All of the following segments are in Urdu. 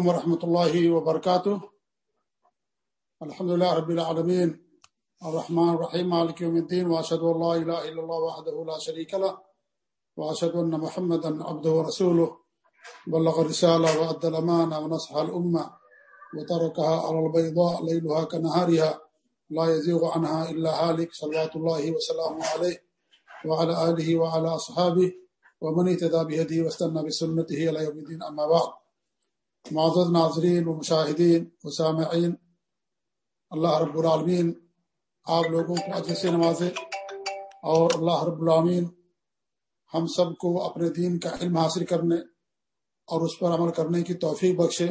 علیکم ورحمۃ اللہ وبرکاتہ۔ الحمد لله رب العالمين الرحمن الرحيم مالك يوم الدين واشهد ان لا اله الا الله وحده لا شريك له واشهد ان محمدا عبده ورسوله بلغ الرساله وادى الامانه ونصح الامه وتركها على البيضاء ليلها كنهارها لا يزيغ عنها الا هالك صلوات الله وسلامه عليه وعلى اله وعلى اصحابه ومن اهتدى بهديه واستنى بسنته الى يوم الدين اما بعد۔ معزز ناظرین و مشاہدین و سامعین. اللہ رب العالمین آپ لوگوں کو اجر سے نوازے اور اللہ رب العالمین ہم سب کو اپنے دین کا علم حاصل کرنے اور اس پر عمل کرنے کی توفیق بخشے۔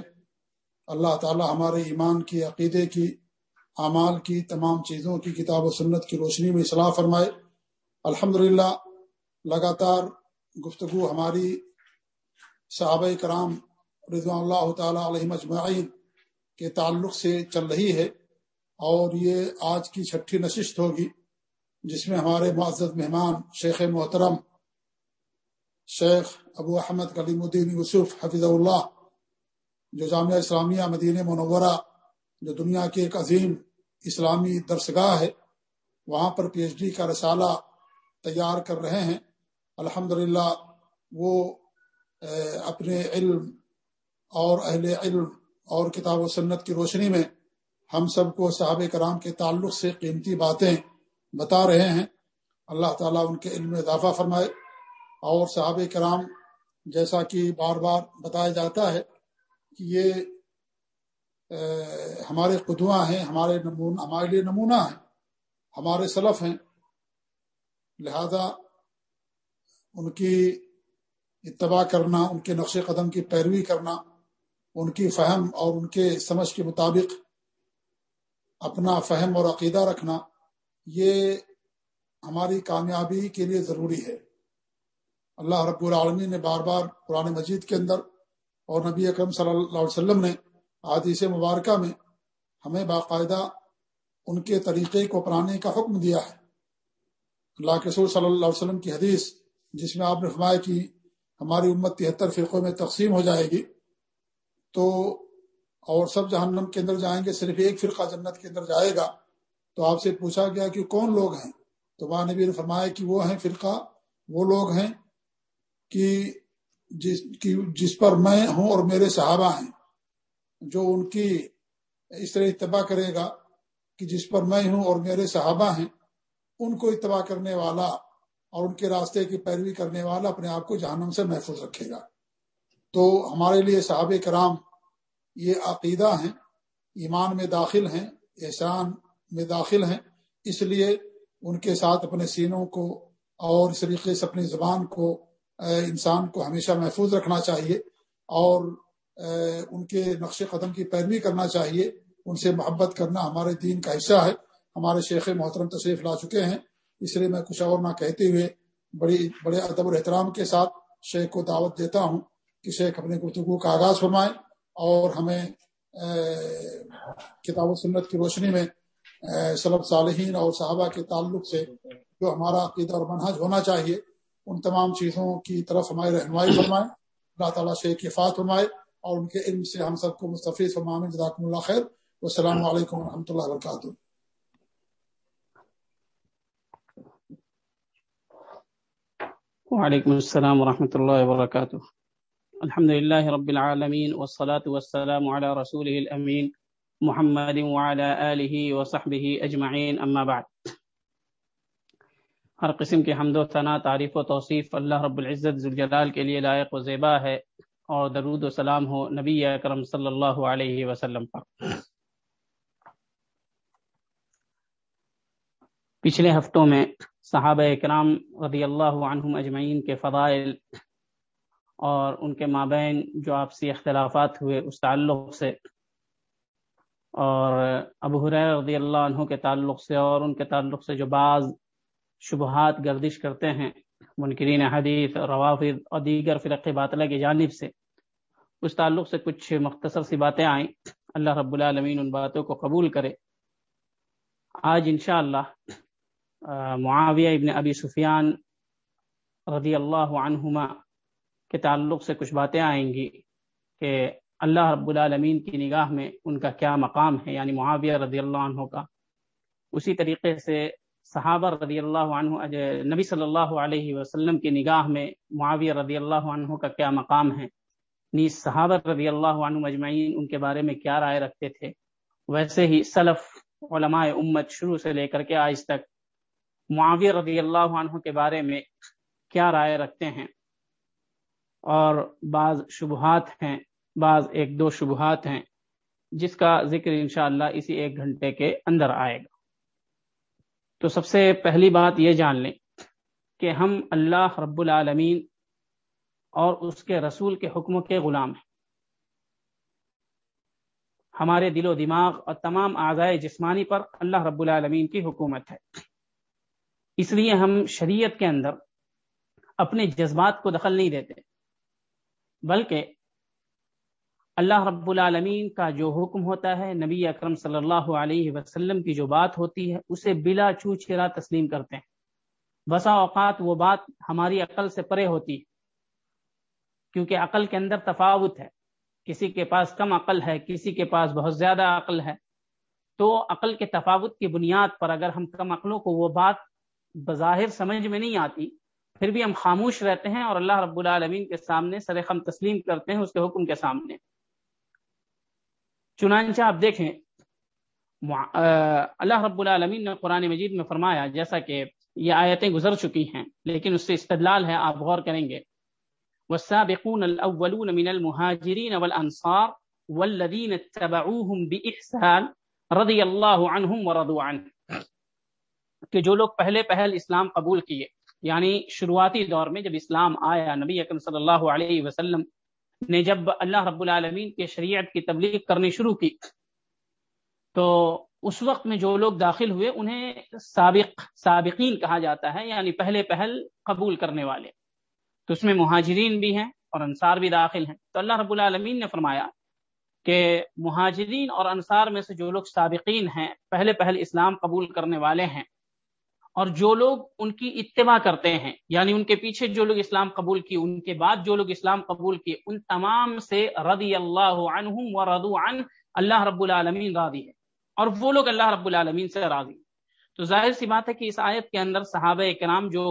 اللہ تعالی ہمارے ایمان کی، عقیدے کی، اعمال کی، تمام چیزوں کی کتاب و سنت کی روشنی میں اصلاح فرمائے۔ الحمد لگاتار گفتگو ہماری صحابہ کرام رضوان اللہ تعالیٰ علیہ مجمعین کے تعلق سے چل رہی ہے اور یہ آج کی چھٹی نشست ہوگی، جس میں ہمارے معزز مہمان شیخ محترم شیخ ابو احمد کلیم الدین یوسف حفظ اللہ، جو جامعہ اسلامیہ مدین منورہ، جو دنیا کی ایک عظیم اسلامی درسگاہ ہے، وہاں پر پی ایچ ڈی کا رسالہ تیار کر رہے ہیں۔ الحمد وہ اپنے علم اور اہل علم اور کتاب و سنت کی روشنی میں ہم سب کو صحابہ کرام کے تعلق سے قیمتی باتیں بتا رہے ہیں۔ اللہ تعالیٰ ان کے علم میں اضافہ فرمائے۔ اور صحابہ کرام جیسا کہ بار بار بتایا جاتا ہے کہ یہ ہمارے قدواں ہیں، ہمارے نمون، ہمارے لیے نمونہ ہیں، ہمارے سلف ہیں۔ لہذا ان کی اتباع کرنا، ان کے نقش قدم کی پیروی کرنا ان کی فہم اور ان کے سمجھ کے مطابق اپنا فہم اور عقیدہ رکھنا، یہ ہماری کامیابی کے لیے ضروری ہے۔ اللہ رب العالمین نے بار بار قرآن مجید کے اندر اور نبی اکرم صلی اللہ علیہ وسلم نے عادیث مبارکہ میں ہمیں باقاعدہ ان کے طریقے کو اپنانے کا حکم دیا ہے۔ اللہ کے صلی اللہ علیہ وسلم کی حدیث جس میں آپ نے فرمایا کہ ہماری امت تہتر فرقوں میں تقسیم ہو جائے گی۔ تو اور سب جہنم کے اندر جائیں گے، صرف ایک فرقہ جنت کے اندر جائے گا۔ تو آپ سے پوچھا گیا کہ کون لوگ ہیں؟ تو وہاں نبی نے فرمایا کہ وہ ہیں فرقہ، وہ لوگ ہیں کہ جس کی جس پر میں ہوں اور میرے صحابہ ہیں، جو ان کی اس طرح اتباع کرے گا کہ جس پر میں ہوں اور میرے صحابہ ہیں، ان کو اتباع کرنے والا اور ان کے راستے کی پیروی کرنے والا اپنے آپ کو جہنم سے محفوظ رکھے گا۔ تو ہمارے لیے صحابہ کرام یہ عقیدہ ہیں، ایمان میں داخل ہیں، احسان میں داخل ہیں، اس لیے ان کے ساتھ اپنے سینوں کو اور اس طریقے سے اپنی زبان کو انسان کو ہمیشہ محفوظ رکھنا چاہیے اور ان کے نقش قدم کی پیروی کرنا چاہیے۔ ان سے محبت کرنا ہمارے دین کا حصہ ہے۔ ہمارے شیخ محترم تشریف لا چکے ہیں۔ اس لیے میں کچھ اور نہ کہتے ہوئے بڑی، بڑے ادب و احترام کے ساتھ شیخ کو دعوت دیتا ہوں۔ کہ شیخ اپنے گفتگو کا آغاز فرمائیں اور ہمیں کتاب و سنت کی روشنی میں سلب صالحین اور صحابہ کے تعلق سے جو ہمارا عقیدہ اور منحج ہونا چاہیے، ان تمام چیزوں کی طرف ہماری رہنمائی فرمائیں۔ اللہ تعالیٰ شیخ فات فرمائے اور ان کے علم سے ہم سب کو مستفیض فرمام جزاکم اللہ خیر۔ السلام علیکم و اللہ وبرکاتہ۔ وعلیکم السلام ورحمۃ اللہ وبرکاتہ۔ الحمد لله رب العالمين والصلاة والسلام على رسوله الأمين محمد وعلى آله وصحبه أجمعين أما بعد۔ ہر قسم کے حمد و ثنا، تعریف و توصیف اللہ رب العزت ذوالجلال کے لیے لائق و زیبا ہے اور درود و سلام ہو نبی اکرم صلی اللہ علیہ وسلم پر۔ پچھلے ہفتوں میں صحابہ اکرام رضی اللہ عنہم اجمعین کے فضائل اور ان کے مابین جو آپسی اختلافات ہوئے اس تعلق سے۔ اور ابو حریر رضی اللہ عنہ کے تعلق سے اور ان کے تعلق سے جو بعض شبہات گردش کرتے ہیں، منکرین حدیث، روافظ اور دیگر فرق باطلہ کی جانب سے، اس تعلق سے کچھ مختصر سی باتیں آئیں۔ اللہ رب العالمین ان باتوں کو قبول کرے۔ آج انشاءاللہ معاویہ ابن ابی سفیان رضی اللہ عنہما کے تعلق سے کچھ باتیں آئیں گی کہ اللہ رب العالمین کی نگاہ میں ان کا کیا مقام ہے یعنی معاویہ رضی اللہ عنہ کا۔ اسی طریقے سے صحابہ رضی اللہ عنہ، نبی صلی اللہ علیہ وسلم کی نگاہ میں معاویہ رضی اللہ عنہ کا کیا مقام ہے۔ نیز صحابہ رضی اللہ عنہ مجمعین ان کے بارے میں کیا رائے رکھتے تھے۔ ویسے ہی سلف علماء امت شروع سے لے کر کے آج تک معاویہ رضی اللہ عنہ کے بارے میں کیا رائے رکھتے ہیں۔ اور بعض شبہات ہیں، بعض ایک دو شبہات ہیں، جس کا ذکر انشاءاللہ اسی ایک گھنٹے کے اندر آئے گا۔ تو سب سے پہلی بات یہ جان لیں کہ ہم اللہ رب العالمین اور اس کے رسول کے حکم کے غلام ہیں۔ ہمارے دل و دماغ اور تمام اعضائے جسمانی پر اللہ رب العالمین کی حکومت ہے۔ اس لیے ہم شریعت کے اندر اپنے جذبات کو دخل نہیں دیتے۔ بلکہ اللہ رب العالمین کا جو حکم ہوتا ہے، نبی اکرم صلی اللہ علیہ وسلم کی جو بات ہوتی ہے، اسے بلا چو چرا تسلیم کرتے ہیں۔ بسا اوقات وہ بات ہماری عقل سے پرے ہوتی ہے، کیونکہ عقل کے اندر تفاوت ہے۔ کسی کے پاس کم عقل ہے، کسی کے پاس بہت زیادہ عقل ہے۔ تو عقل کے تفاوت کی بنیاد پر اگر ہم کم عقلوں کو وہ بات بظاہر سمجھ میں نہیں آتی پھر بھی ہم خاموش رہتے ہیں اور اللہ رب العالمین کے سامنے سر خم تسلیم کرتے ہیں اس کے حکم کے سامنے۔ چنانچہ آپ دیکھیں اللہ رب العالمین نے قرآن مجید میں فرمایا، جیسا کہ یہ آیتیں گزر چکی ہیں، لیکن اس سے استدلال ہے، آپ غور کریں گے۔ والسابقون الأولون من المهاجرين والأنصار والذين اتبعوهم بإحسان رضی اللہ عنہم ورضوا عنہ کہ جو لوگ پہلے پہل اسلام قبول کیے یعنی شروعاتی دور میں جب اسلام آیا، نبی اکرم صلی اللہ علیہ وسلم نے جب اللہ رب العالمین کے شریعت کی تبلیغ کرنی شروع کی، تو اس وقت میں جو لوگ داخل ہوئے، انہیں سابق، سابقین کہا جاتا ہے یعنی پہلے پہل قبول کرنے والے۔ تو اس میں مہاجرین بھی ہیں اور انصار بھی داخل ہیں۔ تو اللہ رب العالمین نے فرمایا کہ مہاجرین اور انصار میں سے جو لوگ سابقین ہیں، پہلے پہل اسلام قبول کرنے والے ہیں اور جو لوگ ان کی اتباع کرتے ہیں یعنی ان کے پیچھے جو لوگ اسلام قبول کیے، ان کے بعد جو لوگ اسلام قبول کیے، ان تمام سے رضی اللہ عنہم و ردو عن اللہ رب العالمین راضی ہے اور وہ لوگ اللہ رب العالمین سے راضی تو ظاہر سی بات ہے کہ اس آیت کے اندر صحابہ کرام جو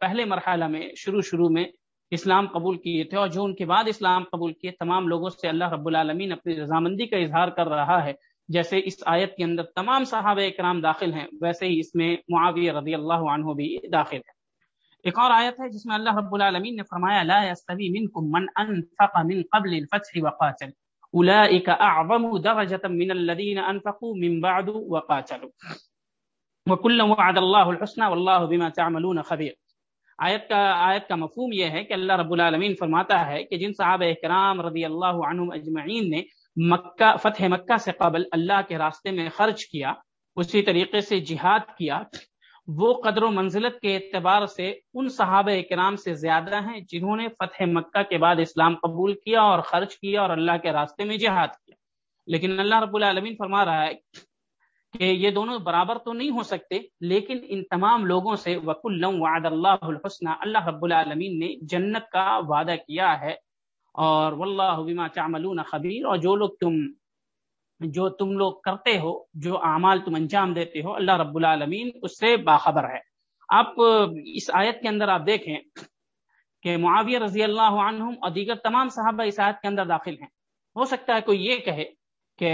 پہلے مرحلہ میں، شروع شروع میں اسلام قبول کیے تھے اور جو ان کے بعد اسلام قبول کیے، تمام لوگوں سے اللہ رب العالمین اپنی رضامندی کا اظہار کر رہا ہے۔ جیسے اس آیت کے اندر تمام صحابہ کرام داخل ہیں، ویسے ہی اس میں معاویہ رضی اللہ عنہ بھی داخل ہے ایک اور آیت ہے جس میں اللہ رب العالمین نے فرمایا، لا يستوي منكم من انفق من قبل الفتح وقاتل۔ اولئك اعظم درجه من الذين انفقوا من بعد وقاتلوا۔ وکل وعد اللہ الحسن واللہ بما تعملون خبیر۔ آیت کا آیت کا مفہوم یہ ہے کہ اللہ رب العالمین فرماتا ہے کہ جن صحابہ کرام رضی اللہ عنہم اجمعین نے مکہ، فتح مکہ سے قبل اللہ کے راستے میں خرچ کیا، اسی طریقے سے جہاد کیا، وہ قدر و منزلت کے اعتبار سے ان صحابہ کرام سے زیادہ ہیں جنہوں نے فتح مکہ کے بعد اسلام قبول کیا اور خرچ کیا اور اللہ کے راستے میں جہاد کیا۔ لیکن اللہ رب العالمین فرما رہا ہے کہ یہ دونوں برابر تو نہیں ہو سکتے، لیکن ان تمام لوگوں سے وک وعد اللہ الحسن اللہ رب العالمین نے جنت کا وعدہ کیا ہے۔ اور واللہ بما تعملون خبیر اور جو لوگ تم جو تم لوگ کرتے ہو، جو اعمال تم انجام دیتے ہو، اللہ رب العالمین اس سے باخبر ہے۔ آپ اس آیت کے اندر آپ دیکھیں کہ معاویہ رضی اللہ عنہم اور دیگر تمام صحابہ اس آیت کے اندر داخل ہیں۔ ہو سکتا ہے کوئی یہ کہے کہ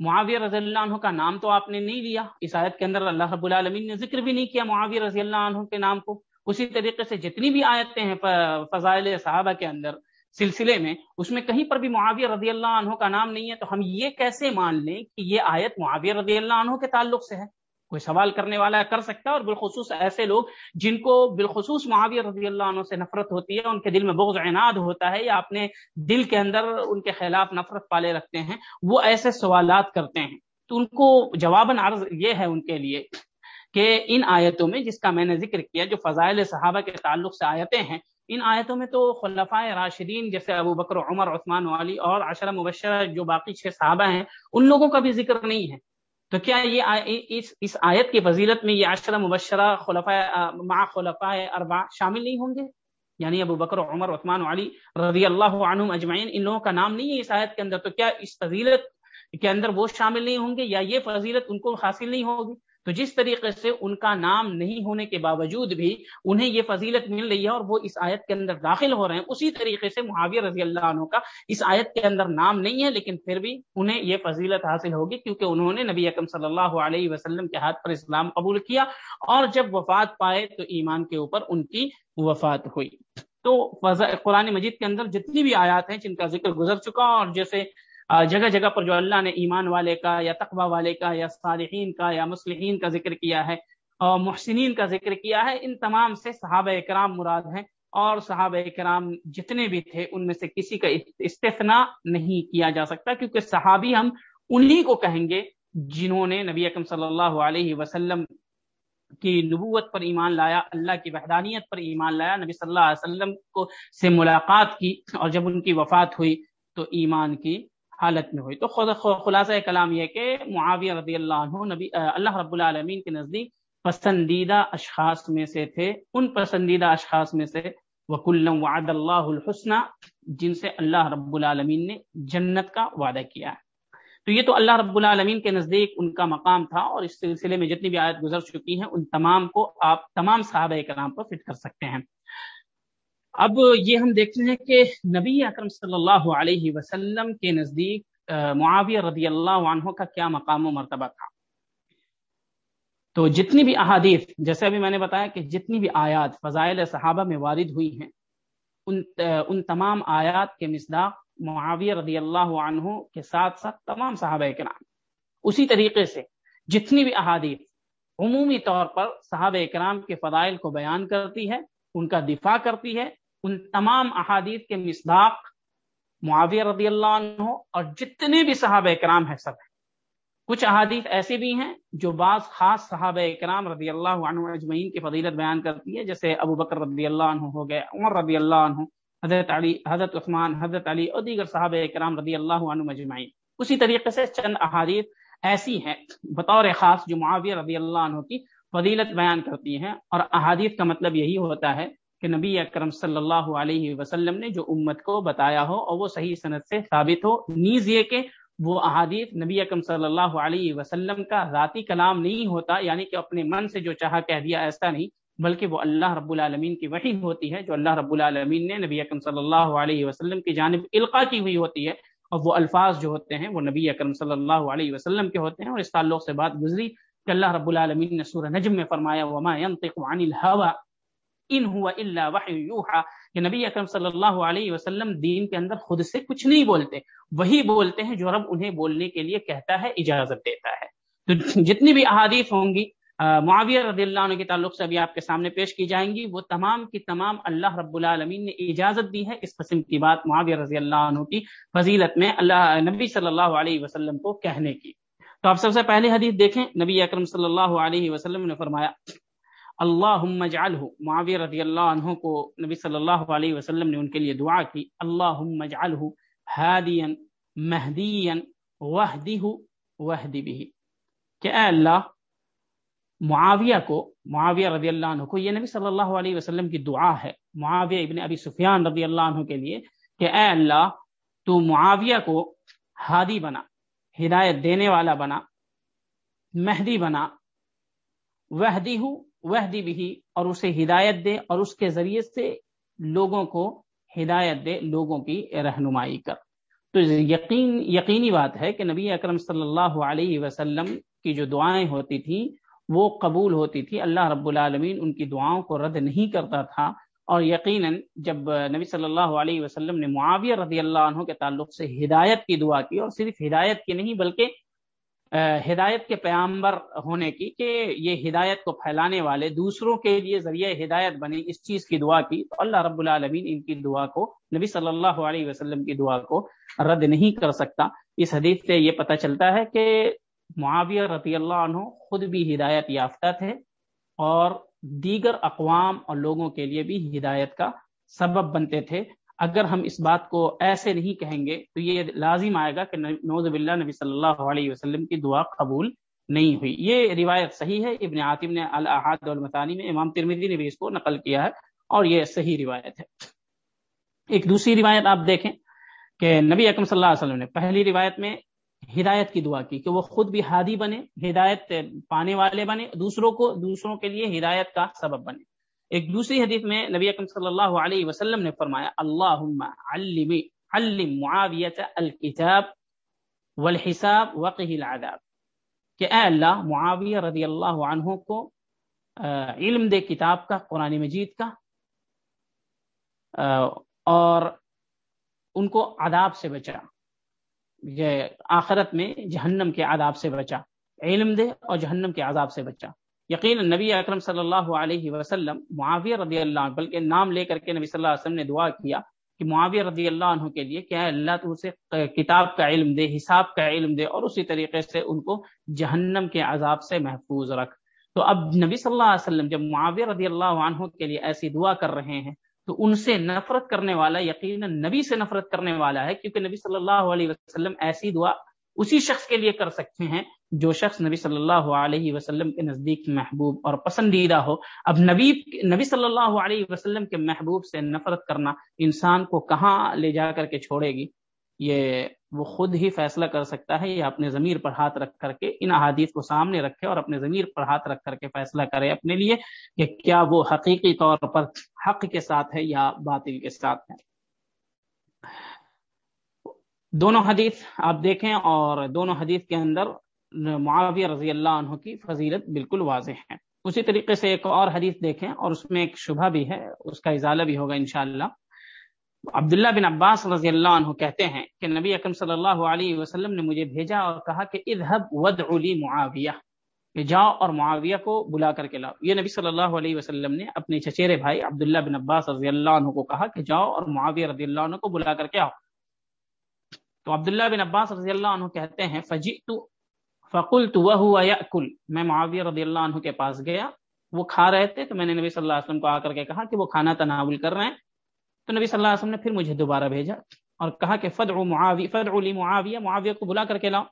معاویہ رضی اللہ عنہ کا نام تو آپ نے نہیں لیا۔ اس آیت کے اندر اللہ رب العالمین نے ذکر بھی نہیں کیا معاویہ رضی اللہ عنہ کے نام کو۔ اسی طریقے سے جتنی بھی آیتیں ہیں فضائل صحابہ کے اندر سلسلے میں، اس میں کہیں پر بھی معاویہ رضی اللہ عنہ کا نام نہیں ہے، تو ہم یہ کیسے مان لیں کہ یہ آیت معاویہ رضی اللہ عنہ کے تعلق سے ہے؟ کوئی سوال کرنے والا کر سکتا ہے، اور بالخصوص ایسے لوگ جن کو بالخصوص معاویہ رضی اللہ عنہ سے نفرت ہوتی ہے، ان کے دل میں بغض عناد ہوتا ہے یا اپنے دل کے اندر ان کے خلاف نفرت پالے رکھتے ہیں، وہ ایسے سوالات کرتے ہیں۔ تو ان کو جواباً عرض یہ ہے ان کے لیے کہ ان آیتوں میں جس کا میں نے ذکر کیا، جو فضائل صحابہ کے تعلق سے آیتیں ہیں ان آیتوں میں تو خلفۂ راشدین جیسے ابو بکر، عمر، عثمان والی اور عشرہ مبشرہ جو باقی چھ صحابہ ہیں، ان لوگوں کا بھی ذکر نہیں ہے۔ تو کیا یہ اس اس آیت کی فضیلت میں یہ عشرہ مبشرہ خلفۂ مع خلفۂ اربع شامل نہیں ہوں گے؟ یعنی ابو بکر، عمر، عثمان، علی رضی اللہ عنہ اجمعین، ان لوگوں کا نام نہیں ہے اس آیت کے اندر، تو کیا اس فضیلت کے اندر وہ شامل نہیں ہوں گے یا یہ فضیلت ان کو حاصل نہیں ہوگی؟ تو جس طریقے سے ان کا نام نہیں ہونے کے باوجود بھی انہیں یہ فضیلت مل رہی ہے اور وہ اس آیت کے اندر داخل ہو رہے ہیں، اسی طریقے سے معاویہ رضی اللہ عنہ کا اس آیت کے اندر نام نہیں ہے، لیکن پھر بھی انہیں یہ فضیلت حاصل ہوگی کیونکہ انہوں نے نبی اکم صلی اللہ علیہ وسلم کے ہاتھ پر اسلام قبول کیا اور جب وفات پائے تو ایمان کے اوپر ان کی وفات ہوئی۔ تو قرآن مجید کے اندر جتنی بھی آیات ہیں جن کا ذکر گزر چکا اور جیسے جگہ جگہ پر جو اللہ نے ایمان والے کا یا تقوی والے کا یا صالحین کا یا مسلحین کا ذکر کیا ہے اور محسنین کا ذکر کیا ہے، ان تمام سے صحابہ کرام مراد ہیں اور صحابہ کرام جتنے بھی تھے، ان میں سے کسی کا استثناء نہیں کیا جا سکتا کیونکہ صحابی ہم انہی کو کہیں گے جنہوں نے نبی اکم صلی اللہ علیہ وسلم کی نبوت پر ایمان لایا، اللہ کی وحدانیت پر ایمان لایا، نبی صلی اللہ علیہ وسلم کو سے ملاقات کی اور جب ان کی وفات ہوئی تو ایمان کی حالت میں ہوئی۔ تو خود خلاصہ کلام یہ کہ معاویہ رضی اللہ عنہ نبی اللہ رب العالمین کے نزدیک پسندیدہ اشخاص میں سے تھے۔ ان پسندیدہ اشخاص میں سے وکلم وعد اللہ الحسنہ، جن سے اللہ رب العالمین نے جنت کا وعدہ کیا۔ ہے تو یہ تو اللہ رب العالمین کے نزدیک ان کا مقام تھا اور اس سلسلے میں جتنی بھی آیت گزر چکی ہیں، ان تمام کو آپ، تمام صحابہ کرام پر فٹ کر سکتے ہیں۔ اب یہ ہم دیکھتے ہیں کہ نبی اکرم صلی اللہ علیہ وسلم کے نزدیک معاویہ رضی اللہ عنہ کا کیا مقام و مرتبہ تھا؟ تو جتنی بھی احادیث، جیسے ابھی میں نے بتایا کہ جتنی بھی آیات فضائل صحابہ میں وارد ہوئی ہیں، ان ان تمام آیات کے مصداق معاویہ رضی اللہ عنہ کے ساتھ ساتھ تمام صحابہ کے نام اسی طریقے سے جتنی بھی احادیث عمومی طور پر صحابہ کرام کے فضائل کو بیان کرتی ہے، ان کا دفاع کرتی ہے ان تمام احادیث کے مصداق معاویہ رضی اللہ عنہ اور جتنے بھی صحابہ کرام ہیں سب ہیں کچھ احادیث ایسی بھی ہیں جو بعض خاص صحابہ کرام رضی اللہ عنہ اجمعین کی فضیلت بیان کرتی ہے، جیسے ابو بکر رضی اللہ عنہ ہو گئے، عمر رضی اللہ عنہ، حضرت علی، حضرت عثمان، حضرت علی اور دیگر صحابہ کرام رضی اللہ عنہ اجمعین۔ اسی طریقے سے چند احادیث ایسی ہیں، بطور خاص جو معاویہ رضی اللہ عنہ کی فضیلت بیان کرتی ہیں۔ اور احادیث کا مطلب یہی ہوتا ہے کہ نبی اکرم صلی اللہ علیہ وسلم نے جو امت کو بتایا ہو اور وہ صحیح صنعت سے ثابت ہو، نیز یہ کہ وہ احادیث نبی اکرم صلی اللہ علیہ وسلم کا ذاتی کلام نہیں ہوتا یعنی کہ اپنے من سے جو چاہا کہہ دیا ایسا نہیں، بلکہ وہ اللہ رب العالمین کی وحی ہوتی ہے، جو اللہ رب العالمین نے نبی اکرم صلی اللہ علیہ وسلم کی جانب القا کی ہوئی ہوتی ہے۔ اور وہ الفاظ جو ہوتے ہیں، وہ نبی اکرم صلی اللہ علیہ وسلم کے ہوتے ہیں، اور اس تعلق سے بات گزری کہ اللہ رب العالمین نے سورہ نجم میں فرمایا، وما ينطق عن الهوى۔ ان ہوا اللہ وحی یوحا، کہ نبی اکرم صلی اللہ علیہ وسلم دین کے اندر خود سے کچھ نہیں بولتے، وہی بولتے ہیں جو رب انہیں بولنے کے لیے کہتا ہے، اجازت دیتا ہے۔ تو جتنی بھی احادیث ہوں گی معاویہ رضی اللہ عنہ کے تعلق سے ابھی آپ کے سامنے پیش کی جائیں گی، وہ تمام کی تمام اللہ رب العالمین نے اجازت دی ہے اس قسم کی بات معاویہ رضی اللہ عنہ کی فضیلت میں اللہ، نبی صلی اللہ علیہ وسلم کو کہنے کی۔ تو آپ سب سے پہلے حدیث دیکھیں، نبی اکرم صلی اللہ علیہ وسلم نے فرمایا اللہ اجعلہ، معاویہ رضی اللہ عنہ کو نبی صلی اللہ علیہ وسلم نے ان کے لیے دعا کی اللہ اجعلہ ہادیا، مہدیا، وحدہ، وحدی بھی کہ اے اللہ، معاویہ کو، معاویہ رضی اللہ عنہ کو یہ نبی صلی اللہ علیہ وسلم کی دعا ہے، معاویہ ابن ابی سفیان رضی اللہ عنہ کے لیے کہ اے اللہ، تو معاویہ کو ہادی بنا، ہدایت دینے والا بنا، مہدی بنا وحدی ہوں وحدی بھی اور اسے ہدایت دے اور اس کے ذریعے سے لوگوں کو ہدایت دے، لوگوں کی رہنمائی کر۔ تو یقین، یقینی بات ہے کہ نبی اکرم صلی اللہ علیہ وسلم کی جو دعائیں ہوتی تھیں، وہ قبول ہوتی تھی اللہ رب العالمین ان کی دعاؤں کو رد نہیں کرتا تھا۔ اور یقیناً جب نبی صلی اللہ علیہ وسلم نے معاویہ رضی اللہ عنہ کے تعلق سے ہدایت کی دعا کی، اور صرف ہدایت کی نہیں بلکہ ہدایت کے پیامبر ہونے کی کہ یہ ہدایت کو پھیلانے والے دوسروں کے لیے ذریعہ ہدایت بنے اس چیز کی دعا کی۔ تو اللہ رب العالمین ان کی دعا کو، نبی صلی اللہ علیہ وسلم کی دعا کو رد نہیں کر سکتا۔ اس حدیث سے یہ پتہ چلتا ہے کہ معاویہ رضی اللہ عنہ خود بھی ہدایت یافتہ تھے اور دیگر اقوام اور لوگوں کے لیے بھی ہدایت کا سبب بنتے تھے۔ اگر ہم اس بات کو ایسے نہیں کہیں گے تو یہ لازم آئے گا کہ نوز باللہ نبی صلی اللہ علیہ وسلم کی دعا قبول نہیں ہوئی۔ یہ روایت صحیح ہے، ابن عاطم نے الحاد المطانی میں، امام ترمیدی نے بھی اس کو نقل کیا ہے اور یہ صحیح روایت ہے۔ ایک دوسری روایت آپ دیکھیں کہ نبی اکم صلی اللہ علیہ وسلم نے پہلی روایت میں ہدایت کی دعا کی کہ وہ خود بھی ہادی بنے، ہدایت پانے والے بنے، دوسروں کو، دوسروں کے لیے ہدایت کا سبب بنے۔ ایک دوسری حدیث میں نبی اکم صلی اللہ علیہ وسلم نے فرمایا اللہ علم معاویت الکتاب والحساب وقہ العذاب. کہ اے اللہ، معاویہ رضی اللہ عنہ کو علم دے کتاب کا، قرآن مجید کا اور ان کو عذاب سے بچا، یہ آخرت میں جہنم کے عذاب سے بچا، علم دے اور جہنم کے عذاب سے بچا۔ یقین نبی اکرم صلی اللہ علیہ وسلم معاویہ رضی اللہ عنہ، بلکہ نام لے کر کے نبی صلی اللہ علیہ وسلم نے دعا کیا کہ معاویہ رضی اللہ عنہ کے لیے کیا اللہ تو اسے کتاب کا علم دے، حساب کا علم دے اور اسی طریقے سے ان کو جہنم کے عذاب سے محفوظ رکھ۔ تو اب نبی صلی اللہ علیہ وسلم جب معاویہ رضی اللہ عنہ کے لیے ایسی دعا کر رہے ہیں، تو ان سے نفرت کرنے والا، یقیناً نبی سے نفرت کرنے والا ہے، کیونکہ نبی صلی اللہ علیہ وسلم ایسی دعا اسی شخص کے لیے کر سکتے ہیں جو شخص نبی صلی اللہ علیہ وسلم کے نزدیک محبوب اور پسندیدہ ہو، اب نبی نبی صلی اللہ علیہ وسلم کے محبوب سے نفرت کرنا انسان کو کہاں لے جا کر کے چھوڑے گی؟ یہ وہ خود ہی فیصلہ کر سکتا ہے یا اپنے ضمیر پر ہاتھ رکھ کر کے ان احادیث کو سامنے رکھے اور اپنے ضمیر پر ہاتھ رکھ کر کے فیصلہ کرے اپنے لیے کہ کیا وہ حقیقی طور پر حق کے ساتھ ہے یا باطل کے ساتھ ہے۔ دونوں حدیث آپ دیکھیں اور دونوں حدیث کے اندر معاویہ رضی اللہ عنہ کی فضیلت بالکل واضح ہے۔ اسی طریقے سے ایک اور حدیث دیکھیں اور اس میں ایک شبہ بھی ہے، اس کا اضالہ بھی ہوگا انشاءاللہ۔ عبداللہ بن عباس رضی اللہ عنہ کہتے ہیں کہ نبی اکرم صلی اللہ علیہ وسلم نے مجھے بھیجا اور کہا کہ اذهب ودع لی معاویہ۔ کہ جاؤ اور معاویہ کو بلا کر کے لاؤ۔ یہ نبی صلی اللہ علیہ وسلم نے اپنے چچیرے بھائی عبداللہ بن عباس رضی اللہ عنہ کو کہا کہ جاؤ اور معاویہ رضی اللہ عنہ کو بلا کر کے آؤ۔ تو عبداللہ بن عباس رضی اللہ عنہ کہتے ہیں، فجئت فقلت وهو ياكل میں معاویہ رضی اللہ عنہ کے پاس گیا، وہ کھا رہے تھے، تو میں نے نبی صلی اللہ علیہ وسلم کو آ کر کے کہا کہ وہ کھانا تناول کر رہے ہیں۔ تو نبی صلی اللہ علیہ وسلم نے پھر مجھے دوبارہ بھیجا اور کہا کہ فدع معاویہ فدع لی معاویہ معاویہ کو بلا کر کے لاؤ۔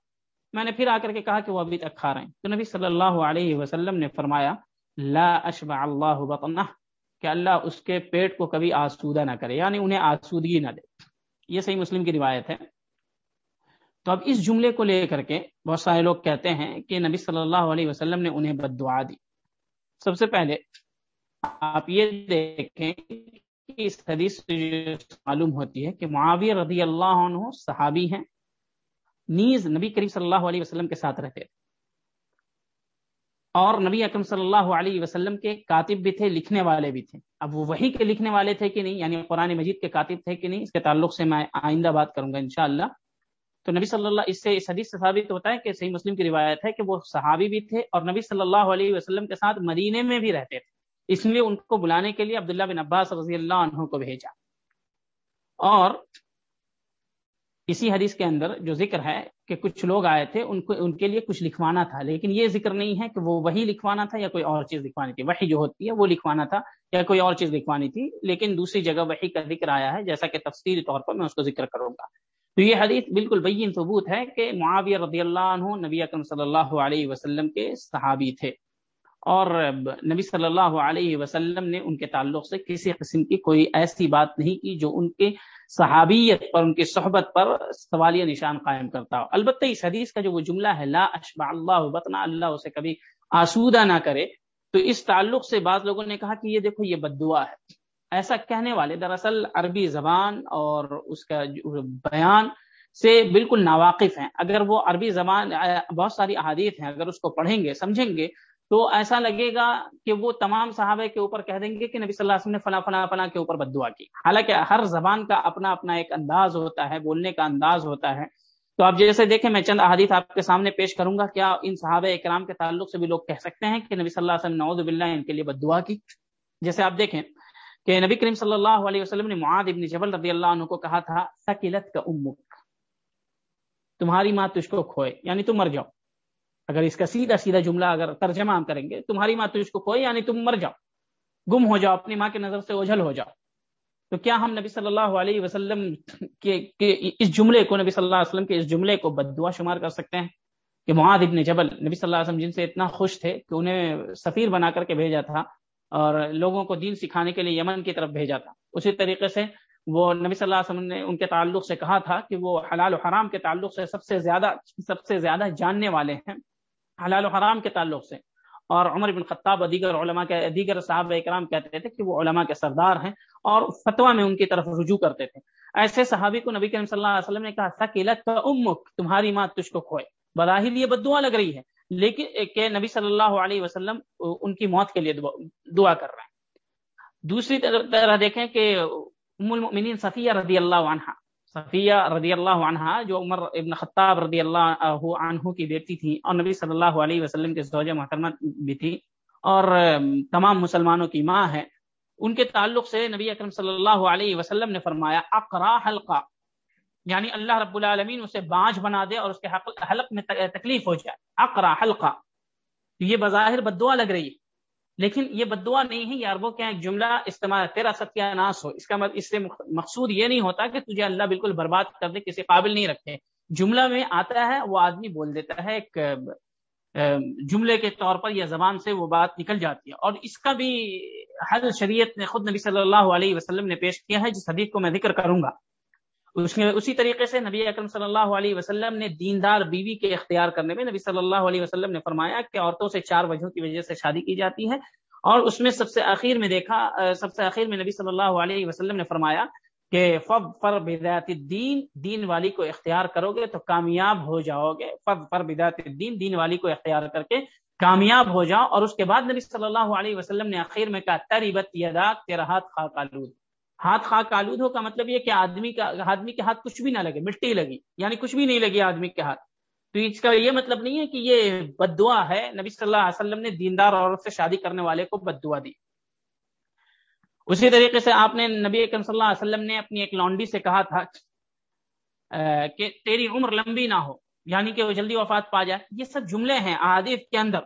میں نے پھر آ کر کے کہا کہ وہ ابھی تک کھا رہے ہیں۔ تو نبی صلی اللہ علیہ وسلم نے فرمایا، لا اشبع اللہ بطنہ، کہ اللہ اس کے پیٹ کو کبھی آسودہ نہ کرے یعنی انہیں آسودگی نہ دے۔ یہ صحیح مسلم کی روایت ہے۔ تو اب اس جملے کو لے کر کے بہت سارے لوگ کہتے ہیں کہ نبی صلی اللہ علیہ وسلم نے انہیں بد دعا دی۔ سب سے پہلے آپ یہ دیکھیں کہ اس حدیث سے معلوم ہوتی ہے کہ معاویہ رضی اللہ عنہ صحابی ہیں، نیز نبی کریم صلی اللہ علیہ وسلم کے ساتھ رہتے۔ تھے اور نبی اکرم صلی اللہ علیہ وسلم کے کاتب بھی تھے، لکھنے والے بھی تھے۔ اب وہ وہی کے لکھنے والے تھے کہ نہیں؟ یعنی قرآن مجید کے کاتب تھے کہ نہیں؟ اس کے تعلق سے میں آئندہ بات کروں گا انشاءاللہ۔ تو نبی صلی اللہ اس سے اس حدیث سے ثابت ہوتا ہے کہ صحیح مسلم کی روایت ہے کہ وہ صحابی بھی تھے اور نبی صلی اللہ علیہ وسلم کے ساتھ مدینے میں بھی رہتے تھے۔ اس لیے ان کو بلانے کے لیے عبداللہ بن عباس رضی اللہ عنہ کو بھیجا۔ اور اسی حدیث کے اندر جو ذکر ہے کہ کچھ لوگ آئے تھے، ان کو ان کے لیے کچھ لکھوانا تھا، لیکن یہ ذکر نہیں ہے کہ وہ وہی لکھوانا تھا یا کوئی اور چیز لکھوانی تھی۔ وہی جو ہوتی ہے وہ لکھوانا تھا یا کوئی اور چیز لکھوانی تھی، لیکن دوسری جگہ وہی کا ذکر آیا ہے، جیسا کہ تفصیلی طور پر میں اس کو ذکر کروں گا۔ تو یہ حدیث بالکل بین ثبوت ہے کہ معاویہ رضی اللہ عنہ نبی اکرم صلی اللہ علیہ وسلم کے صحابی تھے اور نبی صلی اللہ علیہ وسلم نے ان کے تعلق سے کسی قسم کی کوئی ایسی بات نہیں کی جو ان کے صحابیت پر، ان کی صحبت پر سوالیہ نشان قائم کرتا ہو۔ البتہ اس حدیث کا جو وہ جملہ ہے، لا اشبع اللہ بطنا، اللہ اسے کبھی آسودہ نہ کرے۔ تو اس تعلق سے بعض لوگوں نے کہا کہ یہ دیکھو، یہ بد دعا ہے۔ ایسا کہنے والے دراصل عربی زبان اور اس کا بیان سے بالکل ناواقف ہیں۔ اگر وہ عربی زبان، بہت ساری احادیث ہیں، اگر اس کو پڑھیں گے، سمجھیں گے، تو ایسا لگے گا کہ وہ تمام صحابہ کے اوپر کہہ دیں گے کہ نبی صلی اللہ علیہ وسلم نے فلاں فلاں فلاں کے اوپر بد دعا کی۔ حالانکہ ہر زبان کا اپنا اپنا ایک انداز ہوتا ہے، بولنے کا انداز ہوتا ہے۔ تو آپ جیسے دیکھیں، میں چند احادیث آپ کے سامنے پیش کروں گا، کیا ان صحابہ اکرام کے تعلق سے بھی لوگ کہہ سکتے ہیں کہ نبی صلی اللہ علیہ وسلم نعوذ باللہ ان کے لیے بد دعا کی؟ جیسے آپ دیکھیں کہ نبی کریم صلی اللہ علیہ وسلم نے معاد ابن جبل رضی اللہ عنہ کو کہا تھا سکیلت کا امک، تمہاری ماں تجھ کو کھوئے یعنی تم مر جاؤ۔ اگر اس کا سیدھا سیدھا جملہ اگر ترجمہ ہم کریں گے، تمہاری ماں تجھ کو کھوئے یعنی تم مر جاؤ۔ گم ہو جاؤ، اپنی ماں کی نظر سے اوجھل ہو جاؤ۔ تو کیا ہم نبی صلی اللہ علیہ وسلم کے اس جملے کو، نبی صلی اللہ علیہ وسلم کے اس جملے کو بد دعا شمار کر سکتے ہیں؟ کہ معاد ابن جبل، نبی صلی اللہ علیہ وسلم جن سے اتنا خوش تھے کہ انہیں سفیر بنا کر کے بھیجا تھا اور لوگوں کو دین سکھانے کے لیے یمن کی طرف بھیجا تھا۔ اسی طریقے سے وہ نبی صلی اللہ علیہ وسلم نے ان کے تعلق سے کہا تھا کہ وہ حلال و حرام کے تعلق سے سب سے زیادہ، سب سے زیادہ جاننے والے ہیں، حلال و حرام کے تعلق سے۔ اور عمر بن خطاب دیگر علماء کے، دیگر صاحب اکرام کہتے تھے کہ وہ علماء کے سردار ہیں اور فتویٰ میں ان کی طرف رجوع کرتے تھے۔ ایسے صحابی کو نبی کریم صلی اللہ علیہ وسلم نے کہا سکیلت کا امک، تمہاری ماں تجھ کو کھوئے۔ بظاہر یہ بدعا لگ رہی ہے۔ لیکن کہ نبی صلی اللہ علیہ وسلم ان کی موت کے لیے دعا کر رہے ہیں۔ دوسری طرح دیکھیں کہ ام المؤمنین صفیہ رضی اللہ عنہ صفیہ رضی اللہ عنہ جو عمر ابن خطاب رضی اللہ عنہ کی بیٹی تھی اور نبی صلی اللہ علیہ وسلم کے زوجہ محترمہ بھی تھی اور تمام مسلمانوں کی ماں ہے ان کے تعلق سے نبی اکرم صلی اللہ علیہ وسلم نے فرمایا، اقرا حلقہ۔ یعنی اللہ رب العالمین اسے بانج بنا دے اور اس کے حلق میں تکلیف ہو جائے۔ اقرا حلقہ یہ بظاہر بدعا لگ رہی ہے۔ لیکن یہ بدعا نہیں ہے یہ عربوں کے ایک جملہ استعمال تیرا ستیہ ناس ہو۔ اس کا مطلب اس سے مقصود یہ نہیں ہوتا کہ تجھے اللہ بالکل برباد کر دے، کسی قابل نہیں رکھے۔ جملہ میں آتا ہے، وہ آدمی بول دیتا ہے، ایک جملے کے طور پر یا زبان سے وہ بات نکل جاتی ہے۔ اور اس کا بھی حل شریعت نے خود نبی صلی اللہ علیہ وسلم نے پیش کیا ہے، جس حدیث کو میں ذکر کروں گا۔ اس میں اسی طریقے سے نبی اکرم صلی اللہ علیہ وسلم نے دیندار بیوی کے اختیار کرنے میں نبی صلی اللہ علیہ وسلم نے فرمایا کہ عورتوں سے چار وجہوں کی وجہ سے شادی کی جاتی ہے اور اس میں سب سے آخر میں دیکھا سب سے آخر میں نبی صلی اللہ علیہ وسلم نے فرمایا کہ فب فر بدایت دین دین والی کو اختیار کرو گے تو کامیاب ہو جاؤ گے فب فر بدایت دین دین والی کو اختیار کر کے کامیاب ہو جاؤ۔ اور اس کے بعد نبی صلی اللہ علیہ وسلم نے آخر میں کہا، تریبت یدا تیرا ہاتھ خاک آلود۔ ہاتھ خاک آلود ہو کا مطلب یہ کہ آدمی کا آدمی کے ہاتھ کچھ بھی نہ لگے، مٹی لگی یعنی کچھ بھی نہیں لگی آدمی کے ہاتھ۔ تو اس کا یہ مطلب نہیں ہے کہ یہ بد دعا ہے۔ نبی صلی اللہ علیہ وسلم نے دیندار عورت سے شادی کرنے والے کو بد دعا دی۔ اسی طریقے سے آپ نے نبی اکرم صلی اللہ علیہ وسلم نے اپنی ایک لانڈی سے کہا تھا کہ تیری عمر لمبی نہ ہو یعنی کہ وہ جلدی وفات پا جائے۔ یہ سب جملے ہیں احادیث کے اندر۔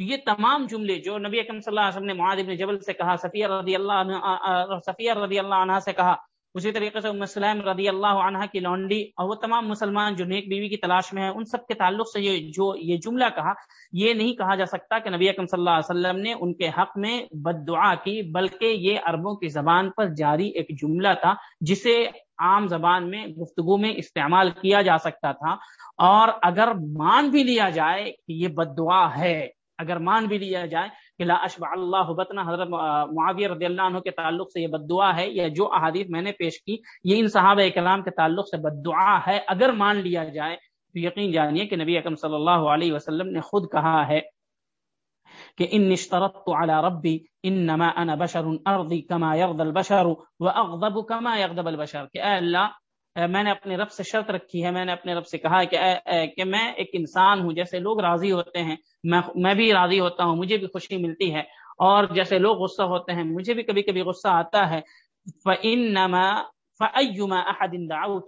تو یہ تمام جملے جو نبی اکرم صلی اللہ علیہ وسلم نے معاذ بن جبل سے کہا سفیہ رضی اللہ عنہ سفیہ رضی اللہ عنہ سے کہا، اسی طریقے سے مسلم رضی اللہ عنہ کی لانڈی اور وہ تمام مسلمان جو نیک بیوی کی تلاش میں ہیں، ان سب کے تعلق سے یہ جو یہ جملہ کہا، یہ نہیں کہا جا سکتا کہ نبی اکرم صلی اللہ علیہ وسلم نے ان کے حق میں بد دعا کی، بلکہ یہ عربوں کی زبان پر جاری ایک جملہ تھا جسے عام زبان میں گفتگو میں استعمال کیا جا سکتا تھا۔ اور اگر مان بھی لیا جائے کہ یہ بد دعا ہے اگر مان بھی لیا جائے کہ لا اشبع اللہ بطنا حضرت معاویہ رضی اللہ عنہ کے تعلق سے یہ بد دعا ہے یا جو احادیث میں نے پیش کی، یہ ان صحابہ کلام کے تعلق سے بد دعا ہے، اگر مان لیا جائے تو یقین جانیے کہ نبی اکرم صلی اللہ علیہ وسلم نے خود کہا ہے کہ ان نشترطت على ربی انما انا بشر ارضی کما یغض البشر واغضب کما یغضب البشر، کہ اے اللہ میں نے اپنے رب سے شرط رکھی ہے، میں نے اپنے رب سے کہا ہے کہ اے اے، کہ میں ایک انسان ہوں، جیسے لوگ راضی ہوتے ہیں، میں میں بھی راضی ہوتا ہوں، مجھے بھی خوشی ملتی ہے، اور جیسے لوگ غصہ ہوتے ہیں، مجھے بھی کبھی کبھی غصہ آتا ہے۔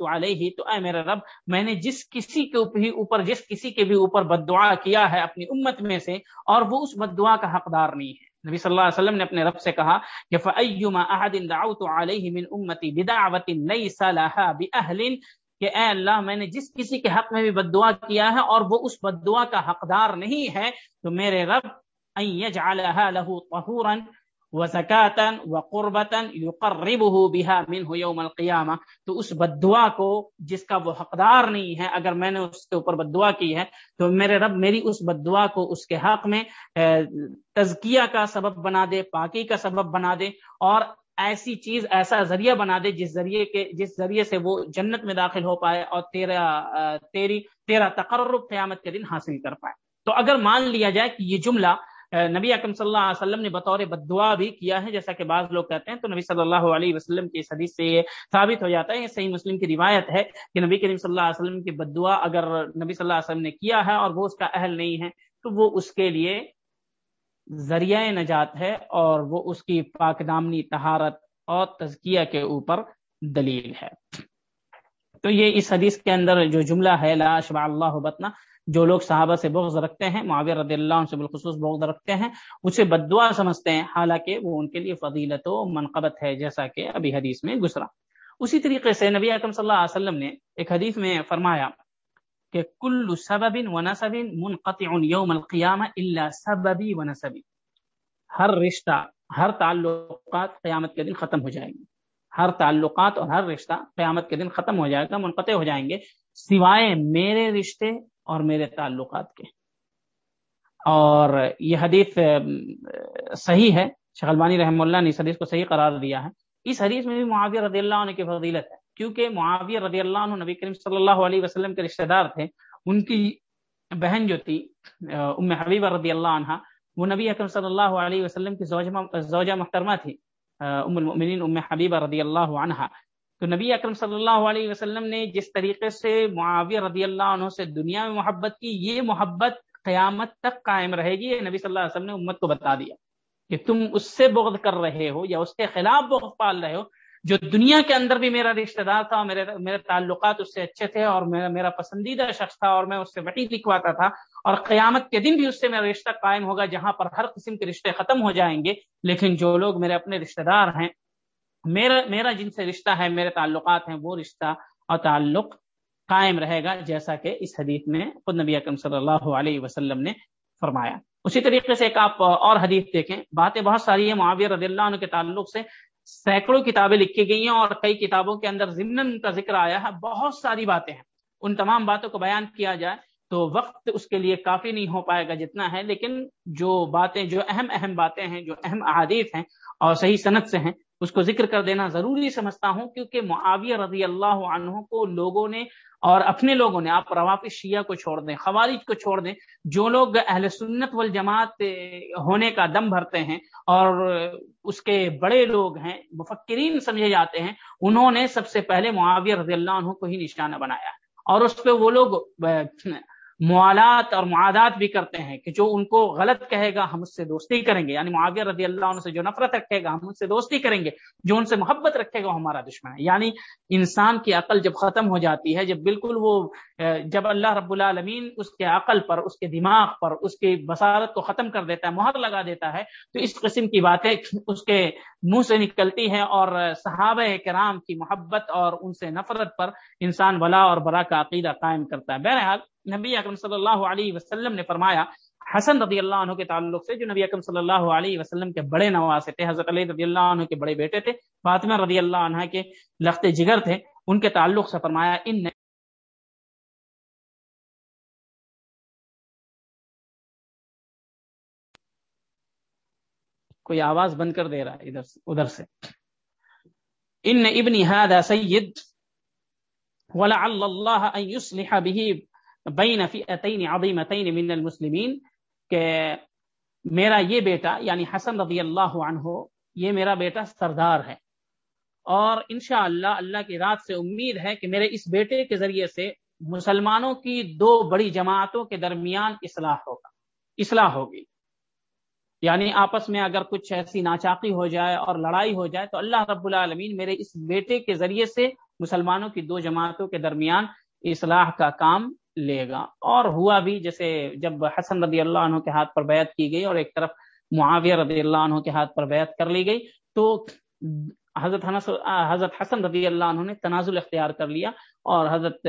علیہ تو اے میرا رب، میں نے جس کسی کے اوپر، جس کسی کے بھی اوپر بد دعا کیا ہے اپنی امت میں سے، اور وہ اس بد دعا کا حقدار نہیں ہے۔ نبی صلی اللہ علیہ وسلم نے اپنے رب سے کہا کہ فَأَيُّمَا أَحَدٍ دَعَوْتُ عَلَيْهِ مِنْ أُمَّتِي بِدَعْوَةٍ لَيْسَ لَهَا بِأَهْلٍ کہ اے اللہ میں نے جس کسی کے حق میں بھی بد دعا کیا ہے اور وہ اس بد دعا کا حقدار نہیں ہے تو میرے رب ان يجعلها له طهورا وزکاتن و قربتن یقربه بها منه یوم القیامہ۔ تو اس بد دعا کو جس کا وہ حقدار نہیں ہے، اگر میں نے اس کے اوپر بد دعا کی ہے، تو میرے رب میری اس بد دعا کو اس کے حق میں تزکیہ کا سبب بنا دے، پاکی کا سبب بنا دے، اور ایسی چیز، ایسا ذریعہ بنا دے جس ذریعے کے، جس ذریعے سے وہ جنت میں داخل ہو پائے اور تیرا تیری، تیرا تقرب قیامت کے دن حاصل کر پائے۔ تو اگر مان لیا جائے کہ یہ جملہ نبی اکم صلی اللہ علیہ وسلم نے بطور بد دعا بھی کیا ہے، جیسا کہ بعض لوگ کہتے ہیں تو نبی صلی اللہ علیہ وسلم کی اس حدیث سے یہ ثابت ہو جاتا ہے، یہ صحیح مسلم کی روایت ہے کہ نبی کریم صلی اللہ علیہ وسلم کی بد دعا اگر نبی صلی اللہ علیہ وسلم نے کیا ہے اور وہ اس کا اہل نہیں ہے، تو وہ اس کے لیے ذریعہ نجات ہے اور وہ اس کی پاک دامنی تہارت اور تزکیہ کے اوپر دلیل ہے۔ تو یہ اس حدیث کے اندر جو جملہ ہے، لا شبع اللہ بتنا جو لوگ صحابہ سے بغض رکھتے ہیں، معاویہ رضی اللہ عنہ سے بالخصوص بغض رکھتے ہیں، اسے بدعا سمجھتے ہیں، حالانکہ وہ ان کے لیے فضیلت و منقبت ہے، جیسا کہ ابھی حدیث میں گزرا۔ اسی طریقے سے نبی اکم صلی اللہ علیہ وسلم نے ایک حدیث میں فرمایا کہ کل سبب و نصب منقطع یوم القیامہ الا سببی و نصبی ہر رشتہ، ہر تعلقات قیامت کے دن ختم ہو جائیں گے۔ ہر تعلقات اور ہر رشتہ قیامت کے دن ختم ہو جائے گا، منقطع ہو جائیں گے۔ سوائے میرے رشتے اور میرے تعلقات کے۔ اور یہ حدیث صحیح ہے۔ شغلبانی رحم اللہ نے اس حدیث کو صحیح قرار دیا ہے۔ اس حدیث میں بھی معاویہ رضی اللہ عنہ کی فضیلت ہے۔ کیونکہ معاویہ رضی اللہ عنہ نبی کریم صلی اللہ علیہ وسلم کے رشتہ دار تھے۔ ان کی بہن جو تھی، ام حبیبہ رضی اللہ عنہ، وہ نبی اکرم صلی اللہ علیہ وسلم کی زوجہ محترمہ تھی۔ ام المؤمنین ام حبیبہ رضی اللہ عنہ۔ تو نبی اکرم صلی اللہ علیہ وسلم نے جس طریقے سے معاویہ رضی اللہ عنہ سے دنیا میں محبت کی، یہ محبت قیامت تک قائم رہے گی نبی صلی اللہ علیہ وسلم نے امت کو بتا دیا کہ تم اس سے بغض کر رہے ہو یا اس کے خلاف بغض پال رہے ہو، جو دنیا کے اندر بھی میرا رشتہ دار تھا، میرے میرے تعلقات اس سے اچھے تھے اور میرا میرا پسندیدہ شخص تھا اور میں اس سے وحی لکھواتا تھا اور قیامت کے دن بھی اس سے میرا رشتہ قائم ہوگا جہاں پر ہر قسم کے رشتے ختم ہو جائیں گے، لیکن جو لوگ میرے اپنے رشتہ دار ہیں میرا میرا جن سے رشتہ ہے، میرے تعلقات ہیں، وہ رشتہ اور تعلق قائم رہے گا جیسا کہ اس حدیث میں خود نبی اکرم صلی اللہ علیہ وسلم نے فرمایا۔ اسی طریقے سے ایک آپ اور حدیث دیکھیں۔ باتیں بہت ساری ہیں۔ معاویہ رضی اللہ عنہ کے تعلق سے سینکڑوں کتابیں لکھی گئی ہیں اور کئی کتابوں کے اندر ضمن کا ذکر آیا ہے۔ بہت ساری باتیں ہیں۔ ان تمام باتوں کو بیان کیا جائے تو وقت اس کے لیے کافی نہیں ہو پائے گا جتنا ہے، لیکن جو باتیں، جو اہم اہم باتیں ہیں، جو اہم احادیث ہیں اور صحیح صنعت سے ہیں اس کو ذکر کر دینا ضروری سمجھتا ہوں، کیونکہ معاویہ رضی اللہ عنہ کو لوگوں نے اور اپنے لوگوں نے، آپ روافی شیعہ کو چھوڑ دیں، خوارج کو چھوڑ دیں، جو لوگ اہل سنت والجماعت ہونے کا دم بھرتے ہیں اور اس کے بڑے لوگ ہیں، مفکرین سمجھے جاتے ہیں، انہوں نے سب سے پہلے معاویہ رضی اللہ عنہ کو ہی نشانہ بنایا۔ اور اس پہ وہ لوگ موالات اور معادات بھی کرتے ہیں کہ جو ان کو غلط کہے گا، ہم اس سے دوستی کریں گے۔ یعنی معاویہ رضی اللہ عنہ سے جو نفرت رکھے گا، ہم اس سے دوستی کریں گے۔ جو ان سے محبت رکھے گا، وہ ہمارا دشمن ہے۔ یعنی انسان کی عقل جب ختم ہو جاتی ہے، جب بالکل وہ جب اللہ رب العالمین اس کے عقل پر، اس کے دماغ پر، اس کی بصارت کو ختم کر دیتا ہے، مہر لگا دیتا ہے، تو اس قسم کی باتیں اس کے منہ سے نکلتی ہیں اور صحابہ کرام کی محبت اور ان سے نفرت پر انسان ولا اور برا کا عقیدہ قائم کرتا ہے۔ بہرحال نبی اکرم صلی اللہ علیہ وسلم نے فرمایا، حسن رضی اللہ عنہ کے تعلق سے جو نبی اکرم صلی اللہ علیہ وسلم کے بڑے نواسے تھے، حضرت علی رضی اللہ عنہ کے بڑے بیٹے تھے، فاطمہ رضی اللہ عنہ کے لخت جگر تھے، ان کے تعلق سے فرمایا، ان کوئی آواز بند کر دے رہا ہے ادھر سے ادھر سے۔ ان ابن هذا سید، ولعل الله ان يصلح به بین فئتین عظیمتین من المسلمین کہ میرا یہ بیٹا یعنی حسن رضی اللہ عنہ، یہ میرا بیٹا سردار ہے۔ اور انشاءاللہ اللہ اللہ کی رات سے امید ہے کہ میرے اس بیٹے کے ذریعے سے مسلمانوں کی دو بڑی جماعتوں کے درمیان اصلاح ہوگا۔ اصلاح ہوگی۔ یعنی آپس میں اگر کچھ ایسی ناچاقی ہو جائے اور لڑائی ہو جائے تو اللہ رب العالمین میرے اس بیٹے کے ذریعے سے مسلمانوں کی دو جماعتوں کے درمیان اصلاح کا کام لے گا۔ اور ہوا بھی جیسے جب حسن رضی اللہ عنہ کے ہاتھ پر بیعت کی گئی اور ایک طرف معاویہ رضی اللہ عنہ کے ہاتھ پر بیعت کر لی گئی، تو حضرت حضرت حسن رضی اللہ عنہ نے تنازل اختیار کر لیا اور حضرت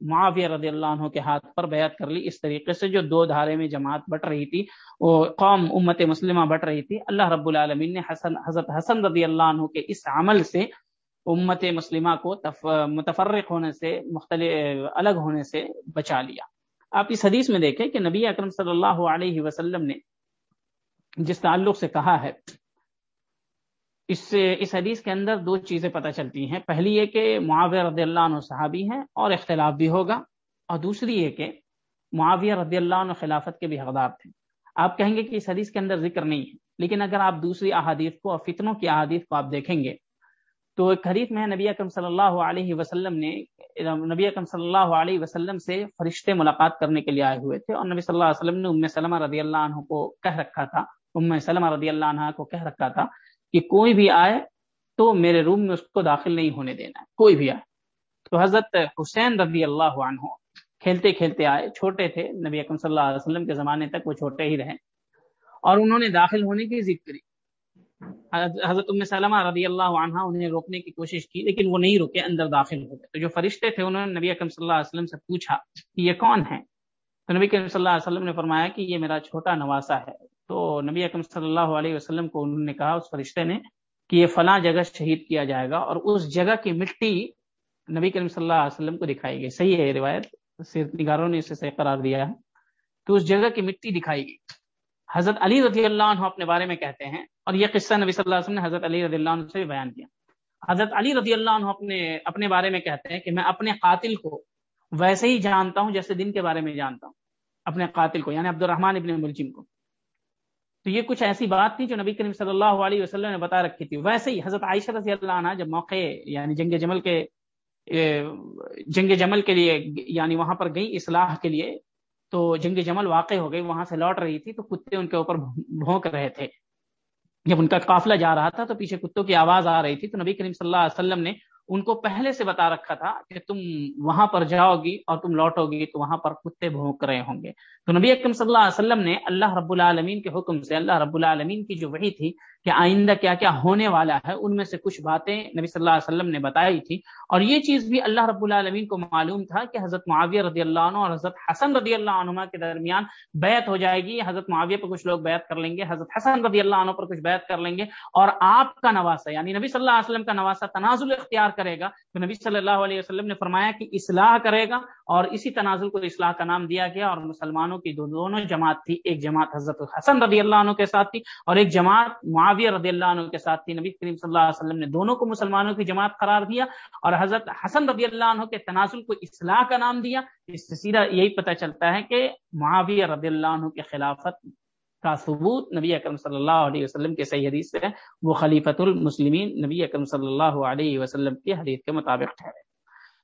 معاویہ رضی اللہ عنہ کے ہاتھ پر بیعت کر لی۔ اس طریقے سے جو دو دھارے میں جماعت بٹ رہی تھی، وہ قوم امت مسلمہ بٹ رہی تھی۔ اللہ رب العالمین نے حسن، حضرت حسن رضی اللہ عنہ کے اس عمل سے امت مسلمہ کو متفرق ہونے سے، مختلف، الگ ہونے سے بچا لیا۔ آپ اس حدیث میں دیکھیں کہ نبی اکرم صلی اللہ علیہ وسلم نے جس تعلق سے کہا ہے، اس سے، اس حدیث کے اندر دو چیزیں پتہ چلتی ہیں۔ پہلی یہ کہ معاویہ رضی اللہ عنہ صحابی ہیں اور اختلاف بھی ہوگا۔ اور دوسری یہ کہ معاویہ رضی اللہ عنہ خلافت کے بھی حقدار تھے۔ آپ کہیں گے کہ اس حدیث کے اندر ذکر نہیں ہے، لیکن اگر آپ دوسری احادیث کو اور فتنوں کی احادیث کو آپ دیکھیں گے تو ایک حدیث میں نبی اکرم صلی اللہ علیہ وسلم نے، نبی اکرم صلی اللہ علیہ وسلم سے فرشتے ملاقات کرنے کے لیے آئے ہوئے تھے، اور نبی صلی اللہ علیہ وسلم نے ام سلمہ رضی اللہ عنہ کو کہہ رکھا تھا، ام سلمہ رضی اللہ عنہ کو کہہ رکھا تھا کہ کوئی بھی آئے تو میرے روم میں اس کو داخل نہیں ہونے دینا ہے کوئی بھی آئے۔ تو حضرت حسین رضی اللہ عنہ کھیلتے کھیلتے آئے، چھوٹے تھے، نبی اکرم صلی اللہ علیہ وسلم کے زمانے تک وہ چھوٹے ہی رہے، اور انہوں نے داخل ہونے کی ضد کری۔ حضرت ام سلمہ رضی اللہ عنہ انہیں روکنے کی کوشش کی، لیکن وہ نہیں رکے اندر داخل ہو گئے۔ تو جو فرشتے تھے، انہوں نے نبی اکرم صلی اللہ علیہ وسلم سے پوچھا کہ یہ کون ہے تو نبی کریم صلی اللہ علیہ وسلم نے فرمایا کہ یہ میرا چھوٹا نواسا ہے۔ تو نبی اکم صلی اللہ علیہ وسلم کو انہوں نے کہا، اس فرشتے نے کہ یہ فلاں جگہ شہید کیا جائے گا اور اس جگہ کی مٹی نبی کریم صلی اللہ علیہ وسلم کو دکھائی گئی۔ صحیح ہے روایت سیرت نگاروں نے اسے صحیح قرار دیا ہے۔ تو اس جگہ کی مٹی دکھائی گئی۔ حضرت علی رضی اللہ عنہ اپنے بارے میں کہتے ہیں اور یہ قصہ نبی صلی اللہ علیہ وسلم نے حضرت علی رضی اللہ عنہ سے بھی بیان کیا۔ حضرت علی رضی اللہ عنہ اپنے اپنے بارے میں کہتے ہیں کہ میں اپنے قاتل کو ویسے ہی جانتا ہوں جیسے دن کے بارے میں جانتا ہوں۔ اپنے قاتل کو یعنی عبد الرحمان ابن ملجم کو۔ تو یہ کچھ ایسی بات تھی جو نبی کریم صلی اللہ علیہ وسلم نے بتا رکھی تھی۔ ویسے ہی حضرت عائشہ رضی اللہ عنہ جب موقع یعنی جنگ جمل کے جنگ جمل کے لیے یعنی وہاں پر گئی اصلاح کے لیے تو جنگ جمل واقع ہو گئی، وہاں سے لوٹ رہی تھی تو کتے ان کے اوپر بھونک رہے تھے۔ جب ان کا قافلہ جا رہا تھا تو پیچھے کتوں کی آواز آ رہی تھی تو نبی کریم صلی اللہ علیہ وسلم نے ان کو پہلے سے بتا رکھا تھا کہ تم وہاں پر جاؤ گی اور تم لوٹو گی تو وہاں پر کتے بھونک رہے ہوں گے۔ تو نبی اکرم صلی اللہ علیہ وسلم نے اللہ رب العالمین کے حکم سے اللہ رب العالمین کی جو وحی تھی کہ آئندہ کیا کیا ہونے والا ہے، ان میں سے کچھ باتیں نبی صلی اللہ علیہ وسلم نے بتائی تھی۔ اور یہ چیز بھی اللہ رب العالمین کو معلوم تھا کہ حضرت معاویہ رضی اللہ عنہ اور حضرت حسن رضی اللہ عنہ کے درمیان بیعت ہو جائے گی۔ حضرت معاویہ پر کچھ لوگ بیعت کر لیں گے، حضرت حسن رضی اللہ عنہ پر کچھ بیعت کر لیں گے۔ اور آپ کا نواسا یعنی نبی صلی اللہ علیہ وسلم کا نواسا تنازل اختیار کرے گا۔ تو نبی صلی اللہ علیہ وسلم نے فرمایا کہ اصلاح کرے گا اور اسی تنازل کو اصلاح کا نام دیا گیا اور مسلمانوں کی دو دونوں جماعت تھی۔ ایک جماعت حضرت حسن رضی اللہ عنہ کے ساتھ تھی اور ایک جماعت معاویہ معاویہ رضی اللہ عنہ کے ساتھ تھی۔ نبی کریم صلی اللہ علیہ وسلم نے دونوں کو مسلمانوں کی جماعت قرار دیا اور حضرت حسن رضی اللہ عنہ کے تنازل کو اصلاح کا نام دیا۔ اس سے سیدھا یہی پتہ چلتا ہے کہ معاویہ رضی اللہ عنہ کے خلافت کا ثبوت نبی اکرم صلی اللہ علیہ وسلم کے صحیح حدیث سے وہ خلیفۃ المسلمین نبی اکرم صلی اللہ علیہ وسلم کی حدیث کے مطابق ٹھہرے۔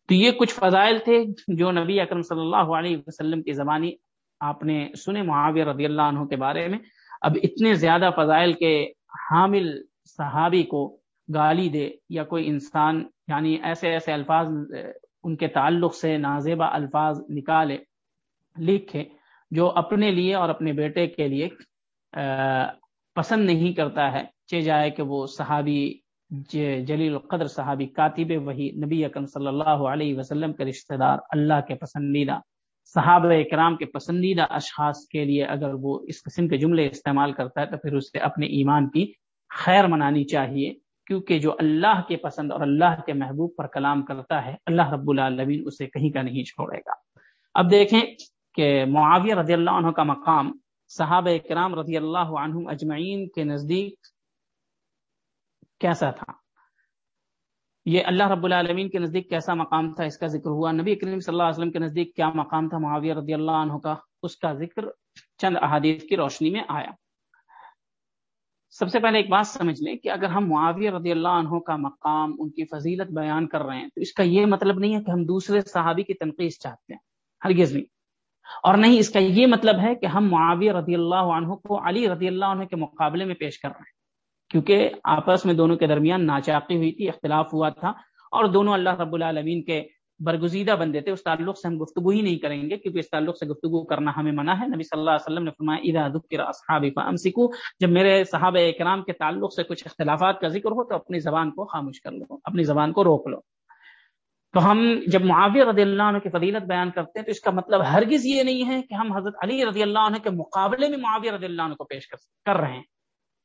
تو یہ کچھ فضائل تھے جو نبی اکرم صلی اللہ علیہ وسلم کی زبانی آپ نے سنے معاویہ رضی اللہ عنہ کے بارے میں۔ اب اتنے زیادہ فضائل کے حامل صحابی کو گالی دے یا کوئی انسان یعنی ایسے ایسے الفاظ، ان کے تعلق سے نازیبہ الفاظ نکالے، لکھے، جو اپنے لیے اور اپنے بیٹے کے لیے پسند نہیں کرتا ہے۔ چے جائے کہ وہ صحابی جلیل القدر صحابی، کاتب وہی نبی اکرم صلی اللہ علیہ وسلم کے رشتہ دار، اللہ کے پسندیدہ۔ صحابہ اکرام کے پسندیدہ اشخاص کے لیے اگر وہ اس قسم کے جملے استعمال کرتا ہے تو پھر اس سے اپنے ایمان کی خیر منانی چاہیے، کیونکہ جو اللہ کے پسند اور اللہ کے محبوب پر کلام کرتا ہے، اللہ رب العالمین اسے کہیں کا نہیں چھوڑے گا۔ اب دیکھیں کہ معاویہ رضی اللہ عنہ کا مقام صحابہ اکرام رضی اللہ عنہ اجمعین کے نزدیک کیسا تھا۔ یہ اللہ رب العالمین کے نزدیک کیسا مقام تھا اس کا ذکر ہوا؟ نبی کریم صلی اللہ علیہ وسلم کے نزدیک کیا مقام تھا معاویہ رضی اللہ عنہ کا؟ اس کا ذکر چند احادیث کی روشنی میں آیا۔ سب سے پہلے ایک بات سمجھ لیں کہ اگر ہم معاویہ رضی اللہ عنہ کا مقام، ان کی فضیلت بیان کر رہے ہیں، تو اس کا یہ مطلب نہیں ہے کہ ہم دوسرے صحابی کی تنقید چاہتے ہیں۔ ہرگز نہیں۔ اور نہیں، اس کا یہ مطلب ہے کہ ہم معاویہ رضی اللہ عنہ کو، علی رضی اللہ عنہ کے مقابلے میں پیش کر رہے ہیں۔ کیونکہ آپس میں دونوں کے درمیان ناچاقی ہوئی تھی، اختلاف ہوا تھا اور دونوں اللہ رب العالمین کے برگزیدہ بندے تھے۔ اس تعلق سے ہم گفتگو ہی نہیں کریں گے کیونکہ اس تعلق سے گفتگو کرنا ہمیں منع ہے۔ نبی صلی اللہ علیہ وسلم نے فرمایا اصحاب جب میرے صحابہ اکرام کے تعلق سے کچھ اختلافات کا ذکر ہو تو اپنی زبان کو خاموش کر لو، اپنی زبان کو روک لو۔ تو ہم جب معاویہ رضی اللہ عنہ کی فضیلت بیان کرتے ہیں تو اس کا مطلب ہرگز یہ نہیں ہے کہ ہم حضرت علی رضی اللہ عنہ کے مقابلے میں معاویہ رضی اللہ عنہ کو پیش کر رہے ہیں۔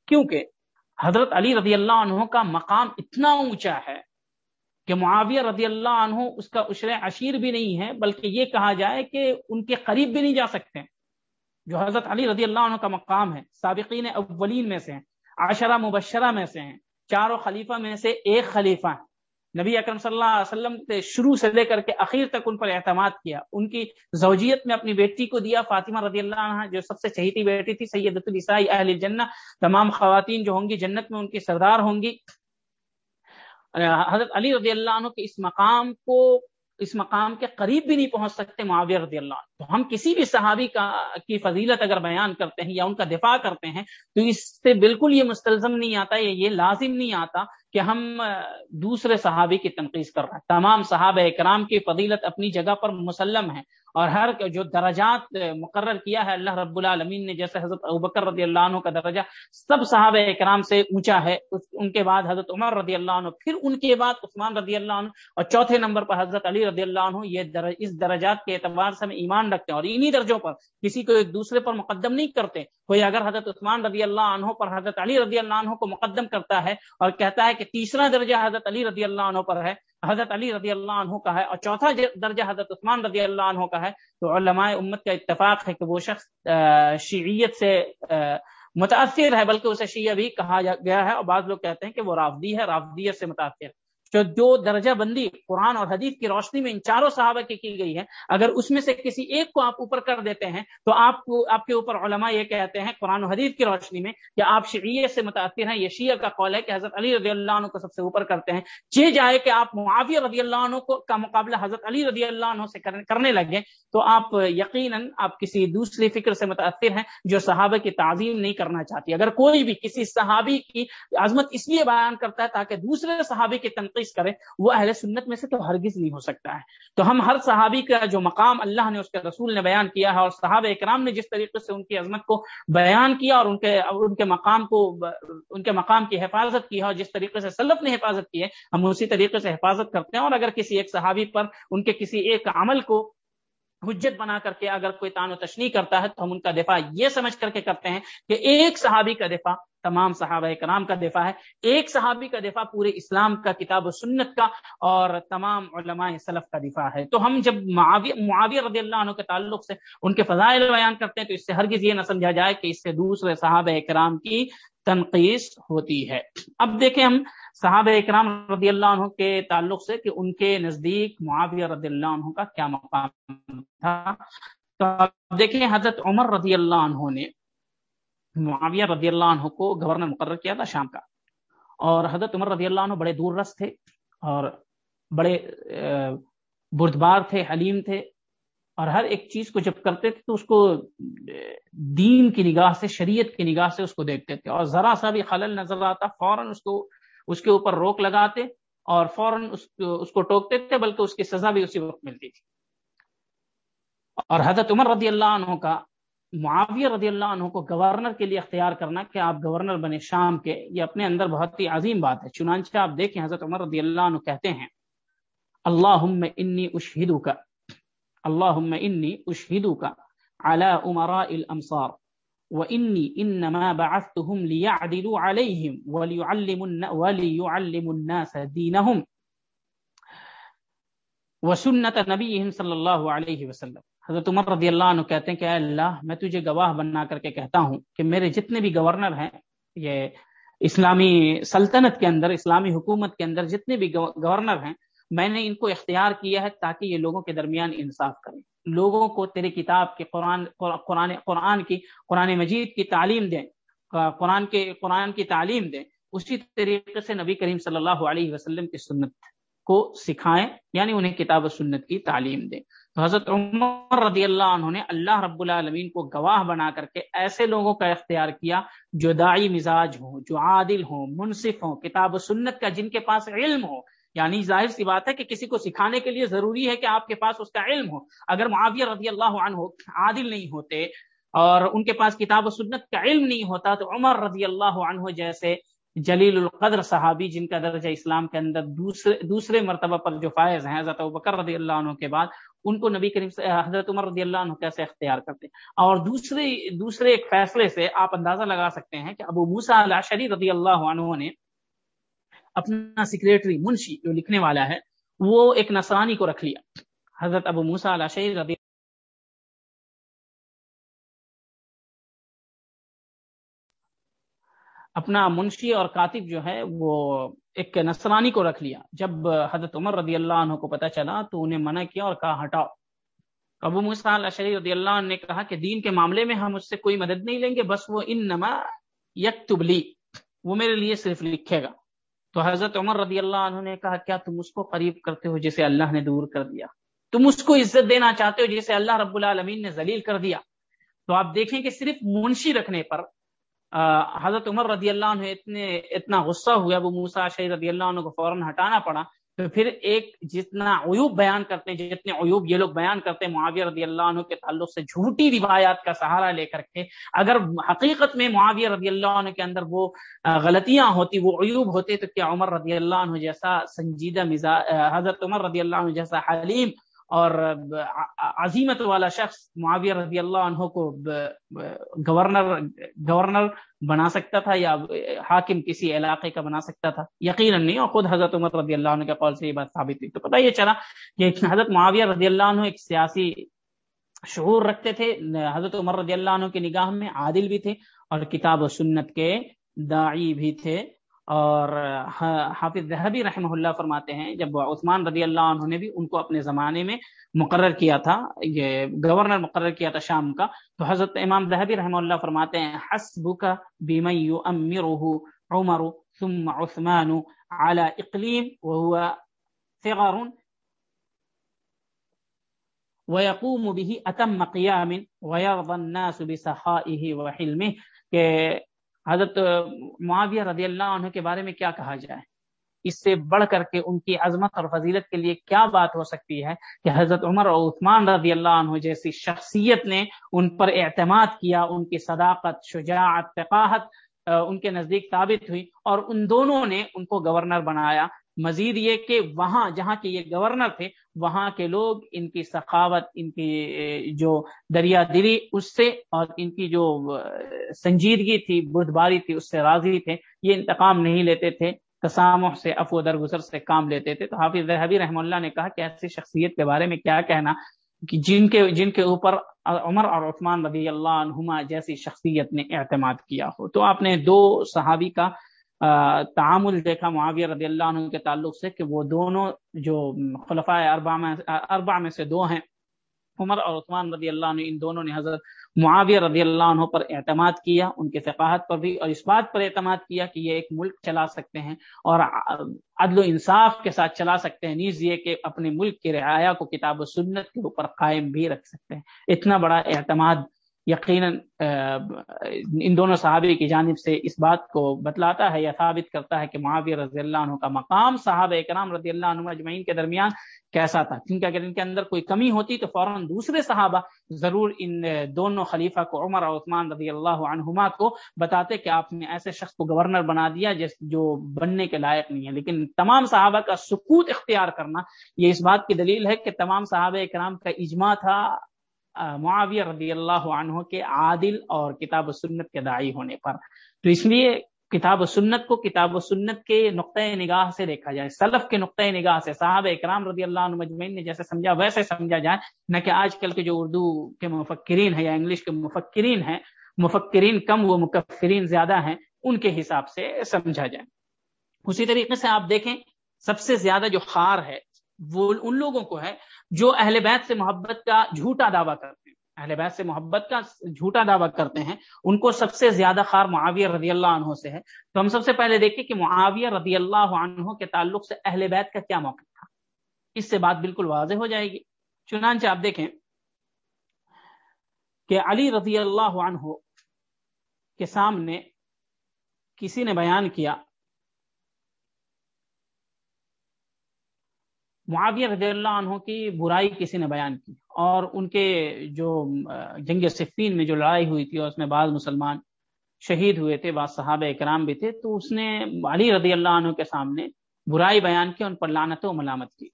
کیونکہ حضرت علی رضی اللہ عنہ کا مقام اتنا اونچا ہے کہ معاویہ رضی اللہ عنہ اس کا عشر عشیر بھی نہیں ہے، بلکہ یہ کہا جائے کہ ان کے قریب بھی نہیں جا سکتے جو حضرت علی رضی اللہ عنہ کا مقام ہے، سابقین اولین میں سے ہیں، عشرہ مبشرہ میں سے ہیں، چاروں خلیفہ میں سے ایک خلیفہ ہیں۔ نبی اکرم صلی اللہ علیہ وسلم سے شروع سے لے کر کے اخیر تک ان پر اعتماد کیا۔ ان کی زوجیت میں اپنی بیٹی کو دیا، فاطمہ رضی اللہ عنہ جو سب سے چہیتی بیٹی تھی سیدت السائی اہل الجنہ، تمام خواتین جو ہوں گی جنت میں ان کی سردار ہوں گی۔ حضرت علی رضی اللہ عنہ کے اس مقام کو، اس مقام کے قریب بھی نہیں پہنچ سکتے معاویہ رضی اللہ عنہ۔ تو ہم کسی بھی صحابی کا، کی فضیلت اگر بیان کرتے ہیں یا ان کا دفاع کرتے ہیں، تو اس سے بالکل یہ مستلزم نہیں آتا یا یہ لازم نہیں آتا کہ ہم دوسرے صحابی کی تنقید کر رہے ہیں۔ تمام صحابہ اکرام کی فضیلت اپنی جگہ پر مسلم ہے اور ہر جو درجات مقرر کیا ہے، اللہ رب العالمین نے جیسے حضرت ابکر رضی اللہ عنہ کا درجہ سب صحابہ اکرام سے اونچا ہے۔ ان کے بعد حضرت عمر رضی اللہ عنہ، پھر ان کے بعد عثمان رضی اللہ عنہ اور چوتھے نمبر پر حضرت علی رضی اللہ عنہ، یہ در، اس درجات کے اعتبار سے ہم ایمان رکھتے ہیں اور انہی درجوں پر کسی کو ایک دوسرے پر مقدم نہیں کرتے۔ کوئی اگر حضرت عثمان رضی اللہ عنہ پر حضرت علی رضی اللہ عنہ کو مقدم کرتا ہے اور کہتا ہے کہ تیسرا درجہ حضرت علی رضی اللہ عنہ پر ہے، حضرت علی رضی اللہ عنہ کا ہے، اور چوتھا درجہ حضرت عثمان رضی اللہ عنہ کا ہے، تو علماء امت کا اتفاق ہے کہ وہ شخص شیعیت سے متاثر ہے، بلکہ اسے شیعہ بھی کہا گیا ہے، اور بعض لوگ کہتے ہیں کہ وہ رافدی ہے، رافدیت سے متاثر جو درجہ بندی قرآن اور حدیث کی روشنی میں ان چاروں صحابہ کی کی گئی ہے، اگر اس میں سے کسی ایک کو آپ اوپر کر دیتے ہیں، تو آپ کو، آپ کے اوپر علماء یہ کہتے ہیں قرآن و حدیث کی روشنی میں کہ آپ شریعت سے متاثر ہیں، یہ شیعہ کا قول ہے کہ حضرت علی رضی اللہ عنہ کو سب سے اوپر کرتے ہیں۔ چے جائے کہ آپ معاویہ رضی اللہ عنہ کو کا مقابلہ حضرت علی رضی اللہ عنہ سے کرنے لگے، تو آپ یقیناً آپ کسی دوسری فکر سے متاثر ہیں جو صحابہ کی تعظیم نہیں کرنا چاہتی۔ اگر کوئی بھی کسی صحابی کی عظمت اس لیے بیان کرتا ہے تاکہ دوسرے صحابی کی تنقید کرے، وہ اہل سنت میں سے تو ہرگز نہیں ہو سکتا ہے۔ تو ہم ہر صحابی کا جو مقام اللہ نے اس کے رسول نے بیان کیا ہے اور صحابہ اکرام نے جس طریقے سے ان کی عظمت کو بیان کیا اور ان کے ان کے مقام کو، ان کے مقام کی حفاظت کی ہے اور جس طریقے سے سلف نے حفاظت کی ہے، ہم اسی طریقے سے حفاظت کرتے ہیں۔ اور اگر کسی ایک صحابی پر ان کے کسی ایک عمل کو حجت بنا کر کے اگر کوئی تان و تشنی کرتا ہے تو ہم ان کا دفاع یہ سمجھ کر کے کرتے ہیں کہ ایک صحابی کا دفاع تمام صحابہ کرام کا دفاع ہے۔ ایک صحابی کا دفاع پورے اسلام کا، کتاب و سنت کا اور تمام علماء سلف کا دفاع ہے۔ تو ہم جب معاویہ رضی اللہ عنہ کے تعلق سے ان کے فضائل بیان کرتے ہیں تو اس سے ہرگز یہ نہ سمجھا جائے کہ اس سے دوسرے صحابہ کرام کی تنقید ہوتی ہے۔ اب دیکھیں ہم صحابہ اکرام رضی اللہ عنہ کے تعلق سے کہ ان کے نزدیک معاویہ رضی اللہ عنہ کا کیا مقام تھا۔ تو اب دیکھیں حضرت عمر رضی اللہ عنہ نے معاویہ رضی اللہ عنہ کو گورنر مقرر کیا تھا شام کا۔ اور حضرت عمر رضی اللہ عنہ بڑے دور رس تھے اور بڑے بردبار تھے، حلیم تھے۔ اور ہر ایک چیز کو جب کرتے تھے تو اس کو دین کی نگاہ سے، شریعت کی نگاہ سے اس کو دیکھتے تھے۔ اور ذرا سا بھی خلل نظر آتا، فوراً اس کو، اس کے اوپر روک لگاتے اور فوراً اس کو ٹوکتے تھے، بلکہ اس کی سزا بھی اسی وقت ملتی تھی۔ اور حضرت عمر رضی اللہ عنہ کا معاویہ رضی اللہ عنہ کو گورنر کے لیے اختیار کرنا کہ آپ گورنر بنے شام کے، یہ اپنے اندر بہت ہی عظیم بات ہے۔ چنانچہ آپ دیکھیں حضرت عمر رضی اللہ عنہ کہتے ہیں اللہ انی اشہدو کا اللہ انی اشہدو کا علی عمراء الامصار وإني إنما بعثتهم ليعدلوا عليهم وليعلموا وليعلموا الناس دينهم وسنة نبيهم صلی اللہ علیہ وسلم۔ حضرت عمر رضی اللہ عنہ کہتے ہیں کہ اے اللہ، میں تجھے گواہ بنا کر کے کہتا ہوں کہ میرے جتنے بھی گورنر ہیں، یہ اسلامی سلطنت کے اندر، اسلامی حکومت کے اندر جتنے بھی گورنر ہیں، میں نے ان کو اختیار کیا ہے تاکہ یہ لوگوں کے درمیان انصاف کریں۔ لوگوں کو تیری کتاب کے قرآن قرآن قرآن کی، قرآن مجید کی تعلیم دیں، قرآن کے، قرآن کی تعلیم دیں۔ اسی طریقے سے نبی کریم صلی اللہ علیہ وسلم کی سنت کو سکھائیں یعنی انہیں کتاب و سنت کی تعلیم دیں۔ حضرت عمر رضی اللہ عنہ نے اللہ رب العالمین کو گواہ بنا کر کے ایسے لوگوں کا اختیار کیا جو داعی مزاج ہوں، جو عادل ہوں، منصف ہوں، کتاب و سنت کا جن کے پاس علم ہو۔ یعنی ظاہر سی بات ہے کہ کسی کو سکھانے کے لیے ضروری ہے کہ آپ کے پاس اس کا علم ہو۔ اگر معاویہ رضی اللہ عنہ عادل نہیں ہوتے اور ان کے پاس کتاب و سنت کا علم نہیں ہوتا تو عمر رضی اللہ عنہ جیسے جلیل القدر صحابی جن کا درجہ اسلام کے اندر دوسرے دوسرے مرتبہ پر جو فائز ہیں، حضرت بکر رضی اللہ عنہ کے بعد، ان کو نبی کریم حضرت عمر رضی اللہ عنہ کیسے اختیار کرتے اور دوسرے دوسرے ایک فیصلے سے آپ اندازہ لگا سکتے ہیں کہ ابو موسا الشری رضی اللہ عنہ نے اپنا سیکریٹری منشی جو لکھنے والا ہے، وہ ایک نسرانی کو رکھ لیا۔ حضرت ابو موسا علیہ رضی اپنا منشی اور کاتب جو ہے وہ ایک نسرانی کو رکھ لیا۔ جب حضرت عمر رضی اللہ عنہ کو پتا چلا تو انہیں منع کیا اور کہا، ہٹاؤ۔ ابو موسا علیہ رضی اللہ عنہ نے کہا کہ دین کے معاملے میں ہم اس سے کوئی مدد نہیں لیں گے، بس وہ ان نما یک تبلی وہ میرے لیے صرف لکھے گا۔ تو حضرت عمر رضی اللہ عنہ نے کہا، کیا تم اس کو قریب کرتے ہو جسے اللہ نے دور کر دیا؟ تم اس کو عزت دینا چاہتے ہو جسے اللہ رب العالمین نے ذلیل کر دیا؟ تو آپ دیکھیں کہ صرف منشی رکھنے پر حضرت عمر رضی اللہ عنہ اتنے، اتنا غصہ ہوا وہ موسا شہید رضی اللہ عنہ کو فوراً ہٹانا پڑا۔ تو پھر ایک جتنا عیوب بیان کرتے ہیں، جتنے عیوب یہ لوگ بیان کرتے ہیں، معاویہ رضی اللہ عنہ کے تعلق سے جھوٹی روایات کا سہارا لے کر کے، اگر حقیقت میں معاویہ رضی اللہ عنہ کے اندر وہ غلطیاں ہوتی، وہ عیوب ہوتے، تو کیا عمر رضی اللہ عنہ جیسا سنجیدہ مزاج حضرت عمر رضی اللہ عنہ جیسا حلیم اور عظیمت والا شخص معاویہ رضی اللہ عنہ کو گورنر گورنر بنا سکتا تھا یا حاکم کسی علاقے کا بنا سکتا تھا. یقیناً نہیں، اور خود حضرت عمر رضی اللہ عنہ کے قول سے یہ بات ثابت ہوئی. تو پتہ یہ چلا کہ حضرت معاویہ رضی اللہ عنہ ایک سیاسی شعور رکھتے تھے. حضرت عمر رضی اللہ عنہ کی نگاہ میں عادل بھی تھے اور کتاب و سنت کے داعی بھی تھے. اور ہاں، حافظ ذہبی رحمہ اللہ فرماتے ہیں، جب عثمان رضی اللہ عنہ نے بھی ان کو اپنے زمانے میں مقرر کیا تھا، یہ گورنر مقرر کیا تھا شام کا، تو حضرت امام ذہبی رحمہ اللہ فرماتے ہیں، حسبک بمن یؤمره عمر ثم عثمان على اقلیم وهو صغر ويقوم به اتم قيام ويرضى الناس بسخائه وحلمه، کہ حضرت معاویہ رضی اللہ عنہ کے بارے میں کیا کہا جائے؟ اس سے بڑھ کر کے ان کی عظمت اور فضیلت کے لیے کیا بات ہو سکتی ہے کہ حضرت عمر اور عثمان رضی اللہ عنہ جیسی شخصیت نے ان پر اعتماد کیا، ان کی صداقت، شجاعت، فقاہت ان کے نزدیک ثابت ہوئی اور ان دونوں نے ان کو گورنر بنایا۔ مزید یہ کہ وہاں جہاں کے یہ گورنر تھے، وہاں کے لوگ ان کی سخاوت، ان کی جو دریا دلی، اس سے اور ان کی جو سنجیدگی تھی، بردباری تھی، اس سے راضی تھے، یہ انتقام نہیں لیتے تھے تسامح سے افو درگزر سے کام لیتے تھے۔ تو حافظ رحبی رحم اللہ نے کہا کہ ایسی شخصیت کے بارے میں کیا کہنا؟ کہ جن کے جن کے اوپر عمر اور عثمان رضی اللہ عنہما جیسی شخصیت نے اعتماد کیا ہو۔ تو آپ نے دو صحابی کا تعامل دیکھا معاویہ رضی اللہ عنہ کے تعلق سے کہ وہ دونوں جو خلفۂ اربع میں اربع میں سے دو ہیں، عمر اور عثمان رضی اللہ عنہ، ان دونوں نے حضرت معاویہ رضی اللہ عنہ پر اعتماد کیا، ان کے ثقافت پر بھی، اور اس بات پر اعتماد کیا کہ یہ ایک ملک چلا سکتے ہیں اور عدل و انصاف کے ساتھ چلا سکتے ہیں نیز یہ کہ اپنے ملک کی رعایا کو کتاب و سنت کے اوپر قائم بھی رکھ سکتے ہیں۔ اتنا بڑا اعتماد یقیناً ان دونوں صحابی کی جانب سے اس بات کو بتلاتا ہے یا ثابت کرتا ہے کہ معاویہ رضی اللہ عنہ کا مقام صحابہ اکرام رضی اللہ عنہ اجمعین کے درمیان کیسا تھا۔ کیونکہ اگر ان کے اندر کوئی کمی ہوتی تو فوراً دوسرے صحابہ ضرور ان دونوں خلیفہ کو عمر اور عثمان رضی اللہ عنہما کو بتاتے کہ آپ نے ایسے شخص کو گورنر بنا دیا جس جو بننے کے لائق نہیں ہے۔ لیکن تمام صحابہ کا سکوت اختیار کرنا یہ اس بات کی دلیل ہے کہ تمام صحابہ اکرام کا اجماع تھا معاویہ رضی اللہ عنہ کے عادل اور کتاب و سنت کے داعی ہونے پر۔ تو اس لیے کتاب و سنت کو کتاب و سنت کے نقطۂ نگاہ سے دیکھا جائے، سلف کے نقطۂ نگاہ سے۔ صاحب اکرام رضی اللہ عنہ مجمعین نے جیسے سمجھا، ویسے سمجھا جائے، نہ کہ آج کل کے جو اردو کے مفکرین ہیں یا انگلش کے مفکرین ہیں، مفکرین کم وہ مکفرین زیادہ ہیں، ان کے حساب سے سمجھا جائے۔ اسی طریقے سے آپ دیکھیں، سب سے زیادہ جو خار ہے وہ ان لوگوں کو ہے جو اہل بیت سے محبت کا جھوٹا دعویٰ کرتے ہیں۔ اہل بیت سے محبت کا جھوٹا دعویٰ کرتے ہیں۔ ان کو سب سے زیادہ خار معاویہ رضی اللہ عنہ سے ہے۔ تو ہم سب سے پہلے دیکھیں کہ معاویہ رضی اللہ عنہ کے تعلق سے اہل بیت کا کیا موقع تھا۔ اس سے بات بالکل واضح ہو جائے گی۔ چنانچہ آپ دیکھیں کہ علی رضی اللہ عنہ کے سامنے کسی نے بیان کیا معاویہ رضی اللہ عنہ کی برائی کسی نے بیان کی اور ان کے جو جنگ صفین میں جو لڑائی ہوئی تھی اور اس میں بعض مسلمان شہید ہوئے تھے، بعض صحابہ اکرام بھی تھے، تو اس نے علی رضی اللہ عنہ کے سامنے برائی بیان کی ان پر لانت و ملامت کی۔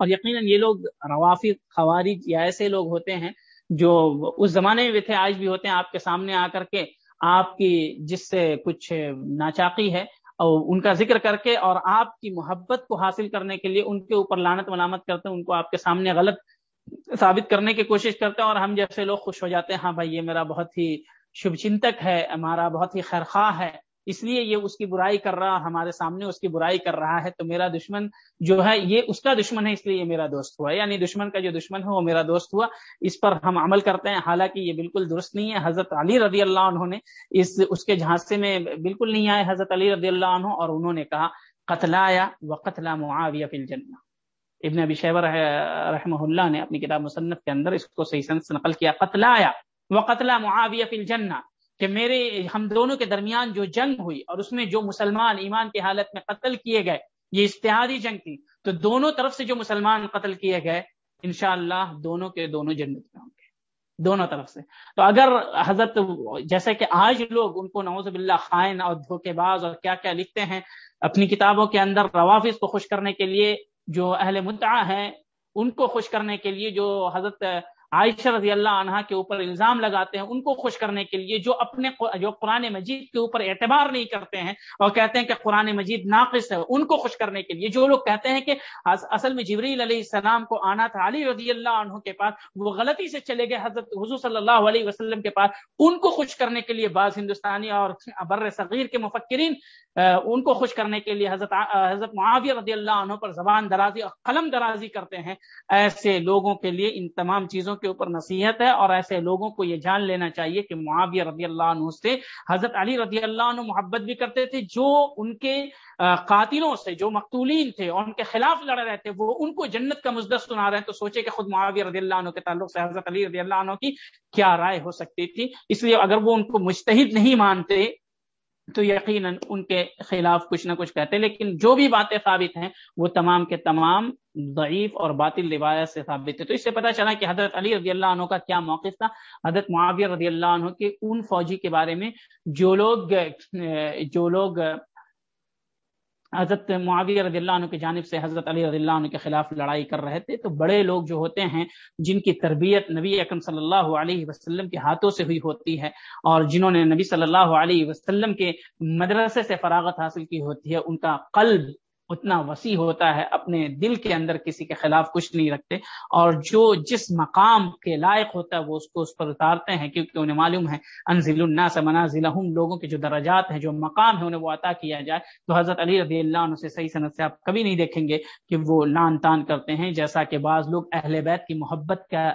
اور یقیناً یہ لوگ روافی، خوارج یا ایسے لوگ ہوتے ہیں جو اس زمانے میں بھی تھے، آج بھی ہوتے ہیں، آپ کے سامنے آ کر کے آپ کی جس سے کچھ ناچاقی ہے اور ان کا ذکر کر کے اور آپ کی محبت کو حاصل کرنے کے لیے ان کے اوپر لانت ملامت کرتے ہیں، ان کو آپ کے سامنے غلط ثابت کرنے کی کوشش کرتے ہیں اور ہم جیسے لوگ خوش ہو جاتے ہیں ہاں بھائی، یہ میرا بہت ہی شبھ چنتک ہے، ہمارا بہت ہی خیرخواہ ہے۔ اس لیے یہ اس کی برائی کر رہا، ہمارے سامنے اس کی برائی کر رہا ہے، تو میرا دشمن جو ہے، یہ اس کا دشمن ہے، اس لیے یہ میرا دوست ہوا۔ یعنی دشمن کا جو دشمن ہے، وہ میرا دوست ہوا۔ اس پر ہم عمل کرتے ہیں۔ حالانکہ یہ بالکل درست نہیں ہے۔ حضرت علی رضی اللہ عنہ نے اس اس کے جھانسے میں بالکل نہیں آئے۔ حضرت علی رضی اللہ عنہ، اور انہوں نے کہا قتلایا و قتلا معاویہ فی الجنہ۔ ابن ابی شیبر رحمہ اللہ نے اپنی کتاب مصنف کے اندر اس کو صحیح سنس نقل کیا۔ قتلایا و قتلا معاویہ فی الجنہ۔ کہ میرے ہم دونوں کے درمیان جو جنگ ہوئی اور اس میں جو مسلمان ایمان کی حالت میں قتل کیے گئے، یہ اشتہادی جنگ تھی، تو دونوں طرف سے جو مسلمان قتل کیے گئے، انشاءاللہ دونوں کے دونوں جنت میں ہوں گے، دونوں طرف سے۔ تو اگر حضرت جیسے کہ آج لوگ ان کو نوز باللہ خائن اور دھوکے باز اور کیا کیا لکھتے ہیں، اپنی کتابوں کے اندر روافظ کو خوش کرنے کے لیے جو اہل مدعا ہیں، ان کو خوش کرنے کے لیے جو حضرت عائشہ رضی اللہ عنہ کے اوپر الزام لگاتے ہیں ان کو خوش کرنے کے لیے جو اپنے جو قرآن مجید کے اوپر اعتبار نہیں کرتے ہیں اور کہتے ہیں کہ قرآن مجید ناقص ہے، ان کو خوش کرنے کے لیے جو لوگ کہتے ہیں کہ اصل میں جبریل علیہ السلام کو آنا تھا، علی رضی اللہ عنہ کے پاس، وہ غلطی سے چلے گئے حضرت حضور صلی اللہ علیہ وسلم کے پاس، ان کو خوش کرنے کے لیے بعض ہندوستانی اور بر صغیر کے مفکرین ان کو خوش کرنے کے لیے حضرت حضرت معاویہ رضی اللہ عنہ پر زبان درازی اور قلم درازی کرتے ہیں، ایسے لوگوں کے لیے ان تمام چیزوں کے اوپر نصیحت ہے اور ایسے لوگوں کو یہ جان لینا چاہیے کہ معاویہ رضی اللہ عنہ سے، حضرت علی رضی اللہ عنہ محبت بھی کرتے تھے، جو ان کے قاتلوں سے، جو مقتولین تھے اور ان کے خلاف لڑ رہے تھے، وہ ان کو جنت کا مزدس سنا رہے ہیں، تو سوچے کہ خود معاویہ رضی اللہ عنہ کے تعلق سے حضرت علی رضی اللہ عنہ کی کیا رائے ہو سکتی تھی؟ اس لیے اگر وہ ان کو مستحد نہیں مانتے تو یقیناً ان کے خلاف کچھ نہ کچھ کہتے لیکن جو بھی باتیں ثابت ہیں، وہ تمام کے تمام ضعیف اور باطل روایت سے ثابت ہے تو اس سے پتہ چلا کہ حضرت علی رضی اللہ عنہ کا کیا موقف تھا۔ حضرت معاویہ رضی اللہ عنہ کے ان فوجی کے بارے میں جو لوگ جو لوگ حضرت معاویہ رضی اللہ عنہ کی جانب سے حضرت علی رضی اللہ عنہ کے خلاف لڑائی کر رہے تھے، تو بڑے لوگ جو ہوتے ہیں، جن کی تربیت نبی اکرم صلی اللہ علیہ وسلم کے ہاتھوں سے ہوئی ہوتی ہے اور جنہوں نے نبی صلی اللہ علیہ وسلم کے مدرسے سے فراغت حاصل کی ہوتی ہے، ان کا قلب اتنا وسیع ہوتا ہے، اپنے دل کے اندر کسی کے خلاف کچھ نہیں رکھتے۔ اور جو جس مقام کے لائق ہوتا ہے، وہ اس کو اس پر اتارتے ہیں، کیونکہ انہیں معلوم ہے، انزل الناس منازلہم، لوگوں کے جو درجات ہیں، جو مقام ہے، انہیں وہ عطا کیا جائے۔ تو حضرت علی رضی اللہ عنہ سے صحیح صنعت سے آپ کبھی نہیں دیکھیں گے کہ وہ لان تان کرتے ہیں، جیسا کہ بعض لوگ اہل بیت کی محبت کا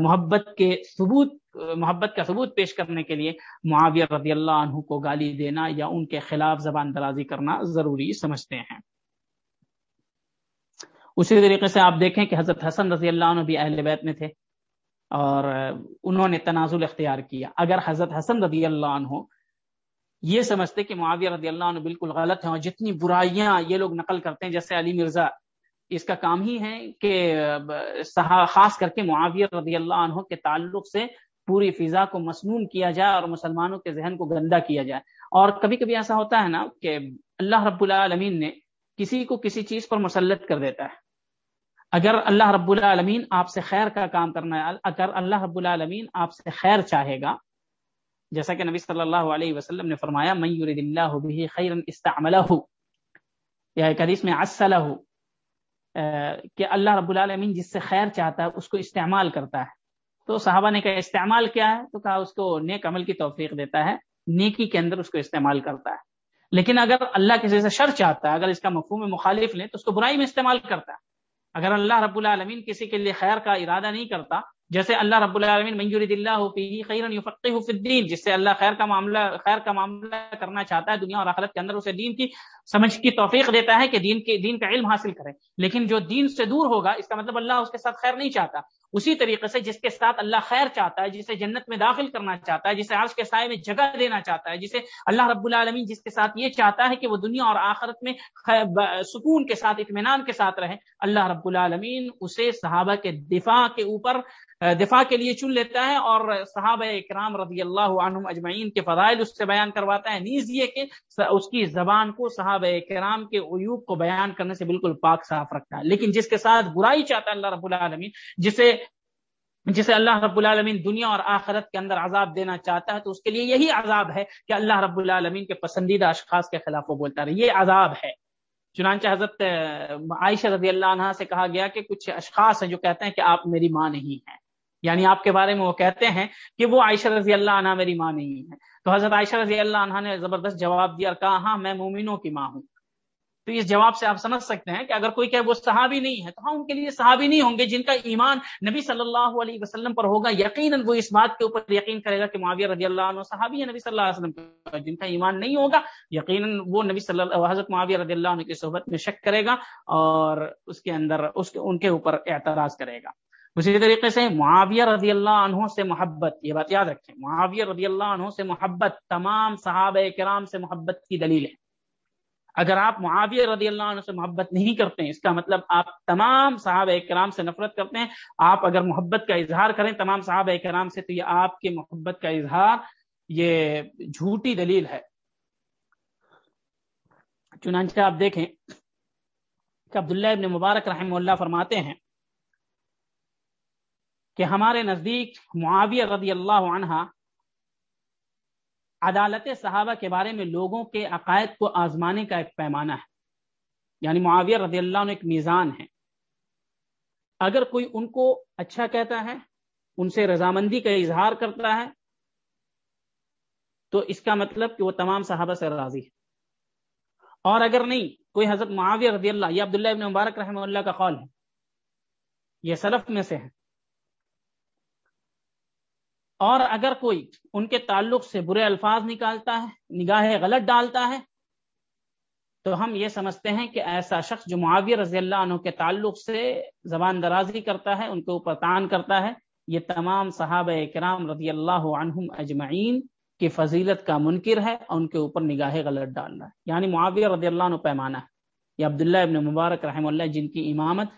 محبت کے ثبوت، محبت کا ثبوت پیش کرنے کے لیے معاویہ رضی اللہ عنہ کو گالی دینا یا ان کے خلاف زبان درازی کرنا ضروری سمجھتے ہیں۔ اسی طریقے سے آپ دیکھیں کہ حضرت حسن رضی اللہ عنہ بھی اہل بیت میں تھے اور انہوں نے تنازل اختیار کیا۔ اگر حضرت حسن رضی اللہ عنہ یہ سمجھتے کہ معاویہ رضی اللہ عنہ بالکل غلط ہیں اور جتنی برائیاں یہ لوگ نقل کرتے ہیں، جیسے علی مرزا، اس کا کام ہی ہے کہ خاص کر کے معاویہ رضی اللہ عنہ کے تعلق سے پوری فضا کو مسنون کیا جائے اور مسلمانوں کے ذہن کو گندا کیا جائے۔ اور کبھی کبھی ایسا ہوتا ہے نا کہ اللہ رب العالمین نے کسی کو کسی چیز پر مسلط کر دیتا ہے۔ اگر اللہ رب العالمین آپ سے خیر کا کام کرنا ہے، اگر اللہ رب العالمین آپ سے خیر چاہے گا، جیسا کہ نبی صلی اللہ علیہ وسلم نے فرمایا، من یرید اللہ به خیرا استعملہ یا ایک حدیث میں عسلہ کہ اللہ رب العالمین جس سے خیر چاہتا ہے، اس کو استعمال کرتا ہے۔ تو صحابہ نے کہا، استعمال کیا ہے؟ تو کہا، اس کو نیک عمل کی توفیق دیتا ہے، نیکی کے اندر اس کو استعمال کرتا ہے۔ لیکن اگر اللہ کسی سے شر چاہتا ہے، اگر اس کا مفہوم مخالف لیں، تو اس کو برائی میں استعمال کرتا ہے۔ اگر اللہ رب العالمین کسی کے لیے خیر کا ارادہ نہیں کرتا جیسے اللہ رب العالمین منجور الدین، جس سے اللہ خیر کا معاملہ، خیر کا معاملہ کرنا چاہتا ہے دنیا اور آخرت کے اندر، اسے دین کی سمجھ کی توفیق دیتا ہے کہ دین کے، دین کا علم حاصل کرے۔ لیکن جو دین سے دور ہوگا، اس کا مطلب اللہ اس کے ساتھ خیر نہیں چاہتا۔ اسی طریقے سے جس کے ساتھ اللہ خیر چاہتا ہے، جسے جنت میں داخل کرنا چاہتا ہے، جسے آج کے سائے میں جگہ دینا چاہتا ہے، جسے اللہ رب العالمین جس کے ساتھ یہ چاہتا ہے کہ وہ دنیا اور آخرت میں سکون کے ساتھ، اطمینان کے ساتھ رہے، اللہ رب العالمین اسے صحابہ کے دفاع کے اوپر دفاع کے لیے چن لیتا ہے اور صحابہ اکرام رضی اللہ عنہم اجمعین کے فضائل اس سے بیان کرواتا ہے۔ نیز یہ کہ اس کی زبان کو صحابہ اکرام کے عیوب کو بیان کرنے سے بالکل پاک صاف رکھتا ہے۔ لیکن جس کے ساتھ برائی چاہتا ہے اللہ رب العالمین، جسے جسے اللہ رب العالمین دنیا اور آخرت کے اندر عذاب دینا چاہتا ہے، تو اس کے لیے یہی عذاب ہے کہ اللہ رب العالمین کے پسندیدہ اشخاص کے خلاف وہ بولتا رہے۔ یہ عذاب ہے۔ چنانچہ حضرت عائشہ رضی اللہ عنہ سے کہا گیا کہ کچھ اشخاص ہیں جو کہتے ہیں کہ آپ میری ماں نہیں ہیں۔ یعنی آپ کے بارے میں وہ کہتے ہیں کہ وہ عائشہ رضی اللہ عنہ میری ماں نہیں ہے۔ تو حضرت عائشہ رضی اللہ عنہ نے زبردست جواب دیا اور کہا ہاں میں مومنوں کی ماں ہوں۔ تو اس جواب سے آپ سمجھ سکتے ہیں کہ اگر کوئی کہ وہ صحابی نہیں ہے، تو ہاں ان کے لیے صحابی نہیں ہوں گے جن کا ایمان نبی صلی اللہ علیہ وسلم پر ہوگا۔ یقیناً وہ اس بات کے اوپر یقین کرے گا کہ معاویہ رضی اللہ عنہ صحابی ہے نبی صلی اللہ علیہ وسلم پر۔ جن کا ایمان نہیں ہوگا، یقیناً وہ نبی صلی اللہ حضرت معاویہ رضی اللہ عنہ کی صحبت میں شک کرے گا اور اس کے اندر، اس کے، ان کے اوپر اعتراض کرے گا۔ اسی طریقے سے معاویہ رضی اللہ عنہ سے محبت، یہ بات یاد رکھیں، معاویہ رضی اللہ عنہ سے محبت تمام صحابہ کرام سے محبت کی دلیل ہے۔ اگر آپ معاویہ رضی اللہ عنہ سے محبت نہیں کرتے ہیں، اس کا مطلب آپ تمام صحابہ کرام سے نفرت کرتے ہیں۔ آپ اگر محبت کا اظہار کریں تمام صحابہ کرام سے، تو یہ آپ کی محبت کا اظہار، یہ جھوٹی دلیل ہے۔ چنانچہ آپ دیکھیں کہ عبداللہ ابن مبارک رحمہ اللہ فرماتے ہیں کہ ہمارے نزدیک معاویہ رضی اللہ عنہ عدالت صحابہ کے بارے میں لوگوں کے عقائد کو آزمانے کا ایک پیمانہ ہے۔ یعنی معاویہ رضی اللہ عنہ ایک میزان ہے۔ اگر کوئی ان کو اچھا کہتا ہے، ان سے رضامندی کا اظہار کرتا ہے، تو اس کا مطلب کہ وہ تمام صحابہ سے راضی ہے۔ اور اگر نہیں، کوئی حضرت معاویہ رضی اللہ، یہ عبداللہ ابن مبارک رحمہ اللہ کا قول ہے، یہ سلف میں سے ہے۔ اور اگر کوئی ان کے تعلق سے برے الفاظ نکالتا ہے، نگاہ غلط ڈالتا ہے، تو ہم یہ سمجھتے ہیں کہ ایسا شخص جو معاویہ رضی اللہ عنہ کے تعلق سے زبان درازی کرتا ہے، ان کے اوپر تان کرتا ہے، یہ تمام صحابہ کرام رضی اللہ عنہم اجمعین کی فضیلت کا منکر ہے اور ان کے اوپر نگاہ غلط ڈالنا ہے۔ یعنی معاویہ رضی اللہ عنہ پیمانہ ہے۔ یہ عبداللہ ابن مبارک رحم اللہ جن کی امامت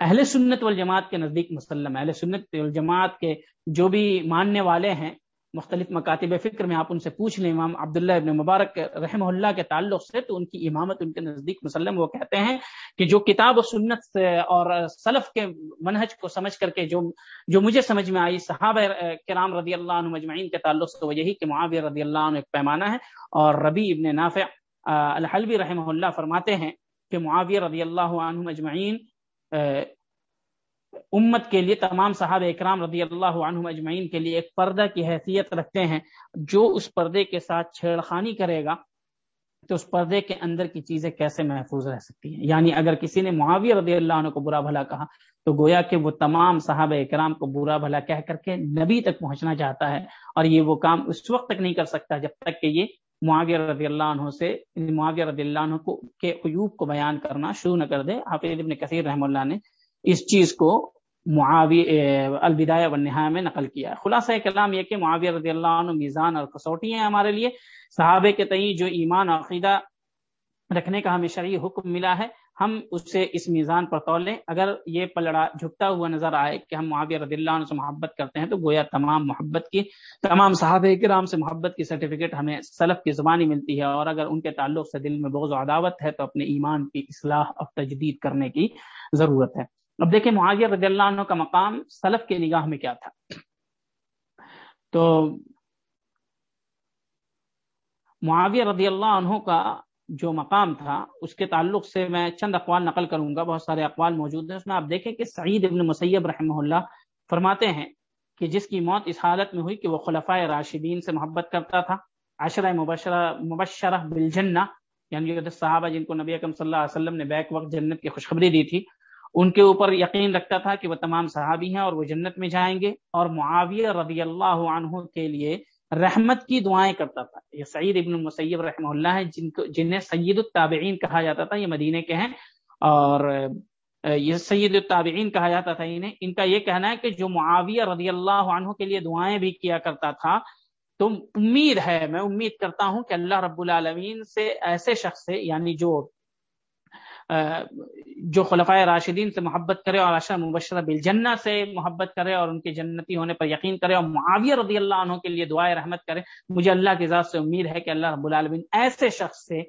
اہل سنت والجماعت کے نزدیک مسلم، اہل سنت والجماعت کے جو بھی ماننے والے ہیں، مختلف مکاتب فکر میں آپ ان سے پوچھ لیں۔ امام عبداللہ ابن مبارک رحمہ اللہ کے تعلق سے تو ان کی امامت ان کے نزدیک مسلم وہ کہتے ہیں کہ جو کتاب و سنت سے اور سلف کے منہج کو سمجھ کر کے جو جو مجھے سمجھ میں آئی، صحابہ کرام رضی اللہ عنہ مجمعین کے تعلق سے وہ یہی کہ معاویہ رضی اللہ عنہ ایک پیمانہ ہے اور ربی ابن نافع الحلوی رحمہ اللہ فرماتے ہیں کہ معاویہ رضی اللہ عنہ مجمعین امت کے لیے، تمام صحابہ اکرام رضی اللہ عنہ اجمعین کے لیے ایک پردہ کی حیثیت رکھتے ہیں، جو اس پردے کے ساتھ چھیڑ خانی کرے گا، تو اس پردے کے اندر کی چیزیں کیسے محفوظ رہ سکتی ہیں؟ یعنی اگر کسی نے معاویہ رضی اللہ عنہ کو برا بھلا کہا، تو گویا کہ وہ تمام صحابہ اکرام کو برا بھلا کہہ کر کے نبی تک پہنچنا چاہتا ہے، اور یہ وہ کام اس وقت تک نہیں کر سکتا جب تک کہ یہ معاویہ رضی اللہ عنہ سے یعنی معاویہ رضی اللہ عنہ کو، کے عیوب کو بیان کرنا شروع نہ کر دے۔ حافظ ابن کثیر رحم اللہ نے اس چیز کو معاویہ الوداع و نہا میں نقل کیا۔ ہے خلاصہ کلام یہ کہ معاویہ رضی اللہ عنہ میزان اور کسوٹی ہیں ہمارے لیے۔ صحابے کے تئیں جو ایمان عقیدہ رکھنے کا ہمیں شرعی حکم ملا ہے ہم اس سے اس میزان پر تول لیں۔ اگر یہ پلڑا جھکتا ہوا نظر آئے کہ ہم معاویہ رضی اللہ عنہ سے محبت کرتے ہیں، تو گویا تمام محبت کی، تمام صحابہ کرام سے محبت کی سرٹیفکیٹ ہمیں سلف کی زبانی ملتی ہے۔ اور اگر ان کے تعلق سے دل میں بغض و عداوت ہے، تو اپنے ایمان کی اصلاح اور تجدید کرنے کی ضرورت ہے۔ اب دیکھیں معاویہ رضی اللہ عنہ کا مقام سلف کے نگاہ میں کیا تھا۔ تو معاویہ رضی اللہ عنہ کا جو مقام تھا، اس کے تعلق سے میں چند اقوال نقل کروں گا، بہت سارے اقوال موجود ہیں۔ اس میں آپ دیکھیں کہ سعید ابن مسیب رحمہ اللہ فرماتے ہیں کہ جس کی موت اس حالت میں ہوئی کہ وہ خلفۂ راشدین سے محبت کرتا تھا۔ عشرہ مبشرہ مبشرہ بالجنہ یعنی صحابہ جن کو نبی اکم صلی اللہ علیہ وسلم نے بیک وقت جنت کی خوشخبری دی تھی، ان کے اوپر یقین رکھتا تھا کہ وہ تمام صحابی ہیں اور وہ جنت میں جائیں گے۔ اور معاویہ رضی اللہ عنہ کے لیے رحمت کی دعائیں کرتا تھا۔ یہ سعید ابن مسیب رحمہ اللہ ہے جن کو جنہیں سید التابعین کہا جاتا تھا، یہ مدینے کے ہیں۔ اور یہ سید التابعین کہا جاتا تھا انہیں۔ ان کا یہ کہنا ہے کہ جو معاویہ رضی اللہ عنہ کے لیے دعائیں بھی کیا کرتا تھا تو امید ہے، میں امید کرتا ہوں کہ اللہ رب العالمین سے ایسے شخص سے یعنی جو جو خلفۂ راشدین سے محبت کرے اور اشر مبشرہ بالجنہ سے محبت کرے اور ان کے جنتی ہونے پر یقین کرے اور معاویہ رضی اللہ عنہ کے لیے دعائیں رحمت کرے، مجھے اللہ کی ذات سے امید ہے کہ اللہ رب العالمین ایسے شخص سے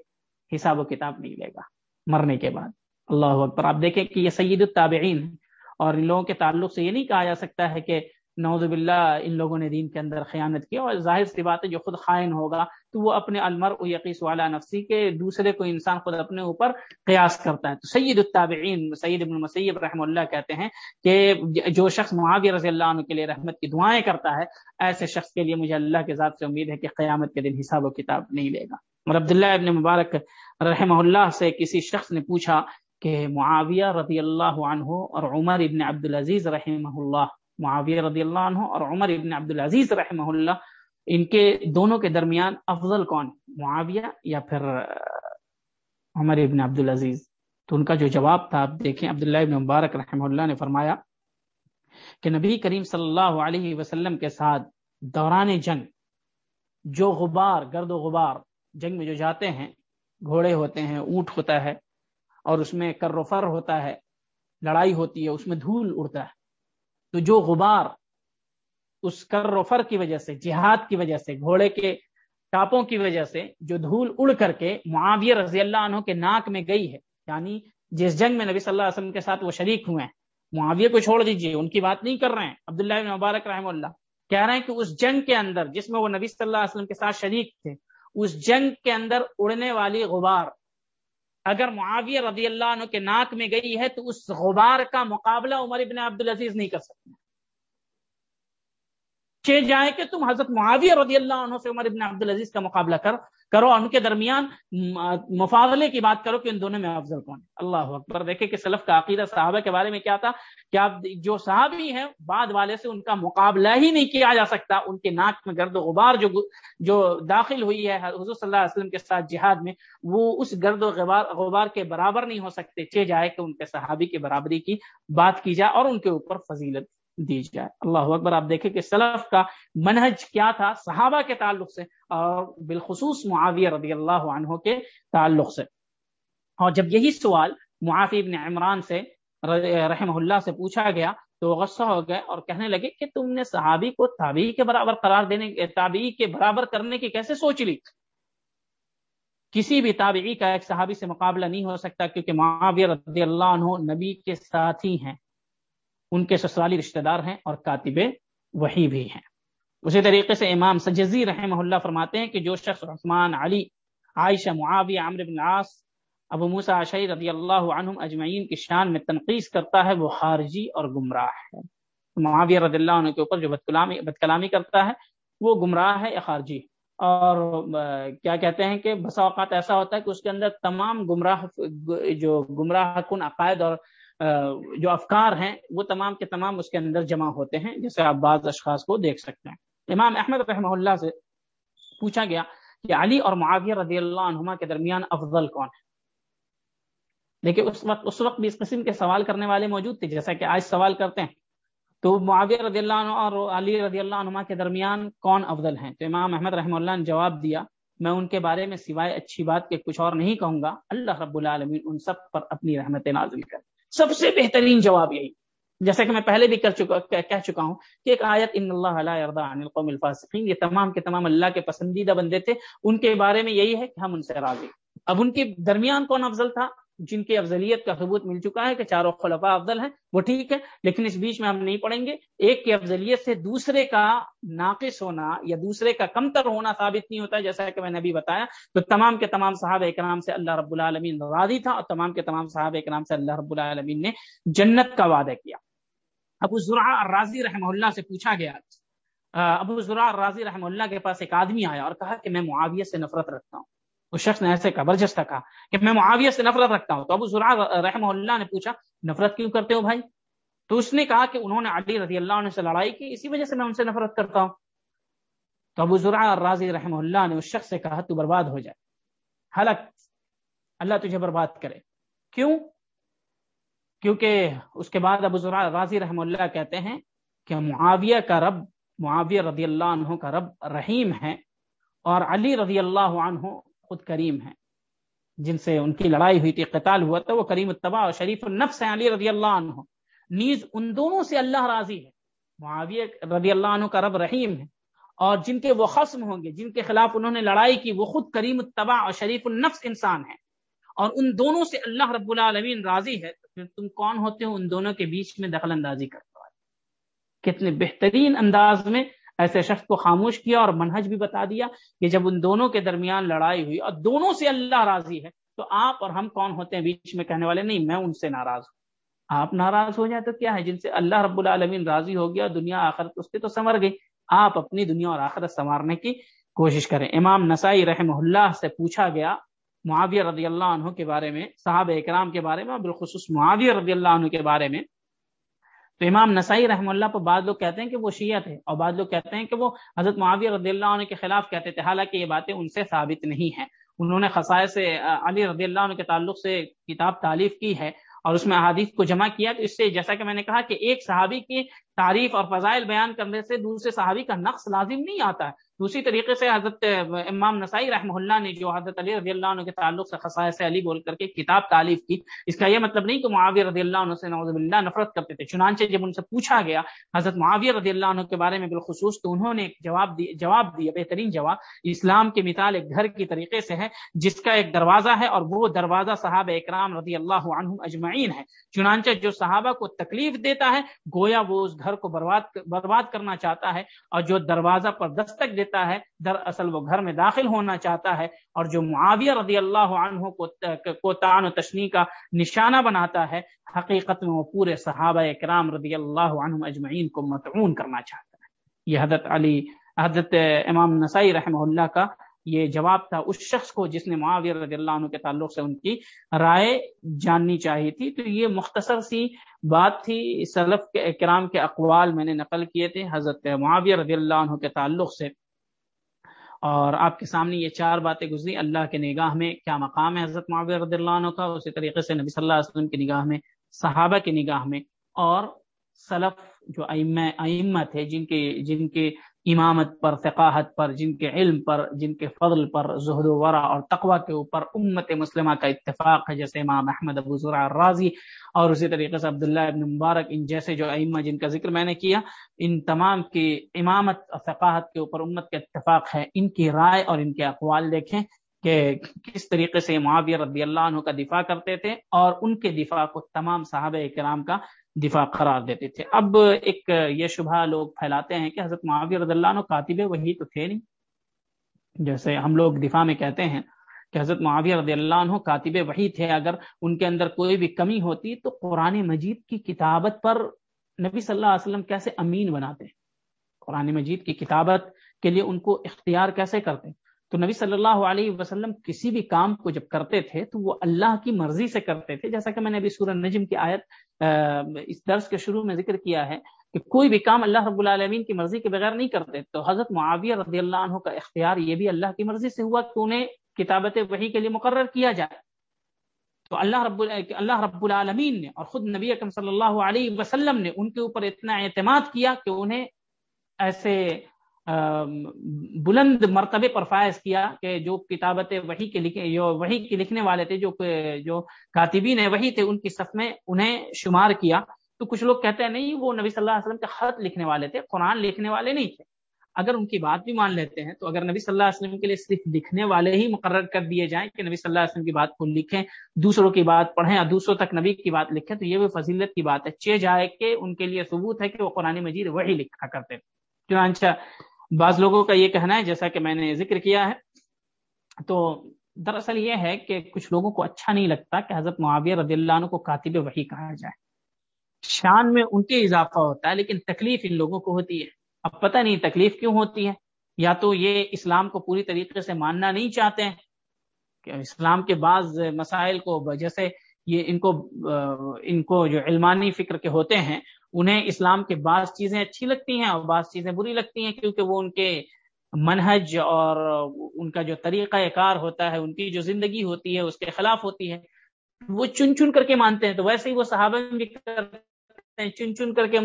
حساب و کتاب نہیں لے گا مرنے کے بعد۔ اللہ اکبر۔ آپ دیکھیں کہ یہ سید التابعین اور ان لوگوں کے تعلق سے یہ نہیں کہا جا سکتا ہے کہ نوز باللہ ان لوگوں نے دین کے اندر خیانت کی اور ظاہر سی بات ہے جو خود خائن ہوگا تو وہ اپنے المر و یقیس والا نفسی کے دوسرے کو انسان خود اپنے اوپر قیاس کرتا ہے تو سید التابعین، سید ابن مسیب رحم اللہ کہتے ہیں کہ جو شخص معاویہ رضی اللہ عنہ کے لیے رحمت کی دعائیں کرتا ہے، ایسے شخص کے لیے مجھے اللہ کے ذات سے امید ہے کہ قیامت کے دن حساب و کتاب نہیں لے گا۔ اور عبداللہ ابن مبارک رحمہ اللہ سے کسی شخص نے پوچھا کہ معاویہ رضی اللہ عنہ اور عمر ابن عبدالعزیز رحمہ اللہ معاویہ رضی اللہ عنہ اور عمر ابن عبدالعزیز رحمہ اللہ، ان کے دونوں کے درمیان افضل کون؟ معاویہ یا پھر عمر ابن عبدالعزیز؟ تو ان کا جو جواب تھا، آپ دیکھیں، عبداللہ ابن مبارک رحمہ اللہ نے فرمایا کہ نبی کریم صلی اللہ علیہ وسلم کے ساتھ دوران جنگ، جو غبار، گرد و غبار، جنگ میں جو جاتے ہیں، گھوڑے ہوتے ہیں، اونٹ ہوتا ہے اور اس میں کر و فر ہوتا ہے، لڑائی ہوتی ہے، اس میں دھول اڑتا ہے تو جو غبار اس کر و فر کی وجہ سے، جہاد کی وجہ سے، گھوڑے کے ٹاپوں کی وجہ سے جو دھول اڑ کر کے معاویہ رضی اللہ عنہ کے ناک میں گئی ہے یعنی جس جنگ میں نبی صلی اللہ علیہ وسلم کے ساتھ وہ شریک ہوئے ہیں، معاویہ کو چھوڑ دیجیے، ان کی بات نہیں کر رہے ہیں۔ عبداللہ بن مبارک رحم اللہ کہہ رہے ہیں کہ اس جنگ کے اندر جس میں وہ نبی صلی اللہ علیہ وسلم کے ساتھ شریک تھے، اس جنگ کے اندر اڑنے والی غبار اگر معاویہ رضی اللہ عنہ کے ناک میں گئی ہے تو اس غبار کا مقابلہ عمر ابن عبدالعزیز نہیں کر سکتے جائے کہ تم حضرت معاویہ رضی اللہ عنہ سے عمر ابن عبدالعزیز کا مقابلہ کر کرو ان کے درمیان مفاضلے کی بات کرو کہ ان دونوں میں افضل کون ہے۔ اللہ اکبر۔ دیکھے کہ سلف کا عقیدہ صحابہ کے بارے میں کیا تھا کہ آپ جو صحابی ہیں، بعد والے سے ان کا مقابلہ ہی نہیں کیا جا سکتا۔ ان کے ناک میں گرد و غبار جو جو داخل ہوئی ہے، حضور صلی اللہ علیہ وسلم کے ساتھ جہاد میں، وہ اس گرد و غبار غبار کے برابر نہیں ہو سکتے۔ چے جائے کہ ان کے صحابی کے برابری کی بات کی جائے اور ان کے اوپر فضیلت دی جائے۔ اللہ اکبر، آپ دیکھیں کہ سلف کا منہج کیا تھا صحابہ کے تعلق سے اور بالخصوص معاویہ رضی اللہ عنہ کے تعلق سے۔ اور جب یہی سوال معافی ابن عمران سے رحمہ اللہ سے پوچھا گیا تو غصہ ہو گئے اور کہنے لگے کہ تم نے صحابی کو تابعی کے برابر قرار دینے، تابعی کے برابر کرنے کی کیسے سوچ لی؟ کسی بھی تابعی کا ایک صحابی سے مقابلہ نہیں ہو سکتا کیونکہ معاویہ رضی اللہ عنہ نبی کے ساتھی ہیں۔ ان کے سسرالی رشتہ دار ہیں اور کاتب وہی بھی ہیں۔ اسی طریقے سے امام سجزی رحمہ اللہ فرماتے ہیں کہ جو شخص عثمان، علی، عائشہ، معاویہ عمر بن عاص ابو موسا عشی رضی اللہ عنہم اجمعین کی شان میں تنقید کرتا ہے، وہ خارجی اور گمراہ ہے۔ معاویہ رضی اللہ عنہ کے اوپر جو بد کلامی بد کلامی کرتا ہے، وہ گمراہ ہے یا خارجی۔ اور کیا کہتے ہیں کہ بسا اوقات ایسا ہوتا ہے کہ اس کے اندر تمام گمراہ، جو گمراہ کن عقائد اور جو افکار ہیں، وہ تمام کے تمام اس کے اندر جمع ہوتے ہیں، جیسے آپ بعض اشخاص کو دیکھ سکتے ہیں۔ امام احمد رحمہ اللہ سے پوچھا گیا کہ علی اور معاویہ رضی اللہ عنہما کے درمیان افضل کون ہے؟ لیکن اس وقت اس وقت بھی اس قسم کے سوال کرنے والے موجود تھے، جیسا کہ آج سوال کرتے ہیں۔ تو معاویہ رضی اللہ عنہ اور علی رضی اللہ عنہما کے درمیان کون افضل ہیں؟ تو امام احمد رحمہ اللہ نے جواب دیا، میں ان کے بارے میں سوائے اچھی بات کے کچھ اور نہیں کہوں گا۔ اللہ رب العالمین ان سب پر اپنی رحمت نازل کر سب سے بہترین جواب یہی۔ جیسا کہ میں پہلے بھی کر چکا کہہ چکا ہوں کہ ایک آیت، ان اللہ عن القوم الفاسقین یہ تمام کے تمام اللہ کے پسندیدہ بندے تھے۔ ان کے بارے میں یہی ہے کہ ہم ان سے راضی۔ اب ان کے درمیان کون افضل تھا؟ جن کی افضلیت کا ثبوت مل چکا ہے کہ چاروں خلفاء افضل ہیں، وہ ٹھیک ہے، لیکن اس بیچ میں ہم نہیں پڑھیں گے۔ ایک کی افضلیت سے دوسرے کا ناقص ہونا یا دوسرے کا کمتر ہونا ثابت نہیں ہوتا، جیسا کہ میں نے ابھی بتایا۔ تو تمام کے تمام صحابہ اکرام سے اللہ رب العالمین راضی تھا اور تمام کے تمام صحابہ اکرام سے اللہ رب العالمین نے جنت کا وعدہ کیا۔ ابو ذرا راضی رحمہ اللہ سے پوچھا گیا۔ ابو ذرا راضی رحمہ اللہ کے پاس ایک آدمی آیا اور کہا کہ میں معاویہ سے نفرت رکھتا ہوں۔ اس شخص نے ایسے برجستہ کہا کہ میں معاویہ سے نفرت رکھتا ہوں تو ابو ذرا رحمہ اللہ نے پوچھا، نفرت کیوں کرتے ہو بھائی؟ تو اس نے کہا کہ انہوں نے علی رضی اللہ عنہ سے لڑائی کی، اسی وجہ سے میں ان سے نفرت کرتا ہوں۔ تو ابو ذرا راضی رحمہ اللہ نے اس شخص سے کہا، تو برباد ہو جائے۔ حلق، اللہ تجھے برباد کرے۔ کیوں؟ کیونکہ اس کے بعد ابو ذرا راضی رحمہ اللہ کہتے ہیں کہ معاویہ کا رب، معاویہ رضی اللہ عنہ کا رب رحیم ہے اور علی رضی اللہ عنہ خود کریم ہیں۔ جن سے ان کی لڑائی ہوئی تھی، قتال ہوا تھا، وہ کریم التبا اور شریف النفس ہیں علی رضی اللہ عنہ۔ نیز ان دونوں سے اللہ راضی ہے۔ معاویہ رضی اللہ عنہ کا رب رحیم ہے۔ اور جن کے وہ خصم ہوں گے، جن کے خلاف انہوں نے لڑائی کی، وہ خود کریم التبا اور شریف النفس انسان ہیں۔ اور ان دونوں سے اللہ رب العالمین راضی ہے۔ تو پھر تم کون ہوتے ہو؟ ان دونوں کے بیچ میں دخل اندازی کرتے ہو کتنے بہترین انداز میں ایسے شخص کو خاموش کیا اور منہج بھی بتا دیا کہ جب ان دونوں کے درمیان لڑائی ہوئی اور دونوں سے اللہ راضی ہے، تو آپ اور ہم کون ہوتے ہیں بیچ میں کہنے والے، نہیں، میں ان سے ناراض ہوں۔ آپ ناراض ہو جائیں تو کیا ہے؟ جن سے اللہ رب العالمین راضی ہو گیا دنیا آخرت اس کے تو سنور گئی۔ آپ اپنی دنیا اور آخرت سنوارنے کی کوشش کریں۔ امام نسائی رحمہ اللہ سے پوچھا گیا معاویہ رضی اللہ عنہ کے بارے میں، صحابہ اکرام کے بارے میں، بالخصوص معاویہ رضی اللہ عنہ کے بارے میں تو امام نسائی رحم اللہ پر بعض لوگ کہتے ہیں کہ وہ شیعہ تھے اور بعض لوگ کہتے ہیں کہ وہ حضرت معاویہ رضی اللہ عنہ کے خلاف کہتے تھے۔ حالانکہ یہ باتیں ان سے ثابت نہیں ہیں۔ انہوں نے خسائے سے علی رضی اللہ عنہ کے تعلق سے کتاب تعلیف کی ہے اور اس میں احادیث کو جمع کیا۔ تو اس سے جیسا کہ میں نے کہا کہ ایک صحابی کی تعریف اور فضائل بیان کرنے سے دوسرے صحابی کا نقص لازم نہیں آتا ہے۔ دوسری طریقے سے حضرت امام نسائی رحمہ اللہ نے جو حضرت علی رضی اللہ عنہ کے تعلق سے خصائص علی بول کر کے کتاب تعلیف کی، اس کا یہ مطلب نہیں کہ معاویہ رضی اللہ عنہ سے نعوذ باللہ نفرت کرتے تھے۔ چنانچہ جب ان سے پوچھا گیا حضرت معاویہ رضی اللہ عنہ کے بارے میں بالخصوص، تو انہوں نے ایک جواب دی، جواب دیا، بہترین جواب، اسلام کی مثال ایک گھر کی طریقے سے ہے، جس کا ایک دروازہ ہے اور وہ دروازہ صحابہ اکرام رضی اللہ عنہ اجمعین ہے۔ چنانچہ جو صحابہ کو تکلیف دیتا ہے، گویا وہ اس گھر کو برباد برباد کرنا چاہتا ہے اور جو دروازہ پر دستک دیتا ہے در اصل وہ گھر میں داخل ہونا چاہتا ہے اور جو معاویہ رضی اللہ عنہ کو تعان و تشنی کا نشانہ بناتا ہے، حقیقت میں وہ پورے صحابہ کرام رضی اللہ عنہ اجمعین کو متعون کرنا چاہتا ہے۔ یہ حضرت علی، حضرت امام نسائی رحمہ اللہ کا یہ جواب تھا اس شخص کو جس نے معاویہ رضی اللہ عنہ کے تعلق سے ان کی رائے جاننی چاہی تھی۔ تو یہ مختصر سی بات تھی، سلف کے کرام کے اقوال میں نے نقل کیے تھے۔ حضرت معاویہ رضی اللہ عنہ کے تعلق سے اور آپ کے سامنے یہ چار باتیں گزری۔ اللہ کے نگاہ میں کیا مقام ہے حضرت معاویہ رضی اللہ عنہ کا؟ اسی طریقے سے نبی صلی اللہ علیہ وسلم کی نگاہ میں، صحابہ کی نگاہ میں۔ اور سلف جو ائمہ تھے، جن کے جن کے امامت پر ثقاحت پر، جن کے علم پر، جن کے فضل پر، زہد و ورا اور تقوا کے اوپر امت مسلمہ کا اتفاق ہے، جیسے امام احمد ابو ذرا راضی اور اسی طریقے سے عبداللہ ابن مبارک، ان جیسے جو ائمہ جن کا ذکر میں نے کیا، ان تمام کی امامت اور ثقافت کے اوپر امت کا اتفاق ہے، ان کی رائے اور ان کے اقوال دیکھیں کہ کس طریقے سے معاویہ رضی اللہ عنہ کا دفاع کرتے تھے اور ان کے دفاع کو تمام صحابہ کرام کا دفاع قرار دیتے تھے۔ اب ایک یہ شبہ لوگ پھیلاتے ہیں کہ حضرت معاویہ رضی اللہ عنہ کاتب وہی تو تھے نہیں۔ جیسے ہم لوگ دفاع میں کہتے ہیں کہ حضرت معاویہ رضی اللہ عنہ کاتب وہی تھے۔ اگر ان کے اندر کوئی بھی کمی ہوتی تو قرآن مجید کی کتابت پر نبی صلی اللہ علیہ وسلم کیسے امین بناتے؟ قرآن مجید کی کتابت کے لیے ان کو اختیار کیسے کرتے؟ تو نبی صلی اللہ علیہ وسلم کسی بھی کام کو جب کرتے تھے تو وہ اللہ کی مرضی سے کرتے تھے۔ جیسا کہ میں نے ابھی سورہ نجم کی آیت اس درس کے شروع میں ذکر کیا ہے کہ کوئی بھی کام اللہ رب العالمین کی مرضی کے بغیر نہیں کرتے۔ تو حضرت معاویہ رضی اللہ عنہ کا اختیار یہ بھی اللہ کی مرضی سے ہوا کہ انہیں کتابت وحی کے لیے مقرر کیا جائے۔ تو اللہ رب اللہ رب العالمین نے اور خود نبی اکم صلی اللہ علیہ وسلم نے ان کے اوپر اتنا اعتماد کیا کہ انہیں ایسے بلند مرتبے پر فائز کیا کہ جو کتابت وہی کے لکھے، جو وہی کے لکھنے والے تھے، جو جو کاتبین وہی تھے، ان کی صف میں انہیں شمار کیا۔ تو کچھ لوگ کہتے ہیں، نہیں، وہ نبی صلی اللہ علیہ وسلم کے خط لکھنے والے تھے، قرآن لکھنے والے نہیں تھے۔ اگر ان کی بات بھی مان لیتے ہیں، تو اگر نبی صلی اللہ علیہ وسلم کے لیے صرف لکھنے والے ہی مقرر کر دیے جائیں کہ نبی صلی اللہ علیہ وسلم کی بات کو لکھیں، دوسروں کی بات پڑھیں یا دوسروں تک نبی کی بات لکھیں، تو یہ بھی فضیلت کی بات ہے۔ چے جائے کہ ان کے لیے ثبوت ہے کہ وہ قرآن مجید وہی لکھا کرتے تھے چنانچہ بعض لوگوں کا یہ کہنا ہے، جیسا کہ میں نے ذکر کیا ہے، تو دراصل یہ ہے کہ کچھ لوگوں کو اچھا نہیں لگتا کہ حضرت معاویہ رضی اللہ عنہ کو کاتب وحی کہا جائے۔ شان میں ان کے اضافہ ہوتا ہے، لیکن تکلیف ان لوگوں کو ہوتی ہے۔ اب پتہ نہیں تکلیف کیوں ہوتی ہے، یا تو یہ اسلام کو پوری طریقے سے ماننا نہیں چاہتے ہیں کہ اسلام کے بعض مسائل کو، جیسے یہ ان کو ان کو جو علمانی فکر کے ہوتے ہیں انہیں اسلام کے بعض چیزیں اچھی لگتی ہیں اور بعض چیزیں بری لگتی ہیں کیونکہ وہ ان کے منہج اور ان کا جو طریقہ کار ہوتا ہے، ان کی جو زندگی ہوتی ہے، اس کے خلاف ہوتی ہے، وہ چن چن کر کے مانتے ہیں۔ تو ویسے ہی وہ صحابہ بھی کرتے ہیں، چن چن کر کے۔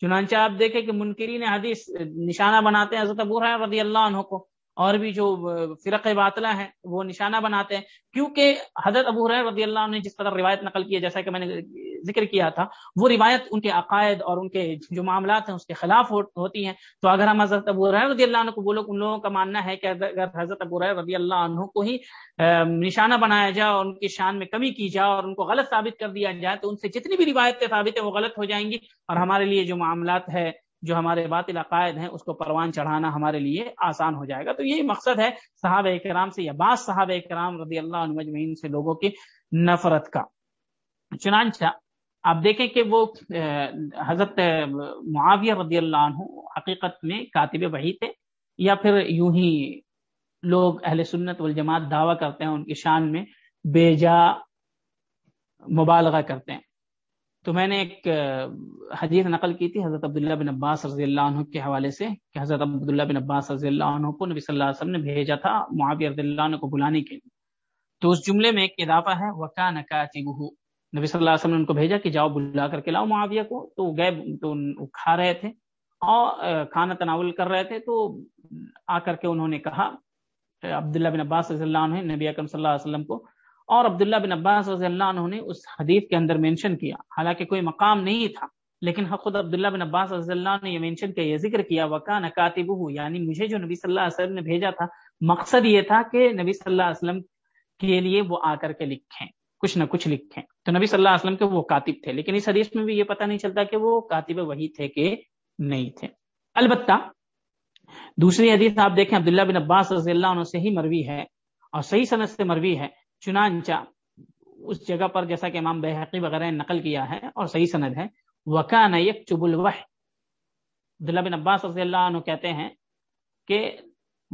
چنانچہ آپ دیکھیں کہ منکرین حدیث نشانہ بناتے ہیں حضرت ابو رضی اللہ عنہ کو۔ اور بھی جو فرق باطلہ ہیں، وہ نشانہ بناتے ہیں۔ کیونکہ حضرت ابو رضی اللہ عنہ نے جس قدر روایت نقل کی ہے، جیسا کہ میں نے ذکر کیا تھا، وہ روایت ان کے عقائد اور ان کے جو معاملات ہیں اس کے خلاف ہوتی ہیں۔ تو اگر ہم حضرت ابو رضی اللہ عنہ کو بولو ان لوگوں کا ماننا ہے کہ اگر حضرت ابو رضی اللہ عنہ کو ہی نشانہ بنایا جائے اور ان کی شان میں کمی کی جائے اور ان کو غلط ثابت کر دیا جائے، تو ان سے جتنی بھی روایتیں ثابت ہیں وہ غلط ہو جائیں گی۔ اور ہمارے لیے جو معاملات ہے جو ہمارے باطل عقائد ہیں، اس کو پروان چڑھانا ہمارے لیے آسان ہو جائے گا۔ تو یہی مقصد ہے صحابہ کرام سے یا بعض صحابہ کرام رضی اللہ عنہ مجمعین سے لوگوں کی نفرت کا۔ چنانچہ آپ دیکھیں کہ وہ حضرت معاویہ رضی اللہ عنہ حقیقت میں کاتب وہی تھے، یا پھر یوں ہی لوگ اہل سنت والجماعت دعویٰ کرتے ہیں ان کی شان میں، بے جا مبالغہ کرتے ہیں۔ تو میں نے ایک حدیث نقل کی تھی حضرت عبداللہ بن عباس رضی اللہ عنہ کے حوالے سے، کہ حضرت عبداللہ بن عباس رضی اللہ عنہ کو نبی صلی اللہ علیہ وسلم نے بھیجا تھا معاویہ رضی اللہ عنہ کو بلانے کے لیے۔ تو اس جملے میں ایک اضافہ ہے وکا نکاتبہ نبی صلی اللہ علیہ وسلم نے ان کو بھیجا کہ جاؤ بلا کر کے لاؤ معاویہ کو۔ تو گئے تو کھا رہے تھے اور کھانا تناول کر رہے تھے۔ تو آ کر کے انہوں نے کہا، عبداللہ بن عباس رضی اللہ عنہ نبی اکرم صلی اللہ علیہ وسلم کو۔ اور عبداللہ بن عباس رضی اللہ عنہ نے اس حدیث کے اندر مینشن کیا۔ حالانکہ کوئی مقام نہیں تھا، لیکن خود عبداللہ بن عباس رضی اللہ عنہ نے یہ مینشن کیا، یہ ذکر کیا وکا نکاتب یعنی مجھے جو نبی صلی اللہ علیہ وسلم نے بھیجا تھا، مقصد یہ تھا کہ نبی صلی اللہ علیہ وسلم کے لیے وہ آ کر کے لکھیں۔ کچھ نہ کچھ لکھیں تو نبی صلی اللہ علیہ وسلم کے وہ کاتب تھے، لیکن اس حدیث میں بھی یہ پتہ نہیں چلتا کہ وہ کاتب وہی تھے کہ نہیں تھے۔ البتہ دوسری حدیث آپ دیکھیں، عبداللہ بن عباس رضی اللہ عنہ سے ہی مروی ہے اور صحیح صنعت سے مروی ہے۔ چنانچہ اس جگہ پر جیسا کہ امام بحقی وغیرہ نے نقل کیا ہے اور صحیح سند ہے۔ وکان چب الوح عبداللہ بن عباس رضی اللہ عنہ کہتے ہیں کہ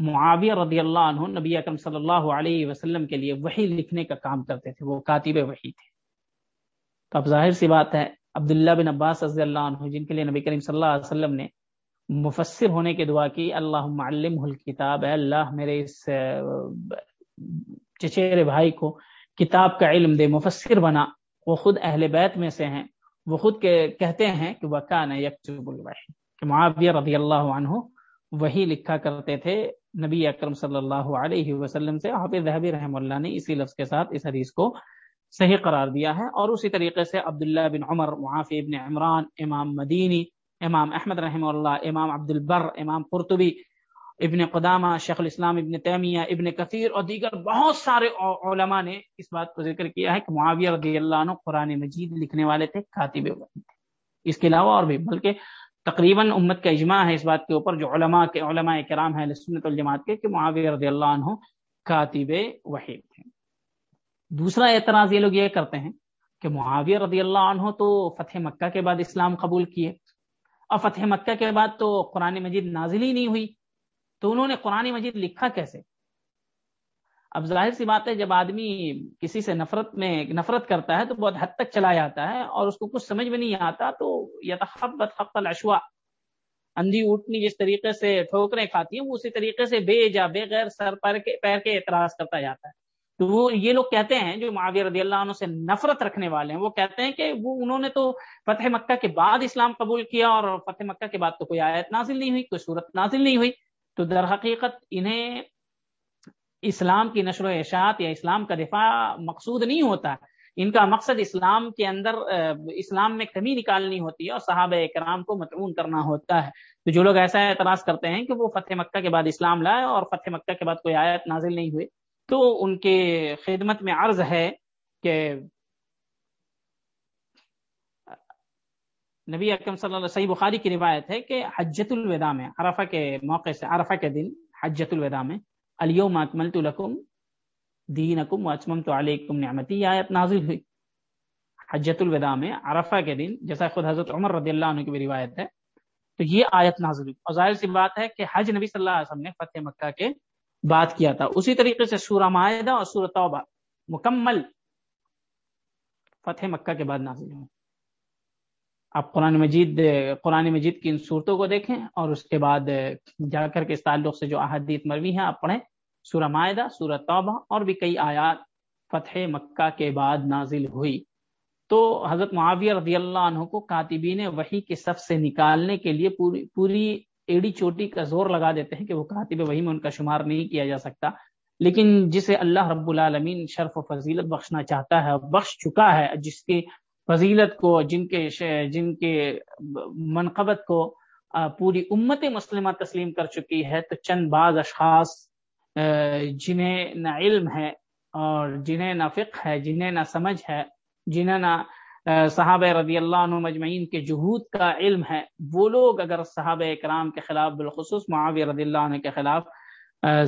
معاویہ رضی اللہ عنہ نبی اکرم صلی اللہ علیہ وسلم کے لیے وہی لکھنے کا کام کرتے تھے، وہ کاتب وہی تھے۔ تو اب ظاہر سی بات ہے، عبداللہ بن عباس رضی اللہ عنہ، جن کے لیے نبی کریم صلی اللہ علیہ وسلم نے مفسر ہونے کی دعا کی اللہ معلم الکتاب، اے اللہ میرے اس چچیرے بھائی کو کتاب کا علم دے، مفسر بنا۔ وہ خود اہل بیت میں سے ہیں، وہ خود کے کہتے ہیں کہ وہ کان یکتب الوحی۔ کہ معاویہ رضی اللہ عنہ وہی لکھا کرتے تھے نبی اکرم صلی اللہ علیہ وسلم سے حافظ ذہبی رحم اللہ نے اسی لفظ کے ساتھ اس حدیث کو صحیح قرار دیا ہے اور اسی طریقے سے عبداللہ بن عمر معافی ابن عمران، امام مدینی، امام احمد رحمہ اللہ، امام عبد البر امام قرطبی، ابن قدامہ، شیخ الاسلام ابن تیمیہ، ابن کثیر اور دیگر بہت سارے علماء نے اس بات کو ذکر کیا ہے کہ معاویہ رضی اللہ عنہ قرآن مجید لکھنے والے تھے، کاتب تھے۔ اس کے علاوہ اور بھی، بلکہ تقریباً امت کا اجماع ہے اس بات کے اوپر جو علماء کے علماء کرام ہیں سنت الجماعت کے کہ معاویہ رضی اللہ عنہ کاتب وحی تھے دوسرا اعتراض یہ لوگ یہ کرتے ہیں کہ معاویہ رضی اللہ عنہ تو فتح مکہ کے بعد اسلام قبول کیے اور فتح مکہ کے بعد تو قرآن مجید نازل ہی نہیں ہوئی۔ تو انہوں نے قرآن مجید لکھا کیسے؟ اب ظاہر سی بات ہے، جب آدمی کسی سے نفرت میں نفرت کرتا ہے تو بہت حد تک چلا جاتا ہے اور اس کو کچھ سمجھ میں نہیں آتا تو حق الشوا اندھی اٹھنی جس طریقے سے ٹھوکریں کھاتی ہیں، وہ اسی طریقے سے بے جا بے غیر سر پر کے پیر کے اعتراض کرتا جاتا ہے۔ تو وہ یہ لوگ کہتے ہیں، جو معاویہ رضی اللہ عنہ سے نفرت رکھنے والے ہیں، وہ کہتے ہیں کہ وہ انہوں نے تو فتح مکہ کے بعد اسلام قبول کیا اور فتح مکہ کے بعد تو کوئی آیت نازل نہیں ہوئی، کوئی صورت نازل نہیں ہوئی۔ تو در حقیقت انہیں اسلام کی نشر و اشاعت یا اسلام کا دفاع مقصود نہیں ہوتا۔ ان کا مقصد اسلام کے اندر اسلام میں کمی نکالنی ہوتی ہے اور صحابہ کرام کو متعون کرنا ہوتا ہے۔ تو جو لوگ ایسا اعتراض کرتے ہیں کہ وہ فتح مکہ کے بعد اسلام لائے اور فتح مکہ کے بعد کوئی آیت نازل نہیں ہوئے تو ان کے خدمت میں عرض ہے کہ نبی اکم صلی اللہ علیہ صحیح بخاری کی روایت ہے کہ حجت الوداع میں، عرفہ کے موقع سے، عرفہ کے دن حجت الوداع میں علیوم اکملت لکم دینکم واچممت علیکم نعمتی یہ آیت نازل ہوئی. حجت الوداع میں عرفہ کے دن، جیسا خود حضرت عمر رضی اللہ عنہ کی بھی روایت ہے، تو یہ آیت نازل ہوئی. اور ظاہر سی بات ہے کہ حج نبی صلی اللہ علیہ وسلم نے فتح مکہ کے بات کیا تھا. اسی طریقے سے سورہ معاہدہ اور سورہ توبہ مکمل فتح مکہ کے بعد نازل ہوئی آپ قرآن مجید قرآن مجید کی ان صورتوں کو دیکھیں اور اس کے بعد جا کر کے اس تعلق سے جو احادیت مروی ہیں، آپ پڑھیں. سورہ معاہدہ سورہ توبہ اور بھی کئی آیات فتح مکہ کے بعد نازل ہوئی۔ تو حضرت معاویہ رضی اللہ عنہ کو کاتبین وہی کے صف سے نکالنے کے لیے پوری پوری ایڑی چوٹی کا زور لگا دیتے ہیں کہ وہ کاتب وہی میں ان کا شمار نہیں کیا جا سکتا۔ لیکن جسے اللہ رب العالمین شرف و فضیلت بخشنا چاہتا ہے، بخش چکا ہے، جس کی فضیلت کو، جن کے جن کے منقبت کو پوری امت مسلمہ تسلیم کر چکی ہے، تو چند بعض اشخاص جنہیں نہ علم ہے اور جنہیں نہ فقہ ہے، جنہیں نہ سمجھ ہے، جنہیں نہ صحابہ رضی اللہ عنہ مجمعین کے جہود کا علم ہے، وہ لوگ اگر صحابہ کرام کے خلاف، بالخصوص معاویہ رضی اللہ عنہ کے خلاف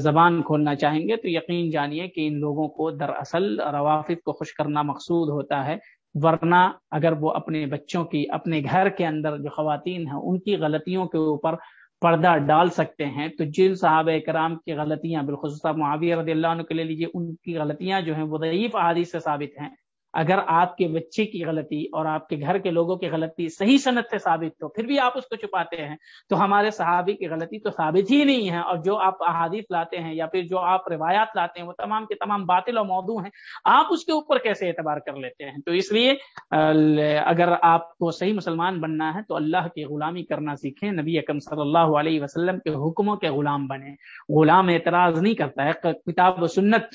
زبان کھولنا چاہیں گے، تو یقین جانیے کہ ان لوگوں کو دراصل روافظ کو خوش کرنا مقصود ہوتا ہے۔ ورنہ اگر وہ اپنے بچوں کی، اپنے گھر کے اندر جو خواتین ہیں، ان کی غلطیوں کے اوپر پردہ ڈال سکتے ہیں، تو جن صحابہ کرام کی غلطیاں، بالخصوص معاویہ رضی اللہ عنہ کے لے لیجیے ان کی غلطیاں جو ہیں وہ ضعیف احادیث سے ثابت ہیں۔ اگر آپ کے بچے کی غلطی اور آپ کے گھر کے لوگوں کی غلطی صحیح صنعت سے ثابت ہو پھر بھی آپ اس کو چھپاتے ہیں، تو ہمارے صحابی کی غلطی تو ثابت ہی نہیں ہے۔ اور جو آپ احادیث لاتے ہیں یا پھر جو آپ روایات لاتے ہیں، وہ تمام کے تمام باطل و موضوع ہیں، آپ اس کے اوپر کیسے اعتبار کر لیتے ہیں؟ تو اس لیے، اگر آپ کو صحیح مسلمان بننا ہے تو اللہ کی غلامی کرنا سیکھیں، نبی اکم صلی اللہ علیہ وسلم کے حکموں کے غلام بنے غلام اعتراض نہیں کرتا ہے کتاب و سنت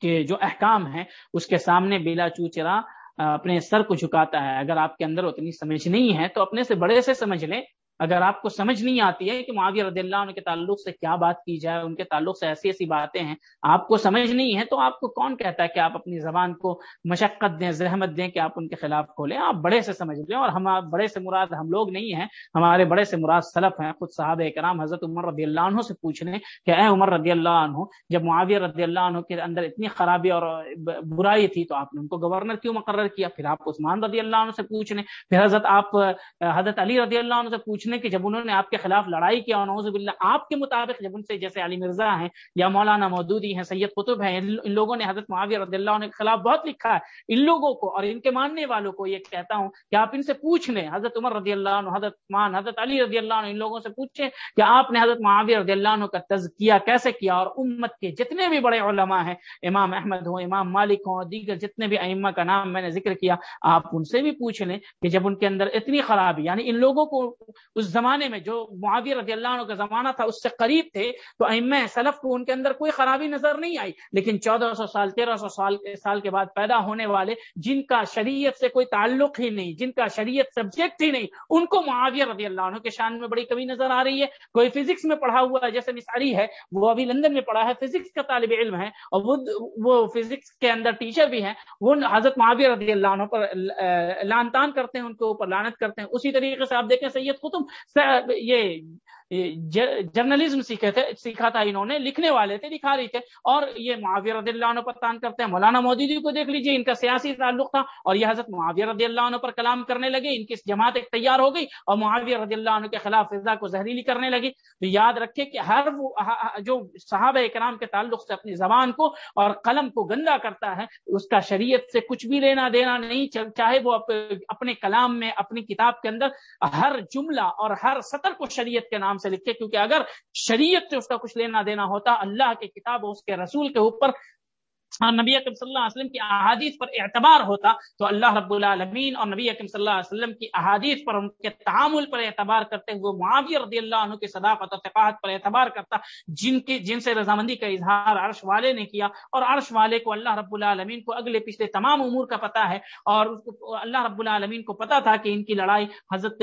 کے جو احکام ہیں، اس کے سامنے بیلا چوچرا اپنے سر کو جھکاتا ہے۔ اگر آپ کے اندر اتنی سمجھ نہیں ہے، تو اپنے سے بڑے سے سمجھ لیں۔ اگر آپ کو سمجھ نہیں آتی ہے کہ معاویہ رضی اللہ عنہ کے تعلق سے کیا بات کی جائے، ان کے تعلق سے ایسی ایسی باتیں ہیں، آپ کو سمجھ نہیں ہے تو آپ کو کون کہتا ہے کہ آپ اپنی زبان کو مشقت دیں، زحمت دیں کہ آپ ان کے خلاف کھولیں؟ آپ بڑے سے سمجھ لیں اور ہم بڑے سے مراد ہم لوگ نہیں ہیں، ہمارے بڑے سے مراد سلف ہیں، خود صاحب کرام حضرت عمر رضی اللہ عنہ سے پوچھ لیں کہ اے عمر رضی اللہ عنہ، جب معاویہ رضی اللہ عنہ کے اندر اتنی خرابی اور برائی تھی تو آپ نے ان کو گورنر کیوں مقرر کیا؟ پھر آپ عثمان رضی اللہ عنہ سے پوچھ لیں، پھر حضرت آپ، حضرت علی رضی اللہ عنہ سے پوچھ پوچھنے کہ جب انہوں نے آپ کے خلاف لڑائی کیا نوز باللہ آپ کے مطابق جب ان سے جیسے علی مرزا ہیں یا مولانا مودودی ہیں، سید قطب ہیں، ان لوگوں نے حضرت معاویہ رضی اللہ عنہ کے خلاف بہت لکھا ہے۔ ان لوگوں کو اور ان کے ماننے والوں کو یہ کہتا ہوں کہ آپ ان سے پوچھ لیں۔ حضرت عمر رضی اللہ عنہ، حضرت مان حضرت علی رضی اللہ عنہ، ان لوگوں سے پوچھیں کہ آپ نے حضرت معاویہ رضی اللہ عنہ کا تزکیہ کیسے کیا؟ اور امت کے جتنے بھی بڑے علماء ہیں، امام احمد ہوں، امام مالک ہوں دیگر جتنے بھی ائمہ کا نام میں نے ذکر کیا، آپ ان سے بھی پوچھ لیں کہ جب ان کے اندر اتنی خرابی یعنی ان لوگوں کو اس زمانے میں جو معاویہ رضی اللہ عنہ کا زمانہ تھا، اس سے قریب تھے، تو ائمہ سلف کو ان کے اندر کوئی خرابی نظر نہیں آئی۔ لیکن چودہ سو سال، تیرہ سو سال سال کے بعد پیدا ہونے والے، جن کا شریعت سے کوئی تعلق ہی نہیں، جن کا شریعت سبجیکٹ ہی نہیں، ان کو معاویہ رضی اللہ عنہ کے شان میں بڑی کمی نظر آ رہی ہے۔ کوئی فزکس میں پڑھا ہوا ہے، جیسے مثالی ہے، وہ ابھی لندن میں پڑھا ہے، فزکس کا طالب علم ہے، اور وہ وہ فزکس کے اندر ٹیچر بھی ہیں۔ وہ حضرت معاویہ رضی اللہ عنہ پر لان تان کرتے ہیں، ان کے اوپر لانت کرتے ہیں۔ اسی طریقے سے آپ دیکھیں سید قطب۔ یہ جرنلزم سیکھے تھے، سیکھا تھا انہوں نے، لکھنے والے تھے دکھا رہی تھے۔ اور یہ معاویہ رضی اللہ عنہ پر تان کرتے ہیں۔ مولانا مودی جی کو دیکھ لیجیے ان کا سیاسی تعلق تھا۔ اور یہ حضرت معاویہ رضی اللہ عنہ پر کلام کرنے لگے، ان کی جماعت ایک تیار ہو گئی۔ اور معاویہ رضی اللہ عنہ کے خلاف فضا کو زہریلی کرنے لگی تو یاد رکھے کہ ہر وہ جو صحابہ کرام کے تعلق سے اپنی زبان کو اور قلم کو گندا کرتا ہے، اس کا شریعت سے کچھ بھی لینا دینا نہیں۔ چاہے وہ اپنے کلام میں، اپنی کتاب کے اندر ہر جملہ اور ہر سطر کو شریعت کے نام نام سے لکھے کیونکہ اگر شریعت سے اس کا کچھ لینا دینا ہوتا، اللہ کے کتاب اور اس کے رسول کے اوپر ہاں نبی اکم صلی اللہ علیہ وسلم کی احادیث پر اعتبار ہوتا تو اللہ رب العالمین اور نبی اکم صلی اللہ علیہ وسلم کی احادیث پر ان کے تعامل پر اعتبار کرتے ہوئے معاویہ رضی اللہ عنہ کی صداقت و ثقافت پر اعتبار کرتا، جن کی جن سے رضامندی کا اظہار عرش والے نے کیا اور عرش والے کو اللہ رب العالمین کو اگلے پچھلے تمام امور کا پتہ ہے اور اللہ رب العالمین کو پتہ تھا کہ ان کی لڑائی حضرت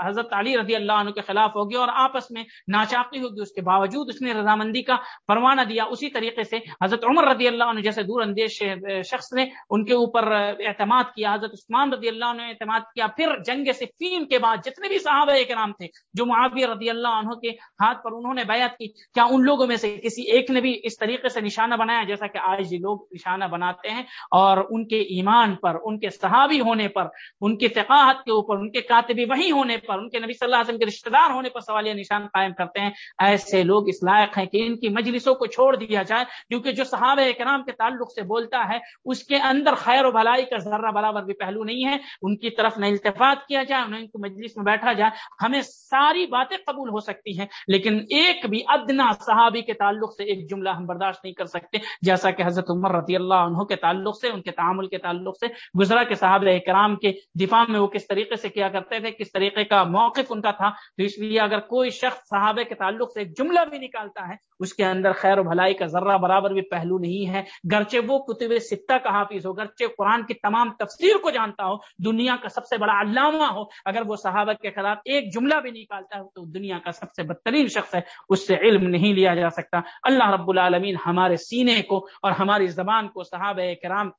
حضرت علی رضی اللہ عنہ کے خلاف ہوگی اور آپس میں ناچاقی ہوگی، اس کے باوجود اس نے رضامندی کا پروانہ دیا، اسی طریقے سے حضرت عمر رضی اللہ عنہ جیسے دور اندیش شخص نے ان کے اوپر اعتماد کیا، حضرت عثمان رضی اللہ عنہ نے اعتماد کیا، پھر جنگ صفین کے بعد جتنے بھی صحابہ کے نام تھے، جو معاویہ رضی اللہ عنہ کے ہاتھ پر انہوں نے بیعت کی، کیا ان لوگوں میں سے کسی ایک نے بھی اس طریقے سے نشانہ بنایا جیسا کہ آج یہ لوگ نشانہ بناتے ہیں؟ اور ان کے ایمان پر، ان کے صحابی ہونے پر، ان کی ثقافت کے اوپر، ان کے کاتبی وہی ہونے پر، ان کے نبی صلی اللہ علیہ وسلم کے رشتہ دار ہونے پر سوالیہ نشان قائم کرتے ہیں؟ ایسے لوگ اس لائق ہیں کہ ان کی مجلسوں کو چھوڑ دیا جائے، کیونکہ جو صحابہ کرام کے تعلق سے بولتا ہے، اس کے اندر خیر و بھلائی کا ذرہ برابر بھی پہلو نہیں ہے۔ ان کی طرف نہ التفاط کیا جائے انہیں کو مجلس میں بیٹھا جائے۔ ہمیں ساری باتیں قبول ہو سکتی ہیں، لیکن ایک بھی ادنا صحابی کے تعلق سے ایک جملہ ہم برداشت نہیں کر سکتے۔ جیسا کہ حضرت عمر رضی اللہ عنہ کے تعلق سے، ان کے تعامل کے تعلق سے گزرا کے صحابہ کرام کے دفاع میں وہ کس طریقے سے کیا کرتے تھے، کس طریقے کا موقف ان کا تھا۔ تو اس لیے اگر کوئی شخص صحابہ کے تعلق سے ایک جملہ بھی نکالتا ہے، اس کے اندر خیر و بھلائی کا ذرہ برابر بھی پہلو نہیں ہے۔ گرچہ وہ کتب ستہ کا حافظ ہو، گرچہ قرآن کی تمام تفسیر کو جانتا ہو، دنیا کا سب سے بڑا علامہ ہو۔ اگر وہ صحابہ کے خلاف ایک جملہ بھی نکالتا ہے تو دنیا کا سب سے بدترین شخص ہے، اس سے علم نہیں لیا جا سکتا۔ اللہ رب العالمین ہمارے سینے کو اور ہماری زبان کو صحابہ کرام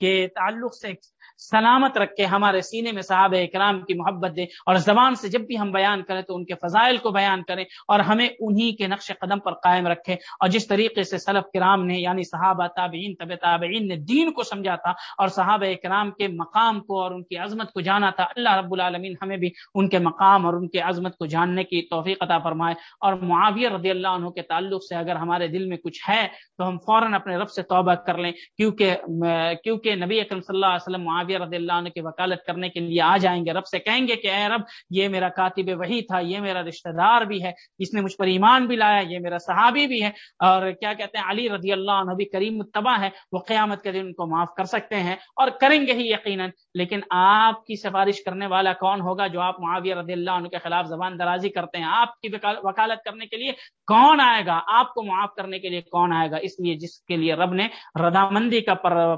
کے تعلق سے سلامت رکھے ہمارے سینے میں صحابہ اکرام کی محبت دے اور زبان سے جب بھی ہم بیان کریں تو ان کے فضائل کو بیان کریں اور ہمیں انہی کے نقش قدم پر قائم رکھے اور جس طریقے سے سلف کرام نے یعنی صحابہ تابعین، طب تابعین نے دین کو سمجھا تھا اور صحابہ اکرام کے مقام کو اور ان کی عظمت کو جانا تھا، اللہ رب العالمین ہمیں بھی ان کے مقام اور ان کی عظمت کو جاننے کی توفیق عطا فرمائے اور معاویہ رضی اللہ عنہ کے تعلق سے اگر ہمارے دل میں کچھ ہے تو ہم فوراً اپنے رب سے توبہ کر لیں، کیونکہ کیونکہ نبی اکرم صلی اللہ علیہ وسلم معاویہ رضی اللہ عنہ کی وکالت کرنے کے لیے آ جائیں گے، رب سے کہیں گے کہ اے رب، یہ میرا کاتب وہی تھا، یہ میرا رشتہ دار بھی ہے، اس نے مجھ پر ایمان بھی لایا، یہ میرا صحابی بھی ہے، اور کیا کہتے ہیں، علی رضی اللہ عنہ بھی کریم متبا ہے وہ قیامت کے دن ان کو معاف کر سکتے ہیں اور کریں گے ہی یقیناً۔ لیکن آپ کی سفارش کرنے والا کون ہوگا جو آپ معاویہ رضی اللہ عنہ کے خلاف زبان درازی کرتے ہیں؟ آپ کی وکالت کرنے کے لیے کون آئے گا؟ آپ کو معاف کرنے کے لیے کون آئے گا؟ اس لیے جس کے لیے رب نے رضامندی کا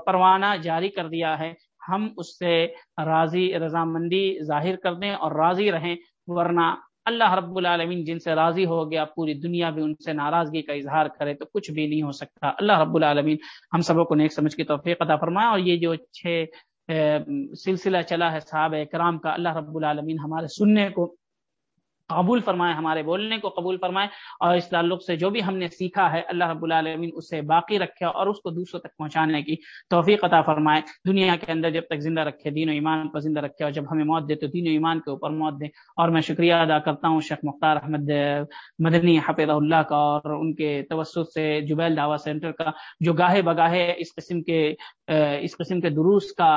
پروانہ جاری کر دیا ہے۔ ہم اس سے راضی رضامندی ظاہر کر دیں اور راضی رہیں، ورنہ اللہ رب العالمین جن سے راضی ہو گیا، پوری دنیا بھی ان سے ناراضگی کا اظہار کرے تو کچھ بھی نہیں ہو سکتا۔ اللہ رب العالمین ہم سبوں کو نیک سمجھ کی توفیق عطا فرمائے۔ اور یہ جو چھ سلسلہ چلا ہے صحابہ کرام کا، اللہ رب العالمین ہمارے سننے کو قبول فرمائے، ہمارے بولنے کو قبول فرمائے اور اس تعلق سے جو بھی ہم نے سیکھا ہے، اللہ رب العالمین اسے باقی رکھے اور اس کو دوسروں تک پہنچانے کی توفیق عطا فرمائے۔ دنیا کے اندر جب تک زندہ رکھے، دین و ایمان پر زندہ رکھے اور جب ہمیں موت دے تو دین و ایمان کے اوپر موت دے۔ اور میں شکریہ ادا کرتا ہوں شیخ مختار احمد مدنی حفیظ اللہ کا اور ان کے توسط سے جبیل دعوی سینٹر کا جو گاہے بگاہے اس قسم کے، اس قسم کے دروس کا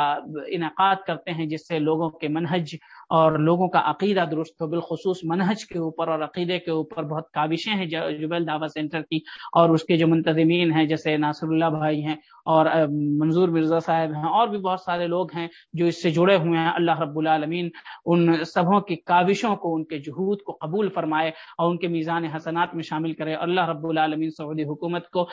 انعقاد کرتے ہیں، جس سے لوگوں کے منہج اور لوگوں کا عقیدہ درست ہو، بالخصوص منہج کے اوپر اور عقیدے کے اوپر بہت کابشیں ہیں جبل دعوی سینٹر کی اور اس کے جو منتظمین ہیں، جیسے ناصر اللہ بھائی ہیں اور منظور مرزا صاحب ہیں، اور بھی بہت سارے لوگ ہیں جو اس سے جڑے ہوئے ہیں۔ اللہ رب العالمین ان سبوں کی کاوشوں کو، ان کے جہود کو قبول فرمائے اور ان کے میزان حسنات میں شامل کرے۔ اللہ رب العالمین سعودی حکومت کو